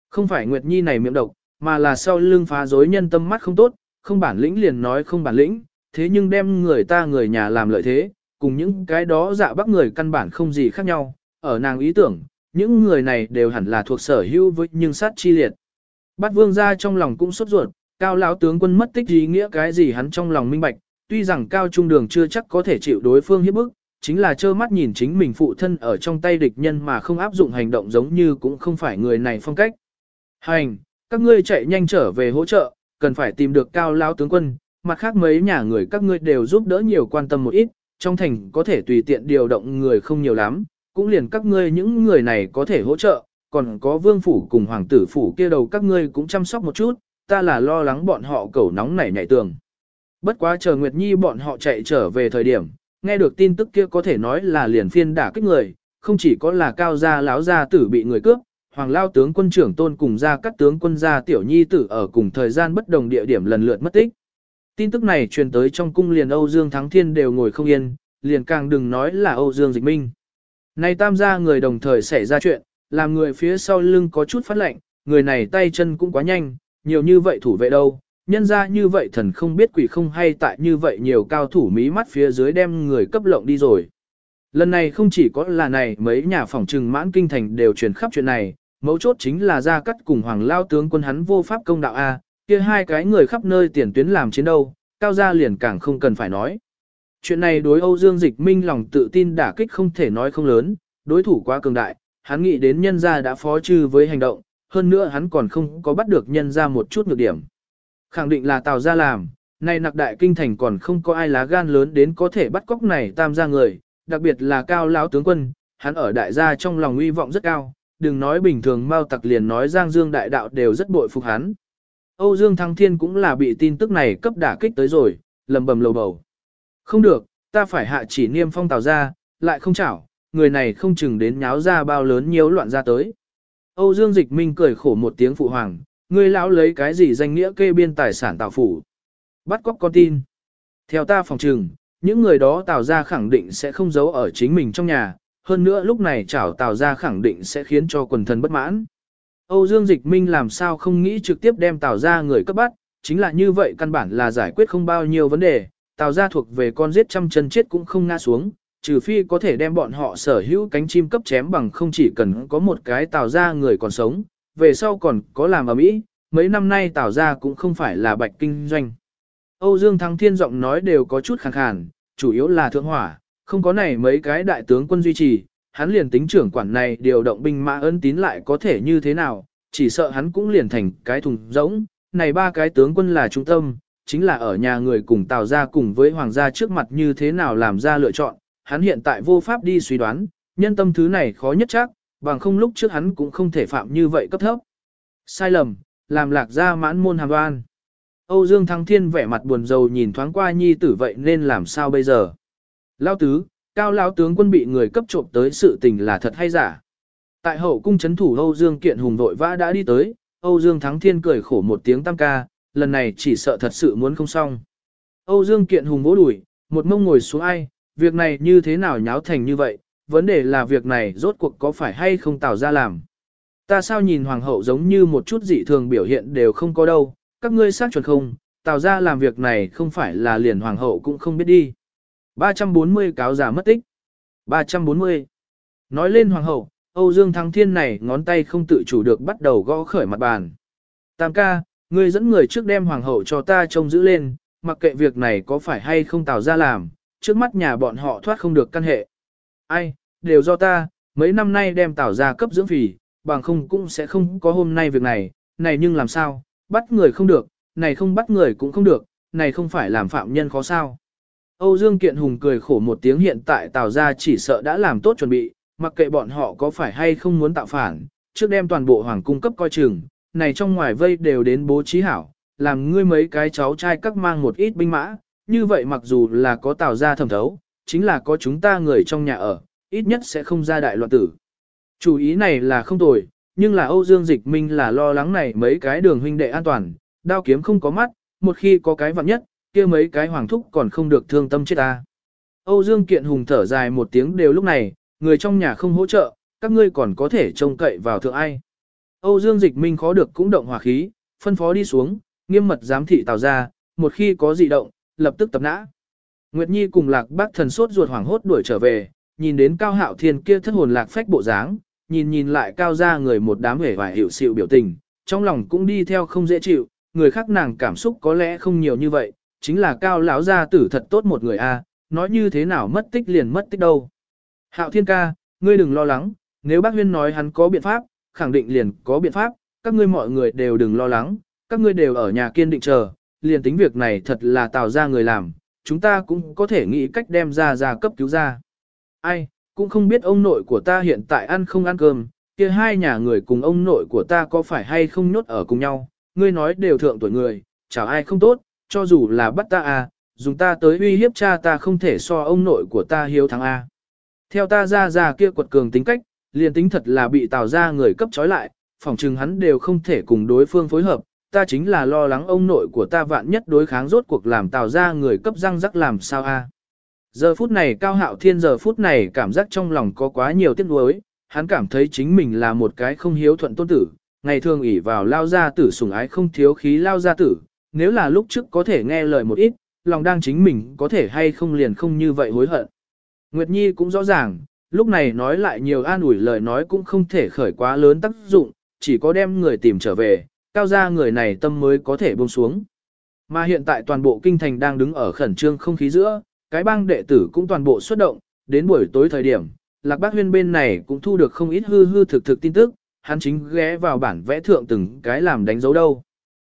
Không phải Nguyệt Nhi này miệng độc, mà là sau lưng phá rối nhân tâm mắt không tốt, không bản lĩnh liền nói không bản lĩnh, thế nhưng đem người ta người nhà làm lợi thế, cùng những cái đó dạ bắt người căn bản không gì khác nhau, ở nàng ý tưởng, những người này đều hẳn là thuộc sở hữu với nhưng sát chi liệt. Bát vương ra trong lòng cũng sốt ruột, cao lão tướng quân mất tích ý nghĩa cái gì hắn trong lòng minh bạch, tuy rằng cao trung đường chưa chắc có thể chịu đối phương hiếp bức, chính là trơ mắt nhìn chính mình phụ thân ở trong tay địch nhân mà không áp dụng hành động giống như cũng không phải người này phong cách. Hành, các ngươi chạy nhanh trở về hỗ trợ, cần phải tìm được cao lão tướng quân, mặt khác mấy nhà người các ngươi đều giúp đỡ nhiều quan tâm một ít, trong thành có thể tùy tiện điều động người không nhiều lắm, cũng liền các ngươi những người này có thể hỗ trợ, còn có vương phủ cùng hoàng tử phủ kia đầu các ngươi cũng chăm sóc một chút, ta là lo lắng bọn họ cẩu nóng nảy nhảy tường. Bất quá chờ Nguyệt Nhi bọn họ chạy trở về thời điểm, nghe được tin tức kia có thể nói là liền phiên đả kích người, không chỉ có là cao gia láo gia tử bị người cướp, hoàng lao tướng quân trưởng tôn cùng gia các tướng quân gia tiểu nhi tử ở cùng thời gian bất đồng địa điểm lần lượt mất tích. Tin tức này truyền tới trong cung liền Âu Dương Thắng Thiên đều ngồi không yên, liền càng đừng nói là Âu Dương Dịch Minh. Này tam gia người đồng thời xảy ra chuyện, làm người phía sau lưng có chút phát lệnh, người này tay chân cũng quá nhanh, nhiều như vậy thủ vệ đâu, nhân ra như vậy thần không biết quỷ không hay tại như vậy nhiều cao thủ mí mắt phía dưới đem người cấp lộng đi rồi. Lần này không chỉ có là này mấy nhà phòng trừng mãn kinh thành đều truyền khắp chuyện này, mấu chốt chính là ra cắt cùng hoàng lao tướng quân hắn vô pháp công đạo A, kia hai cái người khắp nơi tiền tuyến làm chiến đâu, cao gia liền càng không cần phải nói. Chuyện này đối Âu Dương Dịch Minh lòng tự tin đả kích không thể nói không lớn, đối thủ quá cường đại, hắn nghĩ đến nhân gia đã phó trừ với hành động, hơn nữa hắn còn không có bắt được nhân gia một chút nhược điểm. Khẳng định là Tào gia làm, nay nặc đại kinh thành còn không có ai lá gan lớn đến có thể bắt cóc này tam gia người, đặc biệt là cao lão tướng quân, hắn ở đại gia trong lòng uy vọng rất cao, đừng nói bình thường mau tặc liền nói Giang Dương đại đạo đều rất bội phục hắn. Âu Dương Thăng Thiên cũng là bị tin tức này cấp đả kích tới rồi, lầm bầm lầu bầu. Không được, ta phải hạ chỉ niêm phong tào ra, lại không chảo, người này không chừng đến nháo ra bao lớn nhiễu loạn ra tới. Âu Dương Dịch Minh cười khổ một tiếng phụ hoàng, ngươi lão lấy cái gì danh nghĩa kê biên tài sản tạo phủ. Bắt cóc con tin. Theo ta phòng trừng, những người đó tạo ra khẳng định sẽ không giấu ở chính mình trong nhà, hơn nữa lúc này chảo tạo ra khẳng định sẽ khiến cho quần thần bất mãn. Âu Dương Dịch Minh làm sao không nghĩ trực tiếp đem tạo ra người cấp bắt, chính là như vậy căn bản là giải quyết không bao nhiêu vấn đề, tạo ra thuộc về con giết trăm chân chết cũng không ngã xuống, trừ phi có thể đem bọn họ sở hữu cánh chim cấp chém bằng không chỉ cần có một cái tào ra người còn sống, về sau còn có làm ở Mỹ, mấy năm nay tào ra cũng không phải là bạch kinh doanh. Âu Dương Thăng Thiên giọng nói đều có chút khàn khàn, chủ yếu là thượng hỏa, không có này mấy cái đại tướng quân duy trì, hắn liền tính trưởng quản này điều động binh mã ân tín lại có thể như thế nào, chỉ sợ hắn cũng liền thành cái thùng rỗng, này ba cái tướng quân là trung tâm, chính là ở nhà người cùng tào ra cùng với hoàng gia trước mặt như thế nào làm ra lựa chọn, hắn hiện tại vô pháp đi suy đoán, nhân tâm thứ này khó nhất chắc, bằng không lúc trước hắn cũng không thể phạm như vậy cấp thấp. Sai lầm, làm lạc ra mãn môn hàm đoan. Âu Dương Thăng Thiên vẻ mặt buồn rầu nhìn thoáng qua nhi tử vậy nên làm sao bây giờ. Lao tứ, cao lão tướng quân bị người cấp trộm tới sự tình là thật hay giả. Tại hậu cung chấn thủ Âu Dương Kiện Hùng vội vã đã đi tới, Âu Dương Thắng Thiên cười khổ một tiếng tam ca, lần này chỉ sợ thật sự muốn không xong. Âu Dương Kiện Hùng vỗ đùi, một mông ngồi xuống ai, việc này như thế nào nháo thành như vậy, vấn đề là việc này rốt cuộc có phải hay không tạo ra làm. Ta sao nhìn hoàng hậu giống như một chút dị thường biểu hiện đều không có đâu, các ngươi xác chuẩn không, tạo ra làm việc này không phải là liền hoàng hậu cũng không biết đi. 340 cáo giả mất tích. 340. Nói lên hoàng hậu, Âu Dương Thăng Thiên này ngón tay không tự chủ được bắt đầu gõ khởi mặt bàn. Tam ca, ngươi dẫn người trước đem hoàng hậu cho ta trông giữ lên, mặc kệ việc này có phải hay không tạo ra làm, trước mắt nhà bọn họ thoát không được căn hệ. Ai, đều do ta, mấy năm nay đem tảo ra cấp dưỡng phì, bằng không cũng sẽ không có hôm nay việc này, này nhưng làm sao, bắt người không được, này không bắt người cũng không được, này không phải làm phạm nhân khó sao. Âu Dương Kiện Hùng cười khổ một tiếng hiện tại Tào gia chỉ sợ đã làm tốt chuẩn bị, mặc kệ bọn họ có phải hay không muốn tạo phản, trước đem toàn bộ hoàng cung cấp coi chừng, này trong ngoài vây đều đến bố trí hảo, làm ngươi mấy cái cháu trai các mang một ít binh mã, như vậy mặc dù là có Tào ra thẩm thấu, chính là có chúng ta người trong nhà ở, ít nhất sẽ không ra đại loạn tử. Chủ ý này là không tồi, nhưng là Âu Dương Dịch Minh là lo lắng này mấy cái đường huynh đệ an toàn, đao kiếm không có mắt, một khi có cái vặn nhất, kia mấy cái hoàng thúc còn không được thương tâm chết ta. Âu Dương Kiện Hùng thở dài một tiếng đều lúc này, người trong nhà không hỗ trợ, các ngươi còn có thể trông cậy vào thượng ai. Âu Dương Dịch Minh khó được cũng động hỏa khí, phân phó đi xuống, nghiêm mật giám thị tào ra, một khi có dị động, lập tức tập nã. Nguyệt Nhi cùng lạc bác thần sốt ruột hoảng hốt đuổi trở về, nhìn đến cao hạo thiên kia thất hồn lạc phách bộ dáng, nhìn nhìn lại cao ra người một đám hề vài hiệu xịu biểu tình, trong lòng cũng đi theo không dễ chịu, người khác nàng cảm xúc có lẽ không nhiều như vậy, chính là cao lão gia tử thật tốt một người a, nói như thế nào mất tích liền mất tích đâu. Hạo thiên ca, ngươi đừng lo lắng, nếu bác huyên nói hắn có biện pháp, khẳng định liền có biện pháp, các ngươi mọi người đều đừng lo lắng, các ngươi đều ở nhà kiên định chờ, liền tính việc này thật là tạo ra người làm, chúng ta cũng có thể nghĩ cách đem ra ra cấp cứu ra. Ai, cũng không biết ông nội của ta hiện tại ăn không ăn cơm, kia hai nhà người cùng ông nội của ta có phải hay không nhốt ở cùng nhau, ngươi nói đều thượng tuổi người, chào ai không tốt, cho dù là bắt ta à, dùng ta tới uy hiếp cha ta không thể so ông nội của ta hiếu thắng A. Theo ta ra ra kia quật cường tính cách, liền tính thật là bị tào ra người cấp trói lại, phỏng chừng hắn đều không thể cùng đối phương phối hợp, ta chính là lo lắng ông nội của ta vạn nhất đối kháng rốt cuộc làm tào ra người cấp răng rắc làm sao a. Giờ phút này cao hạo thiên giờ phút này cảm giác trong lòng có quá nhiều tiếc nuối, hắn cảm thấy chính mình là một cái không hiếu thuận tôn tử, ngày thường ỷ vào lao gia tử sủng ái không thiếu khí lao gia tử, nếu là lúc trước có thể nghe lời một ít, lòng đang chính mình có thể hay không liền không như vậy hối hận. Nguyệt Nhi cũng rõ ràng, lúc này nói lại nhiều an ủi lời nói cũng không thể khởi quá lớn tác dụng, chỉ có đem người tìm trở về, cao gia người này tâm mới có thể buông xuống. Mà hiện tại toàn bộ kinh thành đang đứng ở khẩn trương không khí giữa, cái bang đệ tử cũng toàn bộ xuất động, đến buổi tối thời điểm, Lạc Bác Huyên bên này cũng thu được không ít hư hư thực thực tin tức, hắn chính ghé vào bản vẽ thượng từng cái làm đánh dấu đâu.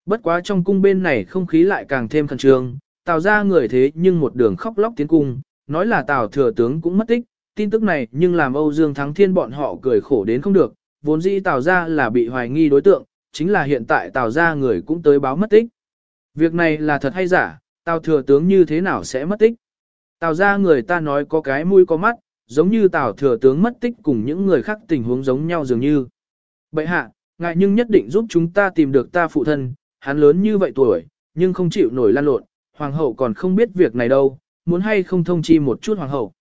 Bất quá trong cung bên này không khí lại càng thêm khẩn trương, tào ra người thế nhưng một đường khóc lóc tiến cung, nói là tào thừa tướng cũng mất tích, tin tức này nhưng làm Âu Dương Thắng Thiên bọn họ cười khổ đến không được, vốn dĩ tào ra là bị hoài nghi đối tượng, chính là hiện tại Tào ra người cũng tới báo mất tích. Việc này là thật hay giả, Tào thừa tướng như thế nào sẽ mất tích? Tào ra người ta nói có cái mũi có mắt, giống như Tào thừa tướng mất tích cùng những người khác tình huống giống nhau dường như. Bậy hạ, ngại nhưng nhất định giúp chúng ta tìm được ta phụ thân, hắn lớn như vậy tuổi, nhưng không chịu nổi lan lộn, hoàng hậu còn không biết việc này đâu, muốn hay không thông chi một chút hoàng hậu.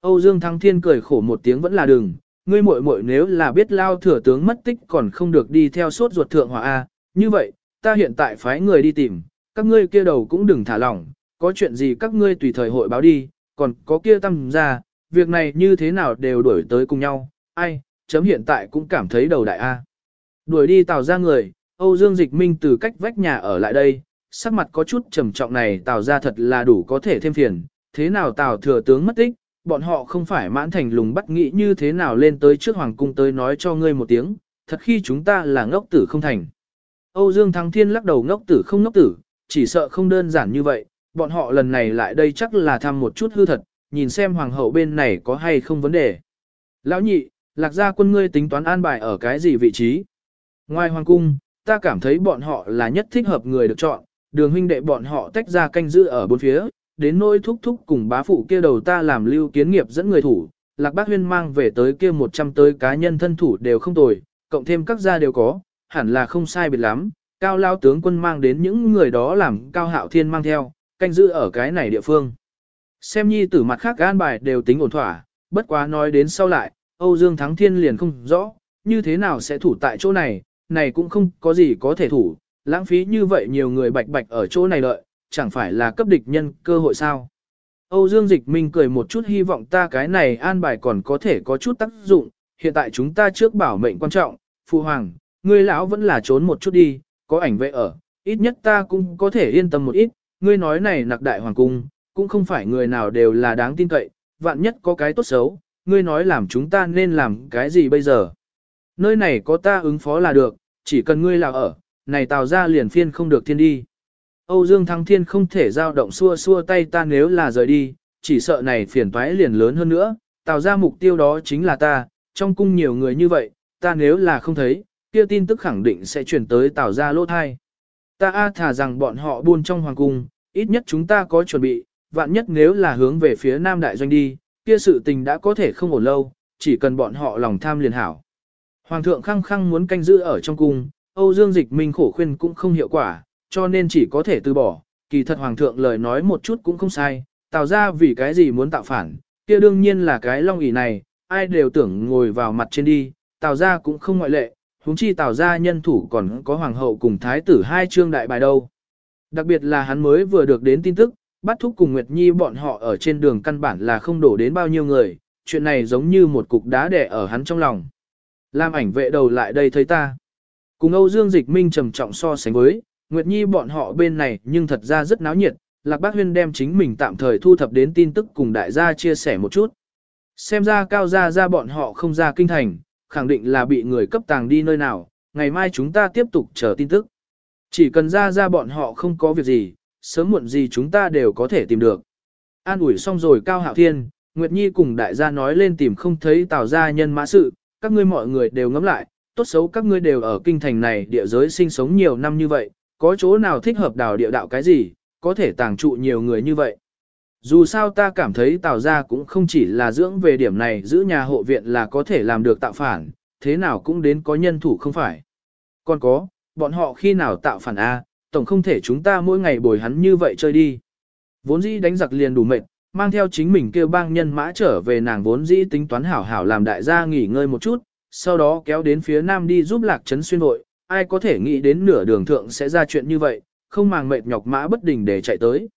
Âu Dương Thăng Thiên cười khổ một tiếng vẫn là đừng, ngươi muội muội nếu là biết lao thừa tướng mất tích còn không được đi theo sốt ruột thượng hòa A, như vậy, ta hiện tại phái người đi tìm, các ngươi kia đầu cũng đừng thả lỏng, có chuyện gì các ngươi tùy thời hội báo đi, còn có kia tâm ra, việc này như thế nào đều đuổi tới cùng nhau, ai, chấm hiện tại cũng cảm thấy đầu đại A. Đuổi đi tào ra người, Âu Dương Dịch Minh từ cách vách nhà ở lại đây, sắc mặt có chút trầm trọng này tào ra thật là đủ có thể thêm phiền, thế nào tào thừa tướng mất tích, bọn họ không phải mãn thành lùng bắt nghĩ như thế nào lên tới trước hoàng cung tới nói cho ngươi một tiếng, thật khi chúng ta là ngốc tử không thành. Âu Dương Thắng Thiên lắc đầu ngốc tử không ngốc tử, chỉ sợ không đơn giản như vậy, bọn họ lần này lại đây chắc là thăm một chút hư thật, nhìn xem hoàng hậu bên này có hay không vấn đề. Lão nhị, lạc gia quân ngươi tính toán an bài ở cái gì vị trí? Ngoài hoàng cung, ta cảm thấy bọn họ là nhất thích hợp người được chọn, đường huynh đệ bọn họ tách ra canh giữ ở bốn phía, đến nỗi thúc thúc cùng bá phụ kia đầu ta làm lưu kiến nghiệp dẫn người thủ, lạc bác huyên mang về tới kia 100 tới cá nhân thân thủ đều không tồi, cộng thêm các gia đều có, hẳn là không sai biệt lắm, cao lao tướng quân mang đến những người đó làm cao hạo thiên mang theo, canh giữ ở cái này địa phương. Xem nhi tử mặt khác an bài đều tính ổn thỏa, bất quá nói đến sau lại, Âu Dương Thắng Thiên liền không rõ, như thế nào sẽ thủ tại chỗ này, này cũng không có gì có thể thủ, lãng phí như vậy nhiều người bạch bạch ở chỗ này lợi, chẳng phải là cấp địch nhân cơ hội sao. Âu Dương Dịch Minh cười một chút hy vọng ta cái này an bài còn có thể có chút tác dụng, hiện tại chúng ta trước bảo mệnh quan trọng, Phu Hoàng, ngươi lão vẫn là trốn một chút đi, có ảnh vệ ở, ít nhất ta cũng có thể yên tâm một ít, ngươi nói này nặc đại hoàng cung, cũng không phải người nào đều là đáng tin cậy, vạn nhất có cái tốt xấu, ngươi nói làm chúng ta nên làm cái gì bây giờ. Nơi này có ta ứng phó là được, chỉ cần ngươi là ở, này tào ra liền phiên không được thiên đi. Âu Dương Thăng Thiên không thể giao động xua xua tay ta nếu là rời đi, chỉ sợ này phiền toái liền lớn hơn nữa, tào ra mục tiêu đó chính là ta, trong cung nhiều người như vậy, ta nếu là không thấy, kia tin tức khẳng định sẽ chuyển tới tào ra lỗ thai. Ta a thả rằng bọn họ buôn trong hoàng cung, ít nhất chúng ta có chuẩn bị, vạn nhất nếu là hướng về phía Nam Đại Doanh đi, kia sự tình đã có thể không ổn lâu, chỉ cần bọn họ lòng tham liền hảo. Hoàng thượng khăng khăng muốn canh giữ ở trong cung, Âu Dương Dịch Minh khổ khuyên cũng không hiệu quả, cho nên chỉ có thể từ bỏ. Kỳ thật Hoàng thượng lời nói một chút cũng không sai, tạo ra vì cái gì muốn tạo phản, kia đương nhiên là cái long ỷ này, ai đều tưởng ngồi vào mặt trên đi, tạo ra cũng không ngoại lệ, huống chi tạo ra nhân thủ còn có Hoàng hậu cùng Thái tử hai trương đại bài đâu. Đặc biệt là hắn mới vừa được đến tin tức, bắt thúc cùng Nguyệt Nhi bọn họ ở trên đường căn bản là không đổ đến bao nhiêu người, chuyện này giống như một cục đá đẻ ở hắn trong lòng. Lam ảnh vệ đầu lại đây thấy ta. Cùng Âu Dương Dịch Minh trầm trọng so sánh với, Nguyệt Nhi bọn họ bên này nhưng thật ra rất náo nhiệt, Lạc Bác Huyên đem chính mình tạm thời thu thập đến tin tức cùng đại gia chia sẻ một chút. Xem ra cao gia Gia bọn họ không ra kinh thành, khẳng định là bị người cấp tàng đi nơi nào, ngày mai chúng ta tiếp tục chờ tin tức. Chỉ cần ra ra bọn họ không có việc gì, sớm muộn gì chúng ta đều có thể tìm được. An ủi xong rồi Cao Hạo Thiên, Nguyệt Nhi cùng đại gia nói lên tìm không thấy tào gia nhân mã sự, các ngươi mọi người đều ngẫm lại, tốt xấu các ngươi đều ở kinh thành này địa giới sinh sống nhiều năm như vậy, có chỗ nào thích hợp đào địa đạo cái gì, có thể tàng trụ nhiều người như vậy. Dù sao ta cảm thấy tào gia cũng không chỉ là dưỡng về điểm này giữ nhà hộ viện là có thể làm được tạo phản, thế nào cũng đến có nhân thủ không phải. Còn có, bọn họ khi nào tạo phản A, tổng không thể chúng ta mỗi ngày bồi hắn như vậy chơi đi. Vốn dĩ đánh giặc liền đủ mệt, mang theo chính mình kêu bang nhân mã trở về nàng vốn dĩ tính toán hảo hảo làm đại gia nghỉ ngơi một chút, sau đó kéo đến phía nam đi giúp lạc trấn xuyên vội, ai có thể nghĩ đến nửa đường thượng sẽ ra chuyện như vậy, không màng mệt nhọc mã bất đình để chạy tới.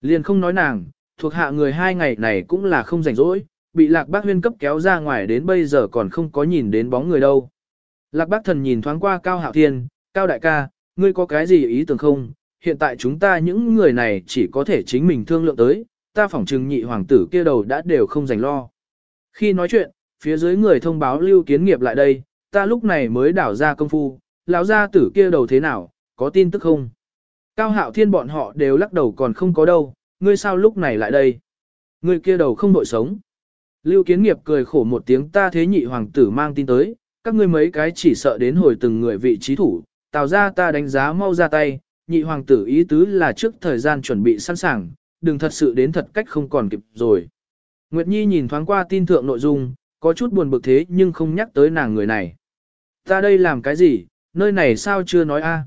Liền không nói nàng, thuộc hạ người hai ngày này cũng là không rảnh rỗi, bị lạc bác huyên cấp kéo ra ngoài đến bây giờ còn không có nhìn đến bóng người đâu. Lạc bác thần nhìn thoáng qua cao hạo thiên, cao đại ca, ngươi có cái gì ý tưởng không? Hiện tại chúng ta những người này chỉ có thể chính mình thương lượng tới, ta phỏng trừng nhị hoàng tử kia đầu đã đều không dành lo. Khi nói chuyện, phía dưới người thông báo lưu kiến nghiệp lại đây, ta lúc này mới đảo ra công phu, lão gia tử kia đầu thế nào, có tin tức không? Cao hạo thiên bọn họ đều lắc đầu còn không có đâu, ngươi sao lúc này lại đây? Ngươi kia đầu không đội sống. Lưu kiến nghiệp cười khổ một tiếng ta thế nhị hoàng tử mang tin tới, các ngươi mấy cái chỉ sợ đến hồi từng người vị trí thủ, Tào ra ta đánh giá mau ra tay, nhị hoàng tử ý tứ là trước thời gian chuẩn bị sẵn sàng, đừng thật sự đến thật cách không còn kịp rồi. Nguyệt Nhi nhìn thoáng qua tin thượng nội dung, có chút buồn bực thế nhưng không nhắc tới nàng người này. Ta đây làm cái gì, nơi này sao chưa nói a?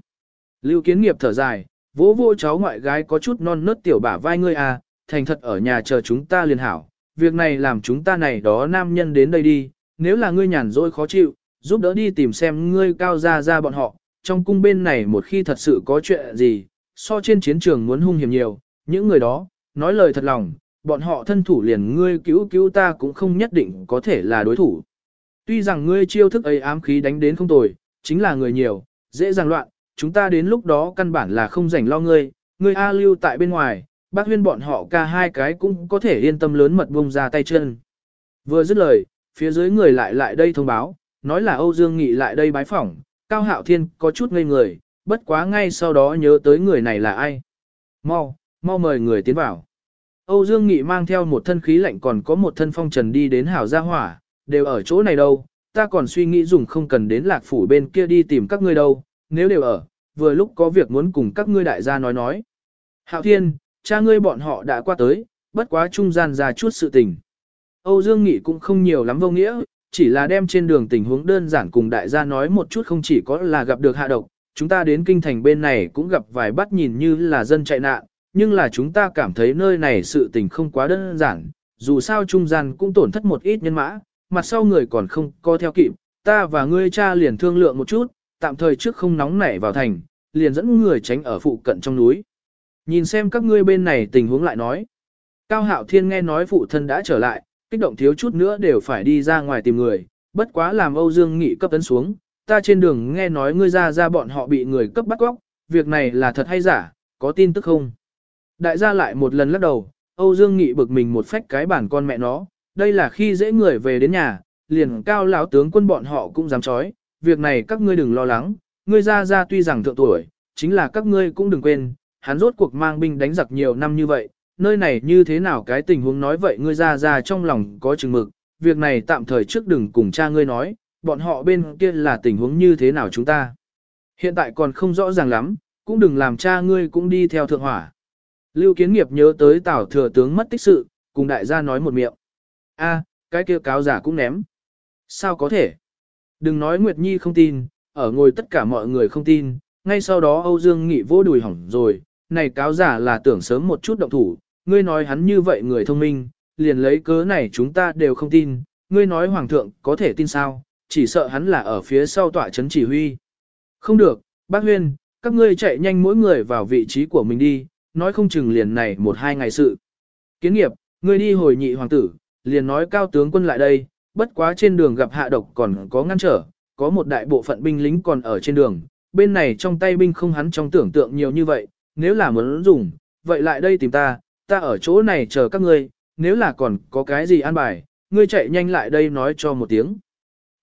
Lưu kiến nghiệp thở dài, vỗ vỗ cháu ngoại gái có chút non nớt tiểu bả vai ngươi a, thành thật ở nhà chờ chúng ta liền hảo. Việc này làm chúng ta này đó nam nhân đến đây đi, nếu là ngươi nhàn rỗi khó chịu, giúp đỡ đi tìm xem ngươi cao ra ra bọn họ, trong cung bên này một khi thật sự có chuyện gì, so trên chiến trường muốn hung hiểm nhiều, những người đó, nói lời thật lòng, bọn họ thân thủ liền ngươi cứu cứu ta cũng không nhất định có thể là đối thủ. Tuy rằng ngươi chiêu thức ấy ám khí đánh đến không tồi, chính là người nhiều, dễ dàng loạn, chúng ta đến lúc đó căn bản là không rảnh lo ngươi, ngươi A lưu tại bên ngoài, bác huyên bọn họ ca hai cái cũng có thể yên tâm lớn mật bông ra tay chân. Vừa dứt lời, phía dưới người lại lại đây thông báo, nói là Âu Dương Nghị lại đây bái phỏng, Cao Hạo Thiên có chút ngây người, bất quá ngay sau đó nhớ tới người này là ai. Mau, mau mời người tiến vào. Âu Dương Nghị mang theo một thân khí lạnh còn có một thân phong trần đi đến hảo gia hỏa, đều ở chỗ này đâu, ta còn suy nghĩ dùng không cần đến lạc phủ bên kia đi tìm các ngươi đâu, nếu đều ở, vừa lúc có việc muốn cùng các ngươi đại gia nói nói. Hạo Thiên, cha ngươi bọn họ đã qua tới, bất quá trung gian ra chút sự tình. Âu Dương Nghị cũng không nhiều lắm vô nghĩa, chỉ là đem trên đường tình huống đơn giản cùng đại gia nói một chút không chỉ có là gặp được hạ độc, chúng ta đến kinh thành bên này cũng gặp vài bắt nhìn như là dân chạy nạn, nhưng là chúng ta cảm thấy nơi này sự tình không quá đơn giản, dù sao trung gian cũng tổn thất một ít nhân mã, mặt sau người còn không co theo kịp, ta và ngươi cha liền thương lượng một chút, tạm thời trước không nóng nảy vào thành, liền dẫn người tránh ở phụ cận trong núi. Nhìn xem các ngươi bên này tình huống lại nói. Cao Hạo Thiên nghe nói phụ thân đã trở lại, kích động thiếu chút nữa đều phải đi ra ngoài tìm người, bất quá làm Âu Dương Nghị cấp tấn xuống, ta trên đường nghe nói ngươi ra ra bọn họ bị người cấp bắt góc, việc này là thật hay giả, có tin tức không? Đại gia lại một lần lắc đầu, Âu Dương Nghị bực mình một phách cái bản con mẹ nó, đây là khi dễ người về đến nhà, liền cao lão tướng quân bọn họ cũng dám chói, việc này các ngươi đừng lo lắng, ngươi ra ra tuy rằng thượng tuổi, chính là các ngươi cũng đừng quên, hắn rốt cuộc mang binh đánh giặc nhiều năm như vậy, nơi này như thế nào cái tình huống nói vậy ngươi ra ra trong lòng có chừng mực, việc này tạm thời trước đừng cùng cha ngươi nói, bọn họ bên kia là tình huống như thế nào chúng ta. Hiện tại còn không rõ ràng lắm, cũng đừng làm cha ngươi cũng đi theo thượng hỏa. Lưu Kiến Nghiệp nhớ tới Tào thừa tướng mất tích sự, cùng đại gia nói một miệng. A, cái kia cáo giả cũng ném. Sao có thể? Đừng nói Nguyệt Nhi không tin, ở ngồi tất cả mọi người không tin, ngay sau đó Âu Dương Nghị vô đùi hỏng rồi, này cáo giả là tưởng sớm một chút động thủ, ngươi nói hắn như vậy người thông minh, liền lấy cớ này chúng ta đều không tin, ngươi nói Hoàng thượng có thể tin sao, chỉ sợ hắn là ở phía sau tọa chấn chỉ huy. Không được, bác Huyên, các ngươi chạy nhanh mỗi người vào vị trí của mình đi, nói không chừng liền này một hai ngày sự. Kiến nghiệp, ngươi đi hồi nhị hoàng tử, liền nói cao tướng quân lại đây, bất quá trên đường gặp hạ độc còn có ngăn trở, có một đại bộ phận binh lính còn ở trên đường, bên này trong tay binh không hắn trong tưởng tượng nhiều như vậy, nếu là muốn dùng, vậy lại đây tìm ta, ta ở chỗ này chờ các ngươi, nếu là còn có cái gì an bài, ngươi chạy nhanh lại đây nói cho một tiếng.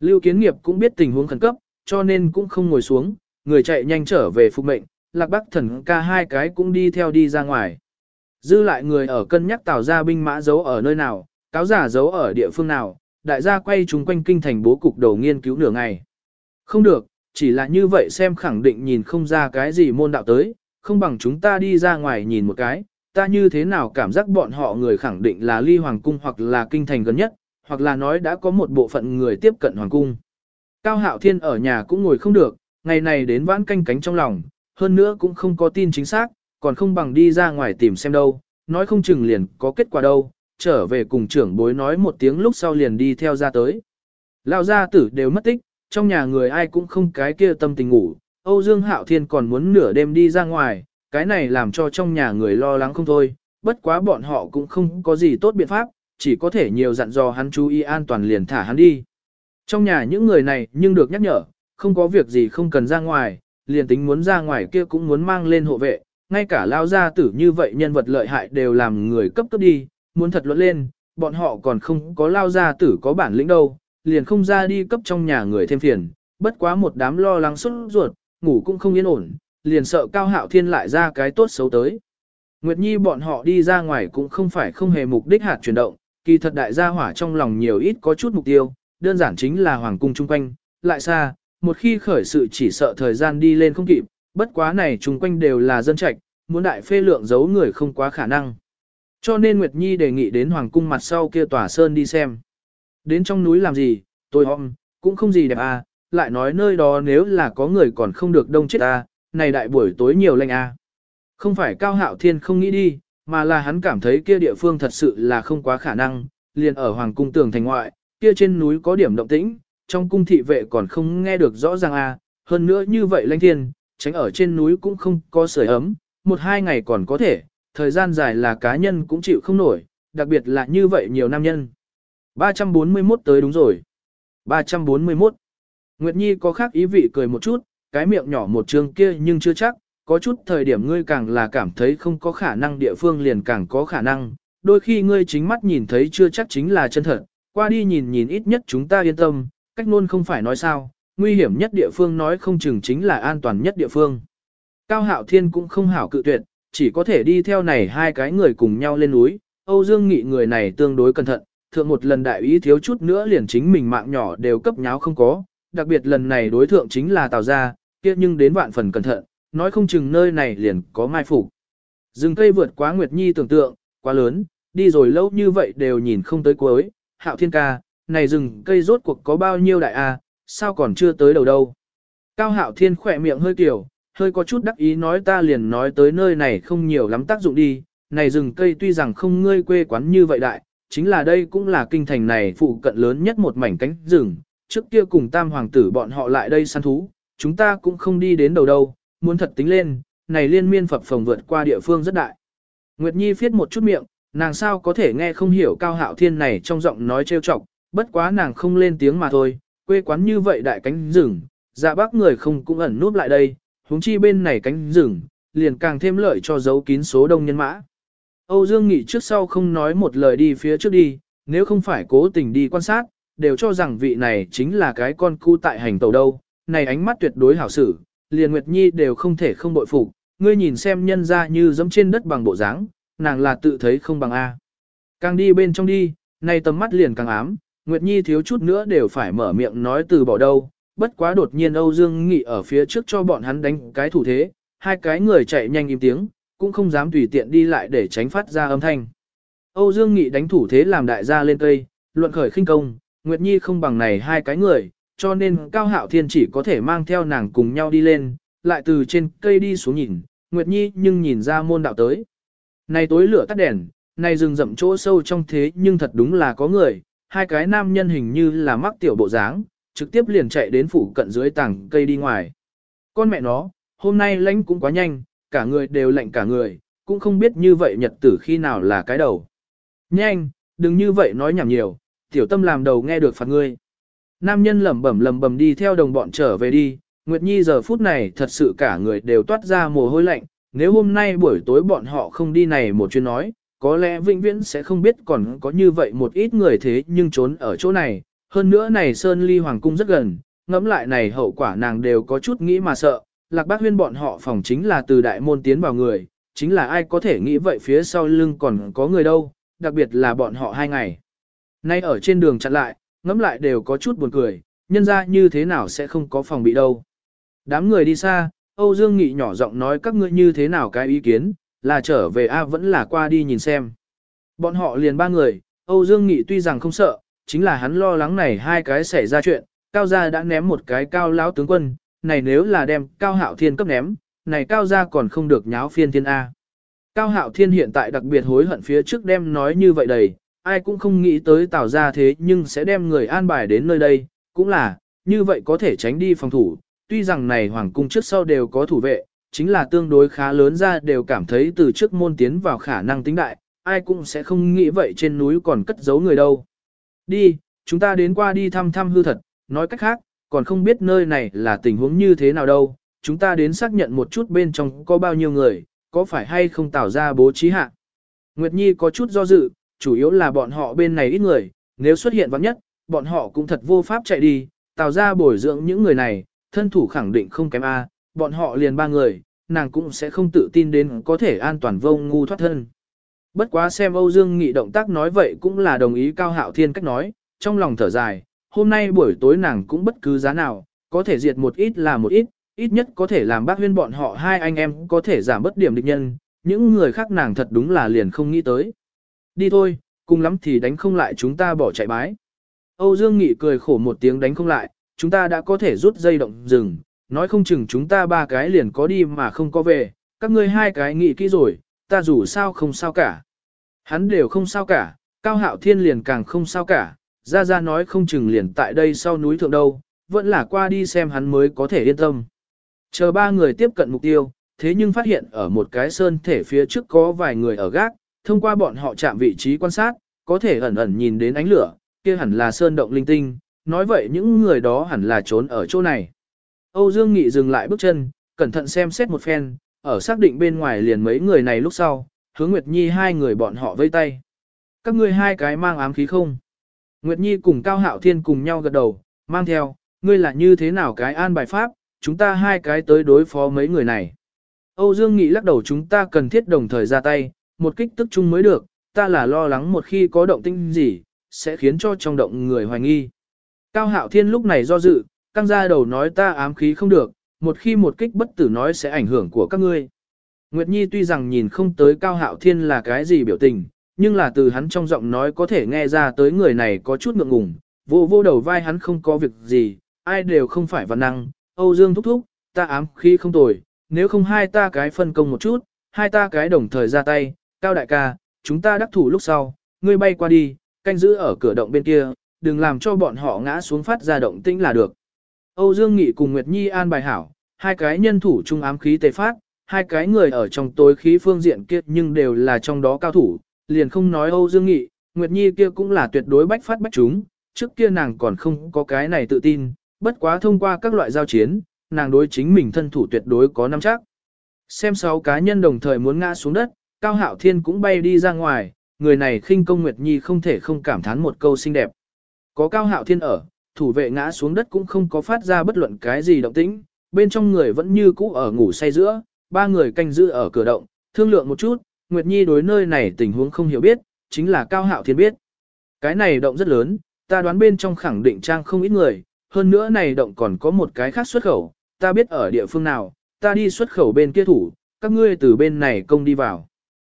Lưu Kiến Nghiệp cũng biết tình huống khẩn cấp, cho nên cũng không ngồi xuống, người chạy nhanh trở về phục mệnh, lạc bắc thần ca hai cái cũng đi theo đi ra ngoài. Dư lại người ở cân nhắc tạo ra binh mã giấu ở nơi nào, cáo giả giấu ở địa phương nào, đại gia quay chúng quanh kinh thành bố cục đầu nghiên cứu nửa ngày. Không được, chỉ là như vậy xem khẳng định nhìn không ra cái gì môn đạo tới, không bằng chúng ta đi ra ngoài nhìn một cái, ta như thế nào cảm giác bọn họ người khẳng định là ly hoàng cung hoặc là kinh thành gần nhất, hoặc là nói đã có một bộ phận người tiếp cận hoàng cung. Cao Hạo Thiên ở nhà cũng ngồi không được, ngày này đến vãn canh cánh trong lòng, hơn nữa cũng không có tin chính xác, còn không bằng đi ra ngoài tìm xem đâu, nói không chừng liền có kết quả đâu, trở về cùng trưởng bối nói một tiếng lúc sau liền đi theo ra tới. Lão gia tử đều mất tích, trong nhà người ai cũng không cái kia tâm tình ngủ, Âu Dương Hạo Thiên còn muốn nửa đêm đi ra ngoài, cái này làm cho trong nhà người lo lắng không thôi, bất quá bọn họ cũng không có gì tốt biện pháp, chỉ có thể nhiều dặn dò hắn chú ý an toàn liền thả hắn đi. Trong nhà những người này nhưng được nhắc nhở, không có việc gì không cần ra ngoài, liền tính muốn ra ngoài kia cũng muốn mang lên hộ vệ, ngay cả lao gia tử như vậy nhân vật lợi hại đều làm người cấp cấp đi, muốn thật luận lên, bọn họ còn không có lao ra tử có bản lĩnh đâu, liền không ra đi cấp trong nhà người thêm phiền, bất quá một đám lo lắng xuất ruột, ngủ cũng không yên ổn, liền sợ cao hạo thiên lại ra cái tốt xấu tới. Nguyệt Nhi bọn họ đi ra ngoài cũng không phải không hề mục đích hạt chuyển động, kỳ thật đại gia hỏa trong lòng nhiều ít có chút mục tiêu, đơn giản chính là hoàng cung chung quanh, lại xa, một khi khởi sự chỉ sợ thời gian đi lên không kịp, bất quá này chung quanh đều là dân trạch, muốn đại phê lượng giấu người không quá khả năng. Cho nên Nguyệt Nhi đề nghị đến Hoàng cung mặt sau kia tòa sơn đi xem. Đến trong núi làm gì, tôi hôm, cũng không gì đẹp à, lại nói nơi đó nếu là có người còn không được đông chết à, này đại buổi tối nhiều lệnh à. Không phải Cao Hạo Thiên không nghĩ đi, mà là hắn cảm thấy kia địa phương thật sự là không quá khả năng, liền ở Hoàng cung tường thành ngoại, kia trên núi có điểm động tĩnh, trong cung thị vệ còn không nghe được rõ ràng à, hơn nữa như vậy lãnh thiên, tránh ở trên núi cũng không có sưởi ấm, một hai ngày còn có thể, thời gian dài là cá nhân cũng chịu không nổi, đặc biệt là như vậy nhiều nam nhân. 341 tới đúng rồi. 341. Nguyệt Nhi có khác ý vị cười một chút, cái miệng nhỏ một trường kia nhưng chưa chắc, có chút thời điểm ngươi càng là cảm thấy không có khả năng địa phương liền càng có khả năng, đôi khi ngươi chính mắt nhìn thấy chưa chắc chính là chân thật, qua đi nhìn nhìn ít nhất chúng ta yên tâm, cách luôn không phải nói sao, nguy hiểm nhất địa phương nói không chừng chính là an toàn nhất địa phương. Cao Hạo Thiên cũng không hảo cự tuyệt, chỉ có thể đi theo này hai cái người cùng nhau lên núi, Âu Dương Nghị người này tương đối cẩn thận, thượng một lần đại ý thiếu chút nữa liền chính mình mạng nhỏ đều cấp nháo không có, đặc biệt lần này đối thượng chính là Tào Gia, kia nhưng đến vạn phần cẩn thận, nói không chừng nơi này liền có mai phục. Rừng cây vượt quá Nguyệt Nhi tưởng tượng, quá lớn, đi rồi lâu như vậy đều nhìn không tới cuối, Hạo Thiên ca, này rừng cây rốt cuộc có bao nhiêu đại a, sao còn chưa tới đầu đâu. Cao Hạo Thiên khỏe miệng hơi kiểu, hơi có chút đắc ý nói ta liền nói tới nơi này không nhiều lắm tác dụng đi, này rừng cây tuy rằng không ngươi quê quán như vậy đại, chính là đây cũng là kinh thành này phụ cận lớn nhất một mảnh cánh rừng, trước kia cùng tam hoàng tử bọn họ lại đây săn thú, chúng ta cũng không đi đến đầu đâu, muốn thật tính lên, này liên miên phập phồng vượt qua địa phương rất đại. Nguyệt Nhi phiết một chút miệng, nàng sao có thể nghe không hiểu cao hạo thiên này trong giọng nói trêu chọc, bất quá nàng không lên tiếng mà thôi, quê quán như vậy đại cánh rừng, dạ bác người không cũng ẩn núp lại đây, huống chi bên này cánh rừng, liền càng thêm lợi cho dấu kín số đông nhân mã. Âu Dương Nghị trước sau không nói một lời đi phía trước đi, nếu không phải cố tình đi quan sát, đều cho rằng vị này chính là cái con cu tại hành tàu đâu, này ánh mắt tuyệt đối hảo sử, liền Nguyệt Nhi đều không thể không bội phục, ngươi nhìn xem nhân ra như giống trên đất bằng bộ dáng, nàng là tự thấy không bằng A. Càng đi bên trong đi, này tầm mắt liền càng ám, Nguyệt Nhi thiếu chút nữa đều phải mở miệng nói từ bỏ đâu, bất quá đột nhiên Âu Dương Nghị ở phía trước cho bọn hắn đánh cái thủ thế, hai cái người chạy nhanh im tiếng, cũng không dám tùy tiện đi lại để tránh phát ra âm thanh. Âu Dương Nghị đánh thủ thế làm đại gia lên cây, luận khởi khinh công, Nguyệt Nhi không bằng này hai cái người, cho nên Cao Hạo Thiên chỉ có thể mang theo nàng cùng nhau đi lên, lại từ trên cây đi xuống nhìn, Nguyệt Nhi nhưng nhìn ra môn đạo tới. Này tối lửa tắt đèn, này rừng rậm chỗ sâu trong thế nhưng thật đúng là có người, hai cái nam nhân hình như là mắc tiểu bộ dáng, trực tiếp liền chạy đến phủ cận dưới tảng cây đi ngoài. Con mẹ nó, hôm nay lánh cũng quá nhanh, cả người đều lạnh cả người, cũng không biết như vậy nhật tử khi nào là cái đầu. Nhanh, đừng như vậy nói nhảm nhiều, tiểu tâm làm đầu nghe được phạt ngươi. Nam nhân lẩm bẩm lẩm bẩm đi theo đồng bọn trở về đi, Nguyệt Nhi giờ phút này thật sự cả người đều toát ra mồ hôi lạnh, nếu hôm nay buổi tối bọn họ không đi này một chuyến nói, có lẽ vĩnh viễn sẽ không biết còn có như vậy một ít người thế nhưng trốn ở chỗ này, hơn nữa này Sơn Ly Hoàng Cung rất gần, ngẫm lại này hậu quả nàng đều có chút nghĩ mà sợ, lạc bác huyên bọn họ phòng chính là từ đại môn tiến vào người, chính là ai có thể nghĩ vậy phía sau lưng còn có người đâu, đặc biệt là bọn họ hai ngày. Nay ở trên đường chặn lại, ngẫm lại đều có chút buồn cười, nhân ra như thế nào sẽ không có phòng bị đâu. Đám người đi xa, Âu Dương Nghị nhỏ giọng nói các ngươi như thế nào cái ý kiến, là trở về A vẫn là qua đi nhìn xem. Bọn họ liền ba người, Âu Dương Nghị tuy rằng không sợ, chính là hắn lo lắng này hai cái xảy ra chuyện, Cao Gia đã ném một cái cao lão tướng quân, này nếu là đem Cao Hạo Thiên cấp ném, này Cao Gia còn không được nháo phiên thiên A. Cao Hạo Thiên hiện tại đặc biệt hối hận phía trước đem nói như vậy đầy, ai cũng không nghĩ tới Tào ra thế nhưng sẽ đem người an bài đến nơi đây, cũng là, như vậy có thể tránh đi phòng thủ, tuy rằng này Hoàng cung trước sau đều có thủ vệ, chính là tương đối khá lớn ra đều cảm thấy từ trước môn tiến vào khả năng tính đại, ai cũng sẽ không nghĩ vậy trên núi còn cất giấu người đâu. Đi, chúng ta đến qua đi thăm thăm hư thật, nói cách khác, còn không biết nơi này là tình huống như thế nào đâu, chúng ta đến xác nhận một chút bên trong có bao nhiêu người, có phải hay không tạo ra bố trí hạ. Nguyệt Nhi có chút do dự, chủ yếu là bọn họ bên này ít người, nếu xuất hiện vắng nhất, bọn họ cũng thật vô pháp chạy đi, tạo ra bồi dưỡng những người này, thân thủ khẳng định không kém A, bọn họ liền ba người, nàng cũng sẽ không tự tin đến có thể an toàn vô ngu thoát thân. Bất quá xem Âu Dương Nghị động tác nói vậy cũng là đồng ý Cao Hạo Thiên cách nói, trong lòng thở dài, hôm nay buổi tối nàng cũng bất cứ giá nào, có thể diệt một ít là một ít, ít nhất có thể làm bác huyên bọn họ hai anh em có thể giảm bất điểm địch nhân, những người khác nàng thật đúng là liền không nghĩ tới. Đi thôi, cùng lắm thì đánh không lại chúng ta bỏ chạy bái. Âu Dương Nghị cười khổ một tiếng đánh không lại, chúng ta đã có thể rút dây động rừng, nói không chừng chúng ta ba cái liền có đi mà không có về, các ngươi hai cái nghĩ kỹ rồi, ta dù sao không sao cả. Hắn đều không sao cả, Cao Hạo Thiên liền càng không sao cả, ra ra nói không chừng liền tại đây sau núi thượng đâu, vẫn là qua đi xem hắn mới có thể yên tâm. Chờ ba người tiếp cận mục tiêu, thế nhưng phát hiện ở một cái sơn thể phía trước có vài người ở gác, thông qua bọn họ chạm vị trí quan sát, có thể ẩn ẩn nhìn đến ánh lửa, kia hẳn là sơn động linh tinh, nói vậy những người đó hẳn là trốn ở chỗ này. Âu Dương Nghị dừng lại bước chân, cẩn thận xem xét một phen, ở xác định bên ngoài liền mấy người này lúc sau, hướng Nguyệt Nhi hai người bọn họ vây tay. Các ngươi hai cái mang ám khí không? Nguyệt Nhi cùng Cao Hạo Thiên cùng nhau gật đầu, mang theo, ngươi là như thế nào cái an bài pháp, chúng ta hai cái tới đối phó mấy người này. Âu Dương Nghị lắc đầu chúng ta cần thiết đồng thời ra tay, một kích tức chung mới được, ta là lo lắng một khi có động tinh gì, sẽ khiến cho trong động người hoài nghi. Cao Hạo Thiên lúc này do dự, căng ra đầu nói ta ám khí không được, một khi một kích bất tử nói sẽ ảnh hưởng của các ngươi. Nguyệt Nhi tuy rằng nhìn không tới Cao Hạo Thiên là cái gì biểu tình, nhưng là từ hắn trong giọng nói có thể nghe ra tới người này có chút ngượng ngùng, vô vô đầu vai hắn không có việc gì, ai đều không phải văn năng, Âu Dương thúc thúc, ta ám khí không tồi, nếu không hai ta cái phân công một chút, hai ta cái đồng thời ra tay, Cao đại ca, chúng ta đắc thủ lúc sau, ngươi bay qua đi, canh giữ ở cửa động bên kia, đừng làm cho bọn họ ngã xuống phát ra động tĩnh là được. Âu Dương Nghị cùng Nguyệt Nhi an bài hảo, hai cái nhân thủ trung ám khí tề phát, hai cái người ở trong tối khí phương diện kia nhưng đều là trong đó cao thủ, liền không nói Âu Dương Nghị, Nguyệt Nhi kia cũng là tuyệt đối bách phát bách chúng, trước kia nàng còn không có cái này tự tin, bất quá thông qua các loại giao chiến, nàng đối chính mình thân thủ tuyệt đối có nắm chắc. Xem sáu cá nhân đồng thời muốn ngã xuống đất, Cao Hạo Thiên cũng bay đi ra ngoài, người này khinh công Nguyệt Nhi không thể không cảm thán một câu xinh đẹp. Có Cao Hạo Thiên ở, thủ vệ ngã xuống đất cũng không có phát ra bất luận cái gì động tĩnh, bên trong người vẫn như cũ ở ngủ say giữa, ba người canh giữ ở cửa động, thương lượng một chút, Nguyệt Nhi đối nơi này tình huống không hiểu biết, chính là Cao Hạo Thiên biết. Cái này động rất lớn, ta đoán bên trong khẳng định trang không ít người, hơn nữa này động còn có một cái khác xuất khẩu, ta biết ở địa phương nào, ta đi xuất khẩu bên kia thủ, các ngươi từ bên này công đi vào.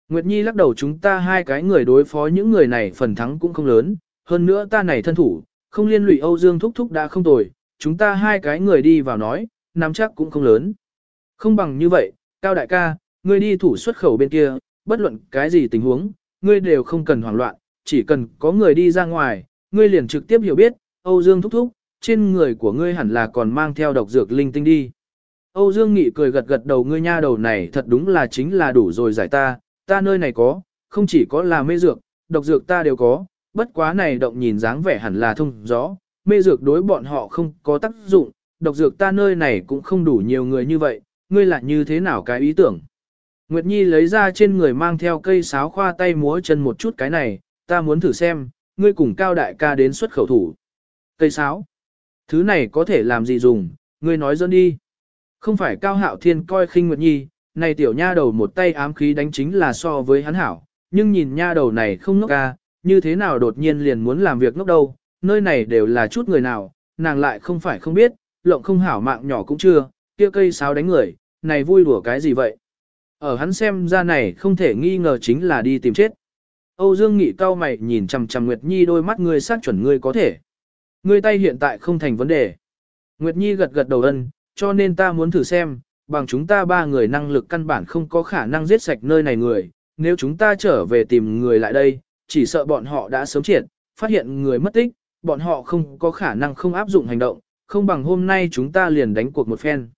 Nguyệt Nhi lắc đầu chúng ta hai cái người đối phó những người này phần thắng cũng không lớn, hơn nữa ta này thân thủ, không liên lụy Âu Dương thúc thúc đã không tồi, chúng ta hai cái người đi vào nói, nắm chắc cũng không lớn. Không bằng như vậy, Cao đại ca, ngươi đi thủ xuất khẩu bên kia, bất luận cái gì tình huống, ngươi đều không cần hoảng loạn, chỉ cần có người đi ra ngoài, ngươi liền trực tiếp hiểu biết, Âu Dương thúc thúc, trên người của ngươi hẳn là còn mang theo độc dược linh tinh đi. Âu Dương Nghị cười gật gật đầu ngươi nha đầu này thật đúng là chính là đủ rồi giải ta, ta nơi này có, không chỉ có là mê dược, độc dược ta đều có, bất quá này động nhìn dáng vẻ hẳn là thông gió, mê dược đối bọn họ không có tác dụng, độc dược ta nơi này cũng không đủ nhiều người như vậy, ngươi lại như thế nào cái ý tưởng. Nguyệt Nhi lấy ra trên người mang theo cây sáo khoa tay múa chân một chút cái này, ta muốn thử xem, ngươi cùng cao đại ca đến xuất khẩu thủ. Cây sáo. Thứ này có thể làm gì dùng, ngươi nói dẫn đi. Không phải cao hạo thiên coi khinh Nguyệt Nhi, này tiểu nha đầu một tay ám khí đánh chính là so với hắn hảo, nhưng nhìn nha đầu này không ngốc ca, như thế nào đột nhiên liền muốn làm việc ngốc đâu, nơi này đều là chút người nào, nàng lại không phải không biết, lộng không hảo mạng nhỏ cũng chưa, kia cây sáo đánh người, này vui đùa cái gì vậy. Ở hắn xem ra này không thể nghi ngờ chính là đi tìm chết. Âu Dương Nghị cao mày nhìn chằm chằm Nguyệt Nhi đôi mắt ngươi xác chuẩn ngươi có thể. Ngươi tay hiện tại không thành vấn đề. Nguyệt Nhi gật gật đầu ân, cho nên ta muốn thử xem, bằng chúng ta ba người năng lực căn bản không có khả năng giết sạch nơi này người, nếu chúng ta trở về tìm người lại đây, chỉ sợ bọn họ đã sớm triệt, phát hiện người mất tích, bọn họ không có khả năng không áp dụng hành động, không bằng hôm nay chúng ta liền đánh cuộc một phen.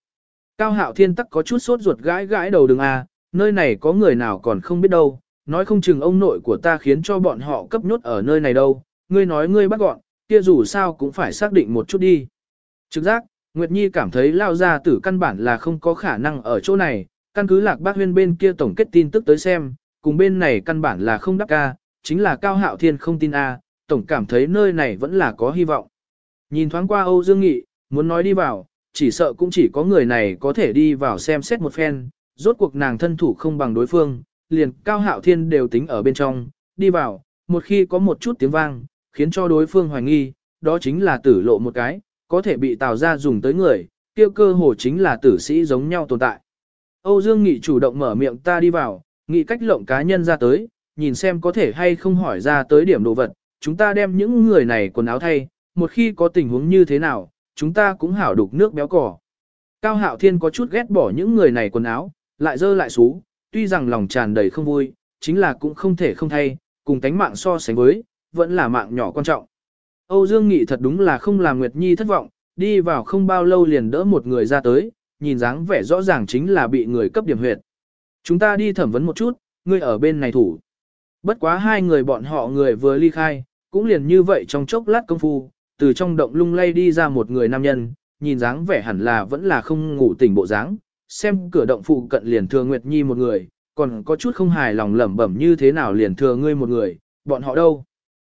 Cao hạo thiên tắc có chút sốt ruột gãi gãi đầu đường A, nơi này có người nào còn không biết đâu, nói không chừng ông nội của ta khiến cho bọn họ cấp nhốt ở nơi này đâu, ngươi nói ngươi bắt gọn, kia dù sao cũng phải xác định một chút đi. Trực giác, Nguyệt Nhi cảm thấy lao ra tử căn bản là không có khả năng ở chỗ này, căn cứ lạc bác huyên bên kia tổng kết tin tức tới xem, cùng bên này căn bản là không đắc ca, chính là cao hạo thiên không tin A, tổng cảm thấy nơi này vẫn là có hy vọng. Nhìn thoáng qua Âu Dương Nghị, muốn nói đi vào, chỉ sợ cũng chỉ có người này có thể đi vào xem xét một phen, rốt cuộc nàng thân thủ không bằng đối phương, liền cao hạo thiên đều tính ở bên trong, đi vào, một khi có một chút tiếng vang, khiến cho đối phương hoài nghi, đó chính là tử lộ một cái, có thể bị Tào ra dùng tới người, tiêu cơ hồ chính là tử sĩ giống nhau tồn tại. Âu Dương Nghị chủ động mở miệng ta đi vào, nghị cách lộng cá nhân ra tới, nhìn xem có thể hay không hỏi ra tới điểm đồ vật, chúng ta đem những người này quần áo thay, một khi có tình huống như thế nào, chúng ta cũng hảo đục nước béo cỏ. Cao Hạo Thiên có chút ghét bỏ những người này quần áo, lại dơ lại xú, tuy rằng lòng tràn đầy không vui, chính là cũng không thể không thay, cùng tánh mạng so sánh với, vẫn là mạng nhỏ quan trọng. Âu Dương Nghị thật đúng là không làm Nguyệt Nhi thất vọng, đi vào không bao lâu liền đỡ một người ra tới, nhìn dáng vẻ rõ ràng chính là bị người cấp điểm huyệt. Chúng ta đi thẩm vấn một chút, ngươi ở bên này thủ. Bất quá hai người bọn họ người vừa ly khai, cũng liền như vậy trong chốc lát công phu, từ trong động lung lay đi ra một người nam nhân, nhìn dáng vẻ hẳn là vẫn là không ngủ tỉnh bộ dáng, xem cửa động phụ cận liền thừa Nguyệt Nhi một người, còn có chút không hài lòng lẩm bẩm như thế nào liền thừa ngươi một người, bọn họ đâu.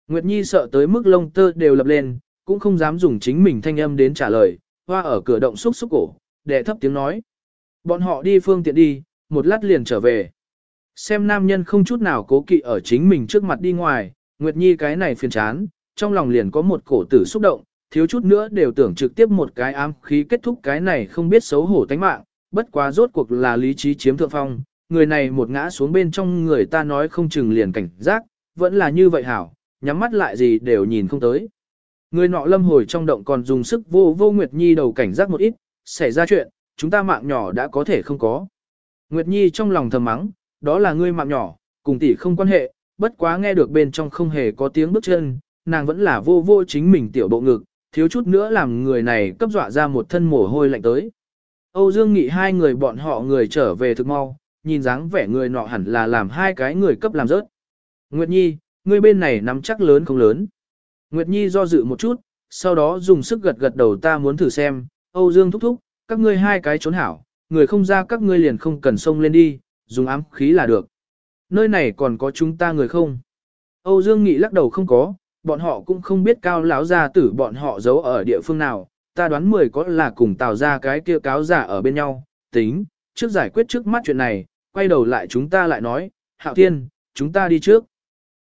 Nguyệt Nhi sợ tới mức lông tơ đều lập lên, cũng không dám dùng chính mình thanh âm đến trả lời, hoa ở cửa động xúc xúc cổ, để thấp tiếng nói. Bọn họ đi phương tiện đi, một lát liền trở về. Xem nam nhân không chút nào cố kỵ ở chính mình trước mặt đi ngoài, Nguyệt Nhi cái này phiền chán, trong lòng liền có một cổ tử xúc động, thiếu chút nữa đều tưởng trực tiếp một cái ám khí kết thúc cái này không biết xấu hổ tánh mạng, bất quá rốt cuộc là lý trí chiếm thượng phong, người này một ngã xuống bên trong người ta nói không chừng liền cảnh giác, vẫn là như vậy hảo, nhắm mắt lại gì đều nhìn không tới. Người nọ lâm hồi trong động còn dùng sức vô vô Nguyệt Nhi đầu cảnh giác một ít, xảy ra chuyện, chúng ta mạng nhỏ đã có thể không có. Nguyệt Nhi trong lòng thầm mắng, đó là ngươi mạng nhỏ, cùng tỷ không quan hệ, bất quá nghe được bên trong không hề có tiếng bước chân, nàng vẫn là vô vô chính mình tiểu bộ ngực, thiếu chút nữa làm người này cấp dọa ra một thân mồ hôi lạnh tới. Âu Dương Nghị hai người bọn họ người trở về thực mau, nhìn dáng vẻ người nọ hẳn là làm hai cái người cấp làm rớt. Nguyệt Nhi, ngươi bên này nắm chắc lớn không lớn. Nguyệt Nhi do dự một chút, sau đó dùng sức gật gật đầu ta muốn thử xem, Âu Dương thúc thúc, các ngươi hai cái trốn hảo, người không ra các ngươi liền không cần xông lên đi, dùng ám khí là được. Nơi này còn có chúng ta người không? Âu Dương Nghị lắc đầu không có, bọn họ cũng không biết cao lão gia tử bọn họ giấu ở địa phương nào, ta đoán mười có là cùng tào ra cái kia cáo giả ở bên nhau, tính, trước giải quyết trước mắt chuyện này, quay đầu lại chúng ta lại nói, Hạo Thiên, chúng ta đi trước.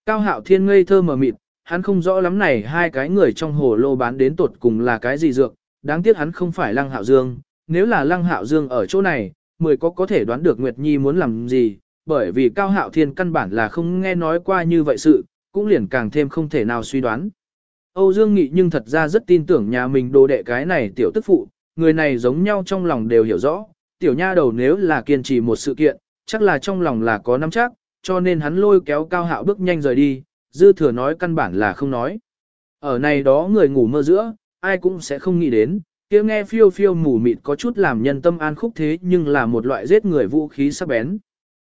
Cao Hạo Thiên ngây thơ mờ mịt, hắn không rõ lắm này hai cái người trong hồ lô bán đến tột cùng là cái gì dược, đáng tiếc hắn không phải Lăng Hạo Dương, nếu là Lăng Hạo Dương ở chỗ này, mười có có thể đoán được Nguyệt Nhi muốn làm gì, bởi vì Cao Hạo Thiên căn bản là không nghe nói qua như vậy sự, cũng liền càng thêm không thể nào suy đoán. Âu Dương Nghị nhưng thật ra rất tin tưởng nhà mình đồ đệ cái này tiểu tức phụ, người này giống nhau trong lòng đều hiểu rõ, tiểu nha đầu nếu là kiên trì một sự kiện, chắc là trong lòng là có nắm chắc, cho nên hắn lôi kéo cao hạo bước nhanh rời đi, dư thừa nói căn bản là không nói. Ở này đó người ngủ mơ giữa, ai cũng sẽ không nghĩ đến, kia nghe phiêu phiêu mù mịt có chút làm nhân tâm an khúc thế nhưng là một loại giết người vũ khí sắc bén.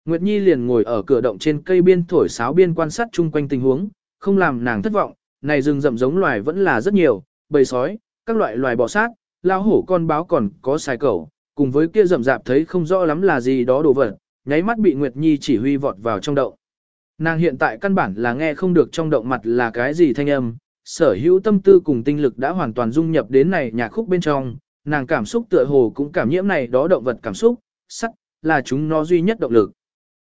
Nguyệt Nhi liền ngồi ở cửa động trên cây biên thổi sáo biên quan sát chung quanh tình huống, không làm nàng thất vọng, này rừng rậm giống loài vẫn là rất nhiều, bầy sói, các loại loài bò sát, lao hổ con báo còn có xài cẩu, cùng với kia rậm rạp thấy không rõ lắm là gì đó đồ vật, nháy mắt bị Nguyệt Nhi chỉ huy vọt vào trong động. Nàng hiện tại căn bản là nghe không được trong động mặt là cái gì thanh âm, sở hữu tâm tư cùng tinh lực đã hoàn toàn dung nhập đến này nhạc khúc bên trong, nàng cảm xúc tựa hồ cũng cảm nhiễm này đó động vật cảm xúc, sắc, là chúng nó duy nhất động lực.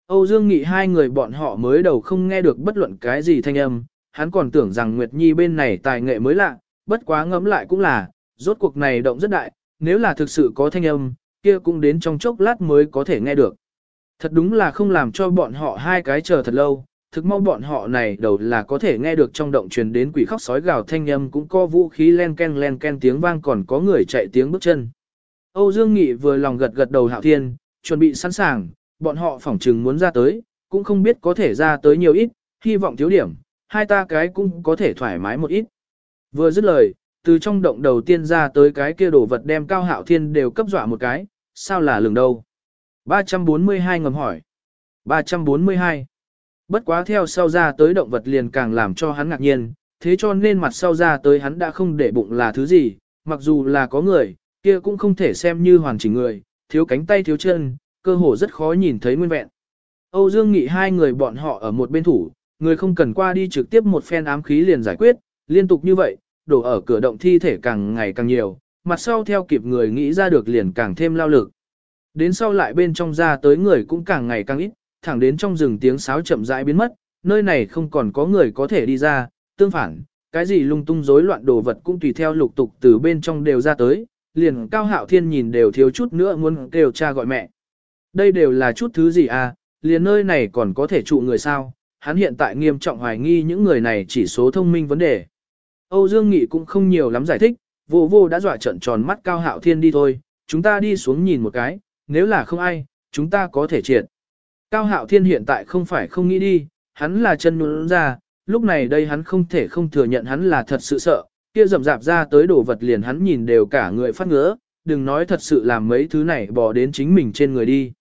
Âu Dương Nghị hai người bọn họ mới đầu không nghe được bất luận cái gì thanh âm, hắn còn tưởng rằng Nguyệt Nhi bên này tài nghệ mới lạ, bất quá ngẫm lại cũng là, rốt cuộc này động rất đại, nếu là thực sự có thanh âm, kia cũng đến trong chốc lát mới có thể nghe được. Thật đúng là không làm cho bọn họ hai cái chờ thật lâu, thực mau bọn họ này đầu là có thể nghe được trong động truyền đến quỷ khóc sói gào thanh âm cũng có vũ khí len ken len ken tiếng vang còn có người chạy tiếng bước chân. Âu Dương Nghị vừa lòng gật gật đầu hạo thiên, chuẩn bị sẵn sàng, bọn họ phỏng chừng muốn ra tới, cũng không biết có thể ra tới nhiều ít, hy vọng thiếu điểm, hai ta cái cũng có thể thoải mái một ít. Vừa dứt lời, từ trong động đầu tiên ra tới cái kia đồ vật đem cao hạo thiên đều cấp dọa một cái, sao là lường đâu. 342 ngầm hỏi. 342. Bất quá theo sau ra tới động vật liền càng làm cho hắn ngạc nhiên, thế cho nên mặt sau ra tới hắn đã không để bụng là thứ gì, mặc dù là có người, kia cũng không thể xem như hoàn chỉnh người, thiếu cánh tay thiếu chân, cơ hồ rất khó nhìn thấy nguyên vẹn. Âu Dương Nghị hai người bọn họ ở một bên thủ, người không cần qua đi trực tiếp một phen ám khí liền giải quyết, liên tục như vậy, đổ ở cửa động thi thể càng ngày càng nhiều, mặt sau theo kịp người nghĩ ra được liền càng thêm lao lực. Đến sau lại bên trong ra tới người cũng càng ngày càng ít, thẳng đến trong rừng tiếng sáo chậm rãi biến mất, nơi này không còn có người có thể đi ra, tương phản, cái gì lung tung rối loạn đồ vật cũng tùy theo lục tục từ bên trong đều ra tới, liền cao hạo thiên nhìn đều thiếu chút nữa muốn kêu cha gọi mẹ. Đây đều là chút thứ gì à, liền nơi này còn có thể trụ người sao, hắn hiện tại nghiêm trọng hoài nghi những người này chỉ số thông minh vấn đề. Âu Dương Nghị cũng không nhiều lắm giải thích, vô vô đã dọa trận tròn mắt cao hạo thiên đi thôi, chúng ta đi xuống nhìn một cái, nếu là không ai, chúng ta có thể triệt. Cao hạo thiên hiện tại không phải không nghĩ đi, hắn là chân nhún ra, lúc này đây hắn không thể không thừa nhận hắn là thật sự sợ, kia rậm rạp ra tới đồ vật liền hắn nhìn đều cả người phát ngứa, đừng nói thật sự làm mấy thứ này bỏ đến chính mình trên người đi.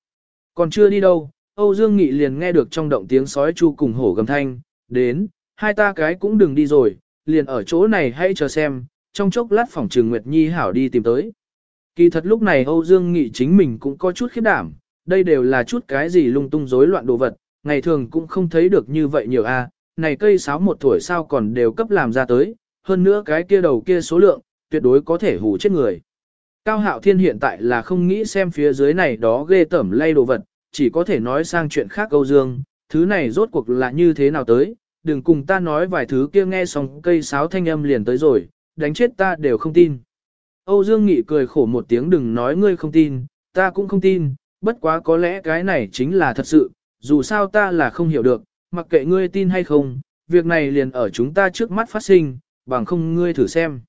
Còn chưa đi đâu, Âu Dương Nghị liền nghe được trong động tiếng sói chu cùng hổ gầm thanh, đến, hai ta cái cũng đừng đi rồi, liền ở chỗ này hãy chờ xem, trong chốc lát phòng trường Nguyệt Nhi hảo đi tìm tới. Kỳ thật lúc này Âu Dương Nghị chính mình cũng có chút khiếp đảm, đây đều là chút cái gì lung tung rối loạn đồ vật, ngày thường cũng không thấy được như vậy nhiều a. này cây sáo một tuổi sao còn đều cấp làm ra tới, hơn nữa cái kia đầu kia số lượng, tuyệt đối có thể hù chết người. Cao Hạo Thiên hiện tại là không nghĩ xem phía dưới này đó ghê tẩm lay đồ vật, chỉ có thể nói sang chuyện khác Âu Dương, thứ này rốt cuộc là như thế nào tới, đừng cùng ta nói vài thứ kia nghe xong cây sáo thanh âm liền tới rồi, đánh chết ta đều không tin. Âu Dương Nghị cười khổ một tiếng đừng nói ngươi không tin, ta cũng không tin, bất quá có lẽ cái này chính là thật sự, dù sao ta là không hiểu được, mặc kệ ngươi tin hay không, việc này liền ở chúng ta trước mắt phát sinh, bằng không ngươi thử xem.